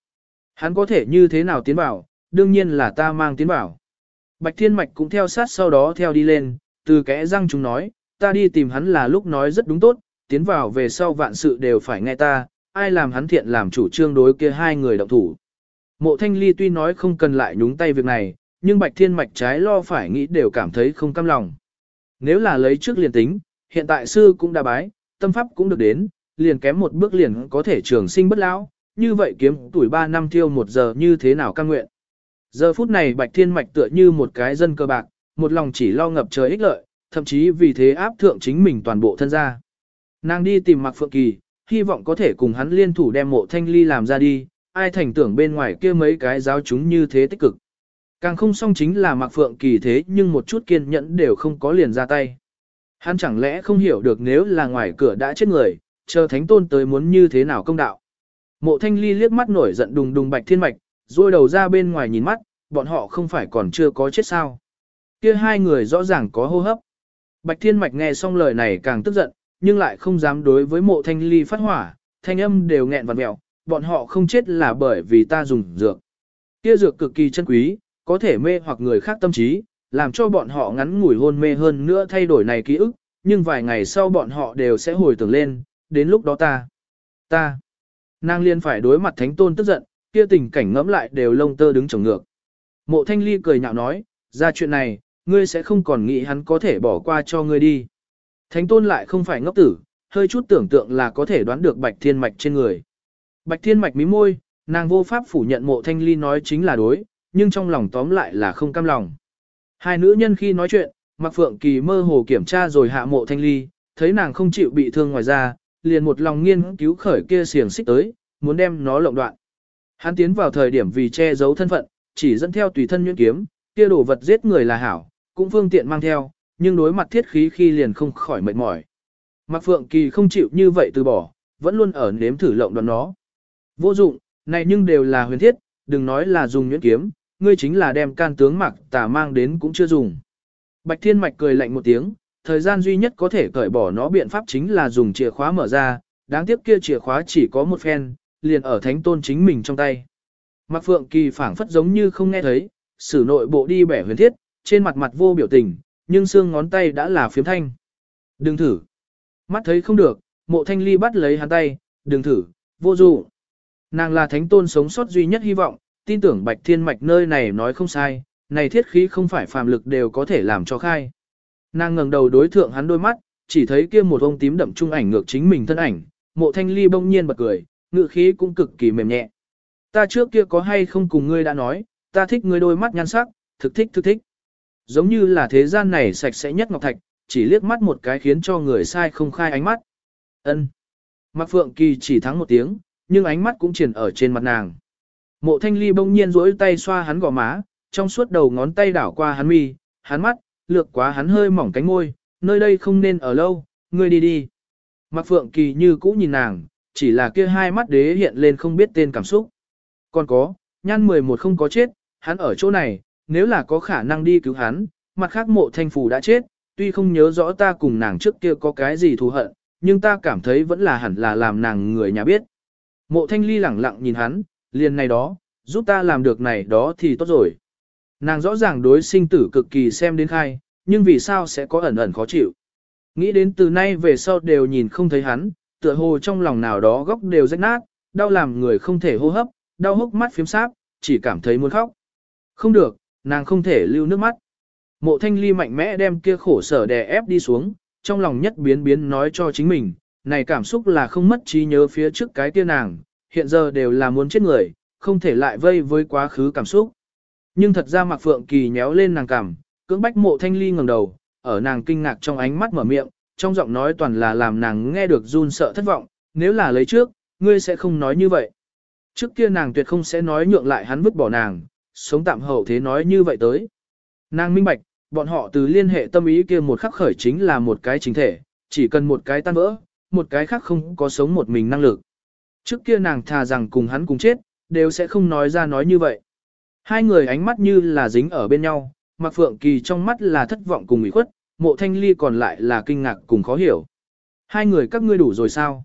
Hắn có thể như thế nào tiến vào, đương nhiên là ta mang tiến vào. Bạch Thiên Mạch cũng theo sát sau đó theo đi lên, từ kẽ răng chúng nói, ta đi tìm hắn là lúc nói rất đúng tốt, tiến vào về sau vạn sự đều phải nghe ta, ai làm hắn thiện làm chủ trương đối kia hai người động thủ. Mộ Thanh Ly tuy nói không cần lại nhúng tay việc này, nhưng Bạch Thiên Mạch trái lo phải nghĩ đều cảm thấy không cam lòng. Nếu là lấy trước liền tính, hiện tại sư cũng đã bái, tâm pháp cũng được đến, liền kém một bước liền có thể trường sinh bất lão, như vậy kiếm tuổi 3 năm tiêu một giờ như thế nào căng nguyện. Giờ phút này Bạch Thiên Mạch tựa như một cái dân cơ bạc, một lòng chỉ lo ngập trời ích lợi, thậm chí vì thế áp thượng chính mình toàn bộ thân gia. Nàng đi tìm Mạc Phượng Kỳ, hy vọng có thể cùng hắn liên thủ đem mộ thanh ly làm ra đi, ai thành tưởng bên ngoài kia mấy cái giáo chúng như thế tích cực. Càng không xong chính là Mạc Phượng Kỳ thế nhưng một chút kiên nhẫn đều không có liền ra tay. Hắn chẳng lẽ không hiểu được nếu là ngoài cửa đã chết người, chờ thánh tôn tới muốn như thế nào công đạo. Mộ thanh ly liếc mắt nổi giận đùng đùng bạch thiên mạch, rồi đầu ra bên ngoài nhìn mắt, bọn họ không phải còn chưa có chết sao. Kia hai người rõ ràng có hô hấp. Bạch thiên mạch nghe xong lời này càng tức giận, nhưng lại không dám đối với mộ thanh ly phát hỏa, thanh âm đều nghẹn vặt mẹo, bọn họ không chết là bởi vì ta dùng dược. Kia dược cực kỳ chân quý, có thể mê hoặc người khác tâm trí, làm cho bọn họ ngắn ngủi hôn mê hơn nữa thay đổi này ký ức, nhưng vài ngày sau bọn họ đều sẽ hồi tưởng lên, đến lúc đó ta, ta, nàng liên phải đối mặt thánh tôn tức giận, kia tình cảnh ngẫm lại đều lông tơ đứng chồng ngược. Mộ thanh ly cười nhạo nói, ra chuyện này, ngươi sẽ không còn nghĩ hắn có thể bỏ qua cho ngươi đi. Thánh tôn lại không phải ngốc tử, hơi chút tưởng tượng là có thể đoán được bạch thiên mạch trên người. Bạch thiên mạch mí môi, nàng vô pháp phủ nhận mộ thanh ly nói chính là đối, nhưng trong lòng tóm lại là không cam lòng. Hai nữ nhân khi nói chuyện, Mạc Phượng Kỳ mơ hồ kiểm tra rồi hạ mộ thanh ly, thấy nàng không chịu bị thương ngoài ra, liền một lòng nghiên cứu khởi kia xiềng xích tới, muốn đem nó lộng đoạn. Hắn tiến vào thời điểm vì che giấu thân phận, chỉ dẫn theo tùy thân nhuyễn kiếm, kia đồ vật giết người là hảo, cũng phương tiện mang theo, nhưng đối mặt thiết khí khi liền không khỏi mệt mỏi. Mạc Phượng Kỳ không chịu như vậy từ bỏ, vẫn luôn ở nếm thử lộng đoạn nó. Vô dụng, này nhưng đều là huyền thiết, đừng nói là dùng nhuyễn kiếm, ngươi chính là đem can tướng mặc tà mang đến cũng chưa dùng. Bạch Thiên Mạch cười lạnh một tiếng, thời gian duy nhất có thể cởi bỏ nó biện pháp chính là dùng chìa khóa mở ra, đáng tiếc kia chìa khóa chỉ có một phen, liền ở thánh tôn chính mình trong tay. Mạc Phượng Kỳ phảng phất giống như không nghe thấy, sử nội bộ đi bẻ huyền thiết, trên mặt mặt vô biểu tình, nhưng xương ngón tay đã là phiếm thanh. Đừng thử. Mắt thấy không được, mộ thanh ly bắt lấy hắn tay, đừng thử, vô dụ. Nàng là thánh tôn sống sót duy nhất hy vọng, tin tưởng bạch thiên mạch nơi này nói không sai, này thiết khí không phải phàm lực đều có thể làm cho khai. Nàng ngẩng đầu đối thượng hắn đôi mắt, chỉ thấy kia một ông tím đậm trung ảnh ngược chính mình thân ảnh, mộ thanh ly bỗng nhiên bật cười, ngự khí cũng cực kỳ mềm nhẹ. Ta trước kia có hay không cùng ngươi đã nói, ta thích ngươi đôi mắt nhan sắc, thực thích thực thích. Giống như là thế gian này sạch sẽ nhất ngọc thạch, chỉ liếc mắt một cái khiến cho người sai không khai ánh mắt. Ân. Mạc Phượng Kỳ chỉ thắng một tiếng, nhưng ánh mắt cũng triển ở trên mặt nàng. Mộ thanh ly bỗng nhiên rỗi tay xoa hắn gò má, trong suốt đầu ngón tay đảo qua hắn mi, hắn mắt, lược quá hắn hơi mỏng cánh môi, nơi đây không nên ở lâu, ngươi đi đi. Mạc Phượng Kỳ như cũ nhìn nàng, chỉ là kia hai mắt đế hiện lên không biết tên cảm xúc. Còn có, nhan 11 không có chết, hắn ở chỗ này, nếu là có khả năng đi cứu hắn, mặt khác mộ thanh phù đã chết, tuy không nhớ rõ ta cùng nàng trước kia có cái gì thù hận, nhưng ta cảm thấy vẫn là hẳn là làm nàng người nhà biết. Mộ thanh ly lẳng lặng nhìn hắn, liền này đó, giúp ta làm được này đó thì tốt rồi. Nàng rõ ràng đối sinh tử cực kỳ xem đến khai, nhưng vì sao sẽ có ẩn ẩn khó chịu. Nghĩ đến từ nay về sau đều nhìn không thấy hắn, tựa hồ trong lòng nào đó góc đều rách nát, đau làm người không thể hô hấp, đau hốc mắt phím sáp, chỉ cảm thấy muốn khóc. Không được, nàng không thể lưu nước mắt. Mộ thanh ly mạnh mẽ đem kia khổ sở đè ép đi xuống, trong lòng nhất biến biến nói cho chính mình, này cảm xúc là không mất trí nhớ phía trước cái kia nàng, hiện giờ đều là muốn chết người, không thể lại vây với quá khứ cảm xúc. Nhưng thật ra Mạc Phượng Kỳ nhéo lên nàng cằm cưỡng bách mộ thanh ly ngẩng đầu, ở nàng kinh ngạc trong ánh mắt mở miệng, trong giọng nói toàn là làm nàng nghe được run sợ thất vọng, nếu là lấy trước, ngươi sẽ không nói như vậy. Trước kia nàng tuyệt không sẽ nói nhượng lại hắn vứt bỏ nàng, sống tạm hậu thế nói như vậy tới. Nàng minh bạch, bọn họ từ liên hệ tâm ý kia một khắc khởi chính là một cái chính thể, chỉ cần một cái tan vỡ, một cái khác không có sống một mình năng lực. Trước kia nàng thà rằng cùng hắn cùng chết, đều sẽ không nói ra nói như vậy. Hai người ánh mắt như là dính ở bên nhau, Mạc Phượng Kỳ trong mắt là thất vọng cùng ủy khuất, mộ thanh ly còn lại là kinh ngạc cùng khó hiểu. Hai người các ngươi đủ rồi sao?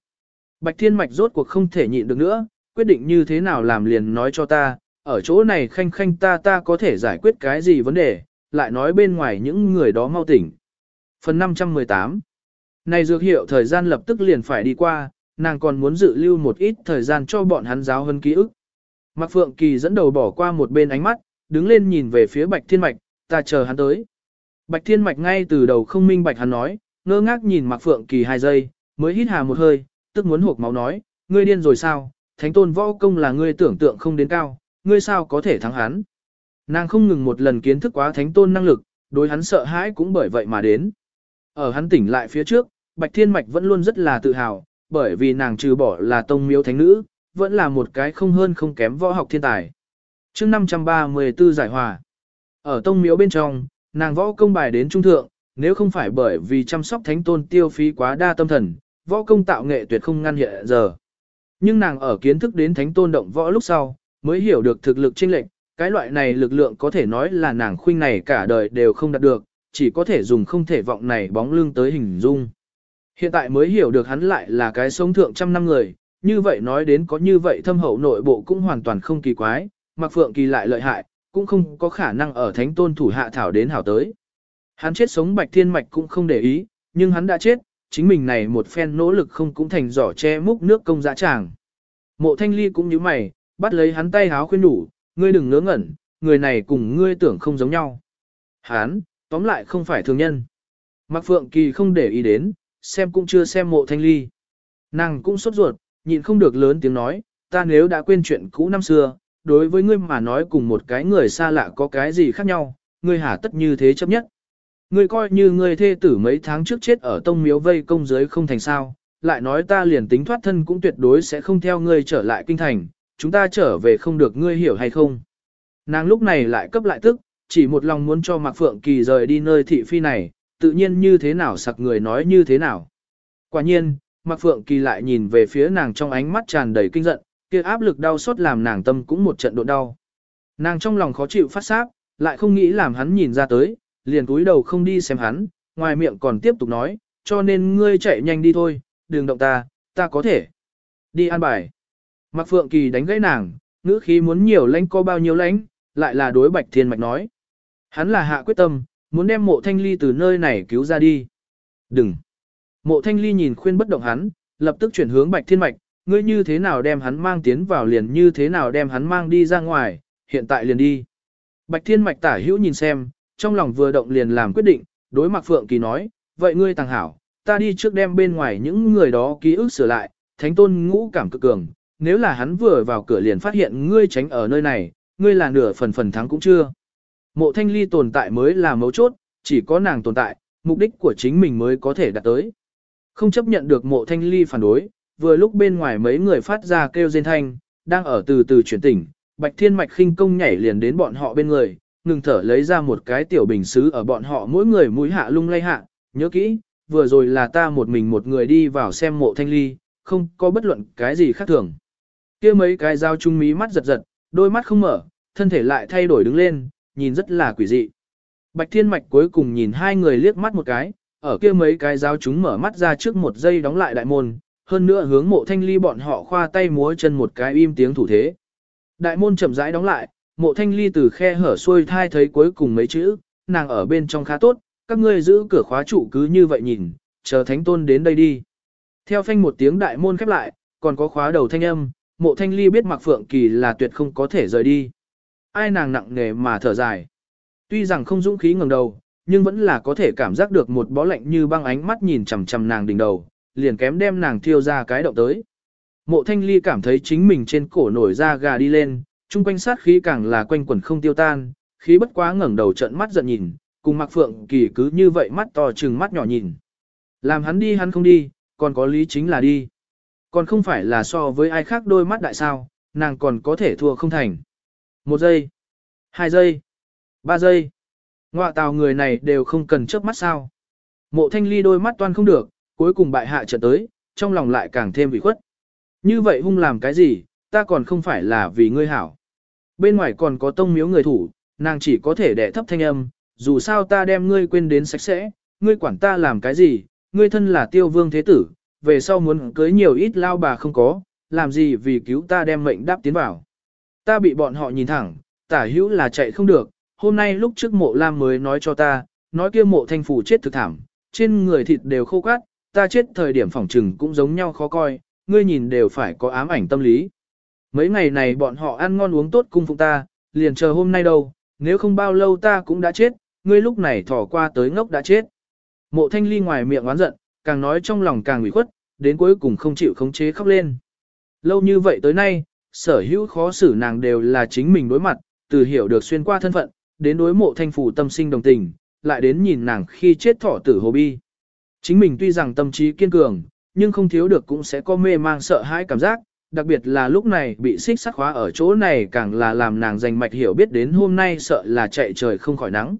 Bạch Thiên Mạch rốt cuộc không thể nhịn được nữa, quyết định như thế nào làm liền nói cho ta, ở chỗ này khanh khanh ta ta có thể giải quyết cái gì vấn đề, lại nói bên ngoài những người đó mau tỉnh. Phần 518 Này dược hiệu thời gian lập tức liền phải đi qua, nàng còn muốn dự lưu một ít thời gian cho bọn hắn giáo hơn ký ức. Mạc Phượng Kỳ dẫn đầu bỏ qua một bên ánh mắt, đứng lên nhìn về phía Bạch Thiên Mạch, ta chờ hắn tới. Bạch Thiên Mạch ngay từ đầu không minh bạch hắn nói, ngơ ngác nhìn Mạc Phượng Kỳ hai giây, mới hít hà một hơi, tức muốn hộp máu nói, ngươi điên rồi sao, thánh tôn võ công là ngươi tưởng tượng không đến cao, ngươi sao có thể thắng hắn. Nàng không ngừng một lần kiến thức quá thánh tôn năng lực, đối hắn sợ hãi cũng bởi vậy mà đến. Ở hắn tỉnh lại phía trước, Bạch Thiên Mạch vẫn luôn rất là tự hào, bởi vì nàng trừ bỏ là tông miếu thánh nữ, vẫn là một cái không hơn không kém võ học thiên tài. chương 534 giải hòa. Ở tông miếu bên trong, nàng võ công bài đến trung thượng, nếu không phải bởi vì chăm sóc thánh tôn tiêu phí quá đa tâm thần, võ công tạo nghệ tuyệt không ngăn hiện giờ. Nhưng nàng ở kiến thức đến thánh tôn động võ lúc sau, mới hiểu được thực lực chênh lệnh, cái loại này lực lượng có thể nói là nàng khuynh này cả đời đều không đạt được, chỉ có thể dùng không thể vọng này bóng lưng tới hình dung. Hiện tại mới hiểu được hắn lại là cái sống thượng trăm năm người, như vậy nói đến có như vậy thâm hậu nội bộ cũng hoàn toàn không kỳ quái, mặc phượng kỳ lại lợi hại, cũng không có khả năng ở thánh tôn thủ hạ thảo đến hảo tới. Hắn chết sống bạch thiên mạch cũng không để ý, nhưng hắn đã chết, chính mình này một phen nỗ lực không cũng thành giỏ che múc nước công dã tràng. Mộ thanh ly cũng như mày, bắt lấy hắn tay háo khuyên đủ, ngươi đừng ngớ ngẩn, người này cùng ngươi tưởng không giống nhau. Hắn, tóm lại không phải thường nhân. Mạc Phượng Kỳ không để ý đến, xem cũng chưa xem mộ thanh ly. Nàng cũng sốt ruột, nhịn không được lớn tiếng nói, ta nếu đã quên chuyện cũ năm xưa, đối với ngươi mà nói cùng một cái người xa lạ có cái gì khác nhau, ngươi hả tất như thế chấp nhất. Ngươi coi như ngươi thê tử mấy tháng trước chết ở tông miếu vây công giới không thành sao, lại nói ta liền tính thoát thân cũng tuyệt đối sẽ không theo ngươi trở lại kinh thành, chúng ta trở về không được ngươi hiểu hay không. Nàng lúc này lại cấp lại tức, chỉ một lòng muốn cho Mạc Phượng Kỳ rời đi nơi thị phi này, tự nhiên như thế nào sặc người nói như thế nào. Quả nhiên, Mạc Phượng Kỳ lại nhìn về phía nàng trong ánh mắt tràn đầy kinh giận, kia áp lực đau xót làm nàng tâm cũng một trận độ đau. Nàng trong lòng khó chịu phát sáp, lại không nghĩ làm hắn nhìn ra tới, liền cúi đầu không đi xem hắn, ngoài miệng còn tiếp tục nói, cho nên ngươi chạy nhanh đi thôi, đừng động ta, ta có thể. Đi an bài. Mạc Phượng Kỳ đánh gãy nàng, ngữ khí muốn nhiều lãnh có bao nhiêu lãnh, lại là đối Bạch Thiên Mạch nói. Hắn là hạ quyết tâm, muốn đem mộ thanh ly từ nơi này cứu ra đi. Đừng. Mộ thanh ly nhìn khuyên bất động hắn, lập tức chuyển hướng Bạch Thiên Mạch, ngươi như thế nào đem hắn mang tiến vào liền như thế nào đem hắn mang đi ra ngoài, hiện tại liền đi. Bạch Thiên Mạch tả hữu nhìn xem, trong lòng vừa động liền làm quyết định, đối mặt Phượng Kỳ nói, vậy ngươi tàng hảo, ta đi trước đem bên ngoài những người đó ký ức sửa lại, thánh tôn ngũ cảm cực cường, nếu là hắn vừa vào cửa liền phát hiện ngươi tránh ở nơi này, ngươi là nửa phần phần thắng cũng chưa. Mộ thanh ly tồn tại mới là mấu chốt, chỉ có nàng tồn tại, mục đích của chính mình mới có thể đạt tới. Không chấp nhận được mộ thanh ly phản đối, vừa lúc bên ngoài mấy người phát ra kêu rên thanh, đang ở từ từ chuyển tỉnh, bạch thiên mạch khinh công nhảy liền đến bọn họ bên người, ngừng thở lấy ra một cái tiểu bình xứ ở bọn họ mỗi người mũi hạ lung lay hạ, nhớ kỹ, vừa rồi là ta một mình một người đi vào xem mộ thanh ly, không có bất luận cái gì khác thường. kia mấy cái dao trung mí mắt giật giật, đôi mắt không mở, thân thể lại thay đổi đứng lên, nhìn rất là quỷ dị. Bạch Thiên Mạch cuối cùng nhìn hai người liếc mắt một cái, ở kia mấy cái giáo chúng mở mắt ra trước một giây đóng lại đại môn, hơn nữa hướng mộ thanh ly bọn họ khoa tay múa chân một cái im tiếng thủ thế. Đại môn chậm rãi đóng lại, mộ thanh ly từ khe hở xuôi thai thấy cuối cùng mấy chữ, nàng ở bên trong khá tốt, các ngươi giữ cửa khóa trụ cứ như vậy nhìn, chờ thánh tôn đến đây đi. Theo phanh một tiếng đại môn khép lại, còn có khóa đầu thanh âm, mộ thanh ly biết mặc phượng kỳ là tuyệt không có thể rời đi. Ai nàng nặng nghề mà thở dài. Tuy rằng không dũng khí ngẩng đầu, nhưng vẫn là có thể cảm giác được một bó lạnh như băng ánh mắt nhìn chằm chằm nàng đỉnh đầu, liền kém đem nàng thiêu ra cái động tới. Mộ thanh ly cảm thấy chính mình trên cổ nổi ra gà đi lên, chung quanh sát khí càng là quanh quẩn không tiêu tan, khí bất quá ngẩng đầu trận mắt giận nhìn, cùng mặc phượng kỳ cứ như vậy mắt to trừng mắt nhỏ nhìn. Làm hắn đi hắn không đi, còn có lý chính là đi. Còn không phải là so với ai khác đôi mắt đại sao, nàng còn có thể thua không thành. Một giây, hai giây, ba giây. Ngoạ tào người này đều không cần chớp mắt sao. Mộ thanh ly đôi mắt toan không được, cuối cùng bại hạ trận tới, trong lòng lại càng thêm bị khuất. Như vậy hung làm cái gì, ta còn không phải là vì ngươi hảo. Bên ngoài còn có tông miếu người thủ, nàng chỉ có thể đẻ thấp thanh âm, dù sao ta đem ngươi quên đến sạch sẽ, ngươi quản ta làm cái gì, ngươi thân là tiêu vương thế tử, về sau muốn cưới nhiều ít lao bà không có, làm gì vì cứu ta đem mệnh đáp tiến vào. Ta bị bọn họ nhìn thẳng, tả hữu là chạy không được, hôm nay lúc trước mộ lam mới nói cho ta, nói kia mộ thanh phủ chết thực thảm, trên người thịt đều khô cát, ta chết thời điểm phỏng trừng cũng giống nhau khó coi, ngươi nhìn đều phải có ám ảnh tâm lý. Mấy ngày này bọn họ ăn ngon uống tốt cung phụng ta, liền chờ hôm nay đâu, nếu không bao lâu ta cũng đã chết, ngươi lúc này thỏ qua tới ngốc đã chết. Mộ thanh ly ngoài miệng oán giận, càng nói trong lòng càng ủy khuất, đến cuối cùng không chịu khống chế khóc lên. Lâu như vậy tới nay, sở hữu khó xử nàng đều là chính mình đối mặt, từ hiểu được xuyên qua thân phận, đến đối mộ thanh phủ tâm sinh đồng tình, lại đến nhìn nàng khi chết thỏ tử hồ bi. Chính mình tuy rằng tâm trí kiên cường, nhưng không thiếu được cũng sẽ có mê mang sợ hãi cảm giác, đặc biệt là lúc này bị xích sắt khóa ở chỗ này càng là làm nàng dành mạch hiểu biết đến hôm nay sợ là chạy trời không khỏi nắng.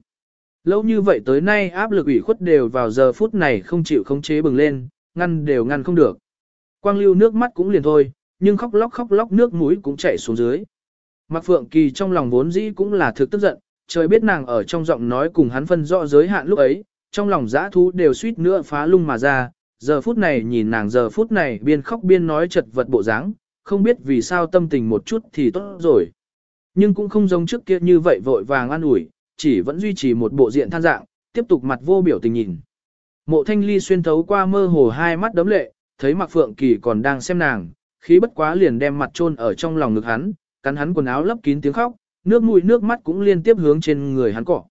Lâu như vậy tới nay áp lực ủy khuất đều vào giờ phút này không chịu khống chế bừng lên, ngăn đều ngăn không được. Quang lưu nước mắt cũng liền thôi, nhưng khóc lóc khóc lóc nước mũi cũng chảy xuống dưới. Mạc Phượng Kỳ trong lòng vốn dĩ cũng là thực tức giận, trời biết nàng ở trong giọng nói cùng hắn phân rõ giới hạn lúc ấy, trong lòng dã thú đều suýt nữa phá lung mà ra, giờ phút này nhìn nàng giờ phút này biên khóc biên nói chật vật bộ dáng, không biết vì sao tâm tình một chút thì tốt rồi. Nhưng cũng không giống trước kia như vậy vội vàng an ủi, chỉ vẫn duy trì một bộ diện than dạng, tiếp tục mặt vô biểu tình nhìn. Mộ thanh ly xuyên thấu qua mơ hồ hai mắt đấm lệ, thấy Mặc Phượng Kỳ còn đang xem nàng, khí bất quá liền đem mặt chôn ở trong lòng ngực hắn, cắn hắn quần áo lấp kín tiếng khóc, nước mũi nước mắt cũng liên tiếp hướng trên người hắn cọ.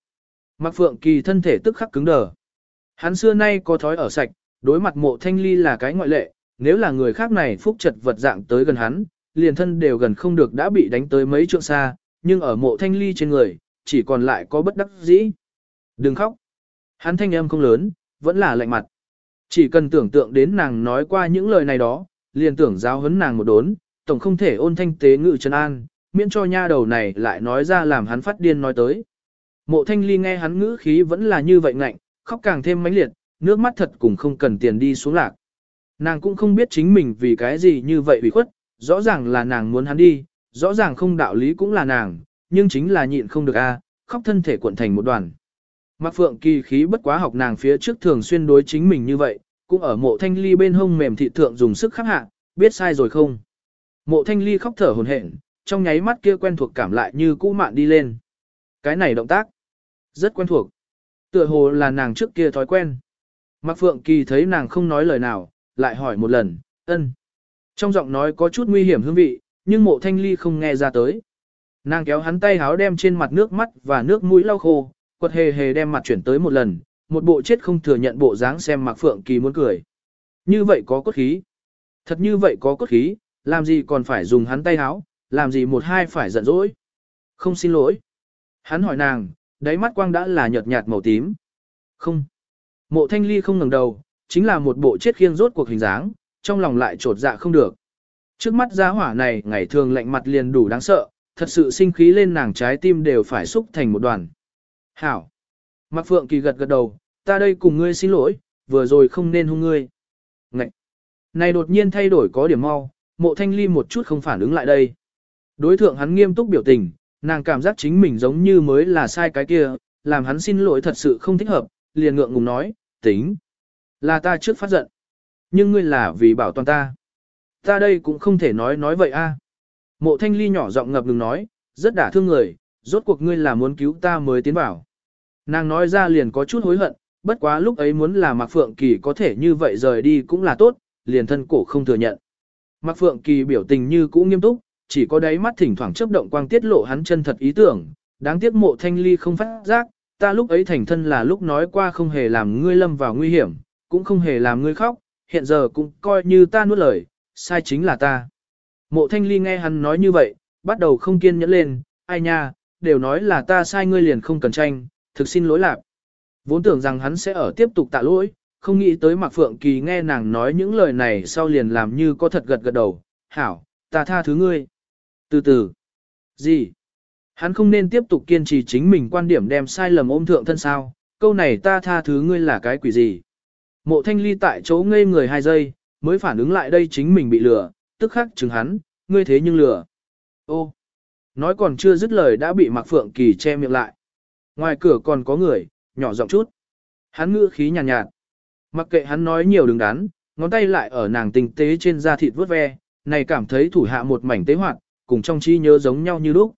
Mạc Phượng Kỳ thân thể tức khắc cứng đờ. Hắn xưa nay có thói ở sạch, đối mặt mộ thanh ly là cái ngoại lệ, nếu là người khác này phúc trật vật dạng tới gần hắn, liền thân đều gần không được đã bị đánh tới mấy trượng xa, nhưng ở mộ thanh ly trên người, chỉ còn lại có bất đắc dĩ. Đừng khóc. Hắn thanh âm không lớn, vẫn là lạnh mặt. Chỉ cần tưởng tượng đến nàng nói qua những lời này đó, liền tưởng giáo huấn nàng một đốn, tổng không thể ôn thanh tế ngự chân an, miễn cho nha đầu này lại nói ra làm hắn phát điên nói tới. Mộ thanh ly nghe hắn ngữ khí vẫn là như vậy ngạnh, khóc càng thêm mãnh liệt, nước mắt thật cũng không cần tiền đi xuống lạc. Nàng cũng không biết chính mình vì cái gì như vậy bị khuất, rõ ràng là nàng muốn hắn đi, rõ ràng không đạo lý cũng là nàng, nhưng chính là nhịn không được a, khóc thân thể cuộn thành một đoàn. Mạc Phượng kỳ khí bất quá học nàng phía trước thường xuyên đối chính mình như vậy, cũng ở mộ thanh ly bên hông mềm thị thượng dùng sức khắc hạ, biết sai rồi không. Mộ thanh ly khóc thở hồn hển, trong nháy mắt kia quen thuộc cảm lại như cũ mạn đi lên. Cái này động tác, rất quen thuộc. Tựa hồ là nàng trước kia thói quen. Mạc Phượng Kỳ thấy nàng không nói lời nào, lại hỏi một lần, ân. Trong giọng nói có chút nguy hiểm hương vị, nhưng mộ thanh ly không nghe ra tới. Nàng kéo hắn tay háo đem trên mặt nước mắt và nước mũi lau khô, quật hề hề đem mặt chuyển tới một lần, một bộ chết không thừa nhận bộ dáng xem Mạc Phượng Kỳ muốn cười. Như vậy có cốt khí. Thật như vậy có cốt khí, làm gì còn phải dùng hắn tay háo, làm gì một hai phải giận dỗi. Không xin lỗi. Hắn hỏi nàng, đáy mắt quang đã là nhợt nhạt màu tím. Không. Mộ thanh ly không ngẩng đầu, chính là một bộ chết khiêng rốt cuộc hình dáng, trong lòng lại trột dạ không được. Trước mắt giá hỏa này ngày thường lạnh mặt liền đủ đáng sợ, thật sự sinh khí lên nàng trái tim đều phải xúc thành một đoàn. Hảo. Mạc Phượng Kỳ gật gật đầu, ta đây cùng ngươi xin lỗi, vừa rồi không nên hung ngươi. Ngậy. Này đột nhiên thay đổi có điểm mau, mộ thanh ly một chút không phản ứng lại đây. Đối thượng hắn nghiêm túc biểu tình, nàng cảm giác chính mình giống như mới là sai cái kia, làm hắn xin lỗi thật sự không thích hợp, liền ngượng ngùng nói, tính. Là ta trước phát giận. Nhưng ngươi là vì bảo toàn ta. Ta đây cũng không thể nói nói vậy a. Mộ thanh ly nhỏ giọng ngập ngừng nói, rất đả thương người, rốt cuộc ngươi là muốn cứu ta mới tiến vào. Nàng nói ra liền có chút hối hận, bất quá lúc ấy muốn là Mạc Phượng Kỳ có thể như vậy rời đi cũng là tốt, liền thân cổ không thừa nhận. Mạc Phượng Kỳ biểu tình như cũ nghiêm túc, chỉ có đáy mắt thỉnh thoảng chớp động quang tiết lộ hắn chân thật ý tưởng, đáng tiếc mộ thanh ly không phát giác, ta lúc ấy thành thân là lúc nói qua không hề làm ngươi lâm vào nguy hiểm, cũng không hề làm ngươi khóc, hiện giờ cũng coi như ta nuốt lời, sai chính là ta. Mộ thanh ly nghe hắn nói như vậy, bắt đầu không kiên nhẫn lên, ai nha, đều nói là ta sai ngươi liền không cần tranh, thực xin lỗi lạc. Vốn tưởng rằng hắn sẽ ở tiếp tục tạ lỗi, không nghĩ tới Mạc Phượng Kỳ nghe nàng nói những lời này sau liền làm như có thật gật gật đầu, hảo, ta tha thứ ngươi. Từ từ. Gì? Hắn không nên tiếp tục kiên trì chính mình quan điểm đem sai lầm ôm thượng thân sao, câu này ta tha thứ ngươi là cái quỷ gì? Mộ thanh ly tại chỗ ngây người hai giây, mới phản ứng lại đây chính mình bị lừa, tức khắc chừng hắn, ngươi thế nhưng lừa. Ô! Nói còn chưa dứt lời đã bị Mạc Phượng Kỳ che miệng lại. Ngoài cửa còn có người, nhỏ giọng chút. Hắn ngữ khí nhàn nhạt, nhạt. Mặc kệ hắn nói nhiều đứng đắn, ngón tay lại ở nàng tình tế trên da thịt vướt ve, này cảm thấy thủ hạ một mảnh tế hoạt, cùng trong trí nhớ giống nhau như lúc.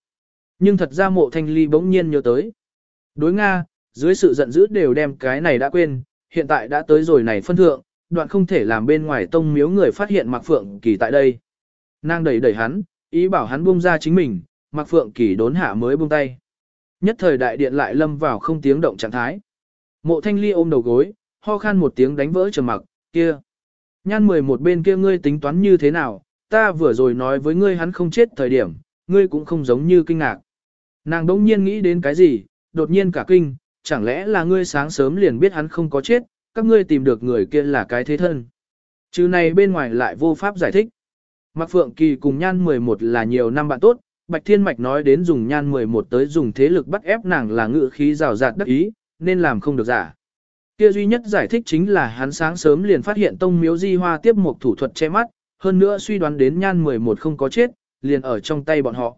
Nhưng thật ra mộ thanh ly bỗng nhiên nhớ tới. Đối Nga, dưới sự giận dữ đều đem cái này đã quên, hiện tại đã tới rồi này phân thượng, đoạn không thể làm bên ngoài tông miếu người phát hiện Mạc Phượng Kỳ tại đây. Nàng đẩy đẩy hắn, ý bảo hắn buông ra chính mình, Mạc Phượng Kỳ đốn hạ mới buông tay. Nhất thời đại điện lại lâm vào không tiếng động trạng thái. Mộ thanh ly ôm đầu gối, ho khan một tiếng đánh vỡ trầm mặc, kia. Nhan mười một bên kia ngươi tính toán như thế nào, ta vừa rồi nói với ngươi hắn không chết thời điểm, ngươi cũng không giống như kinh ngạc. Nàng đỗng nhiên nghĩ đến cái gì, đột nhiên cả kinh, chẳng lẽ là ngươi sáng sớm liền biết hắn không có chết, các ngươi tìm được người kia là cái thế thân. Chứ này bên ngoài lại vô pháp giải thích. Mạc Phượng Kỳ cùng Nhan 11 là nhiều năm bạn tốt, Bạch Thiên Mạch nói đến dùng Nhan 11 tới dùng thế lực bắt ép nàng là ngự khí rào rạt đắc ý, nên làm không được giả. Kia duy nhất giải thích chính là hắn sáng sớm liền phát hiện tông miếu di hoa tiếp một thủ thuật che mắt, hơn nữa suy đoán đến nhan 11 không có chết, liền ở trong tay bọn họ.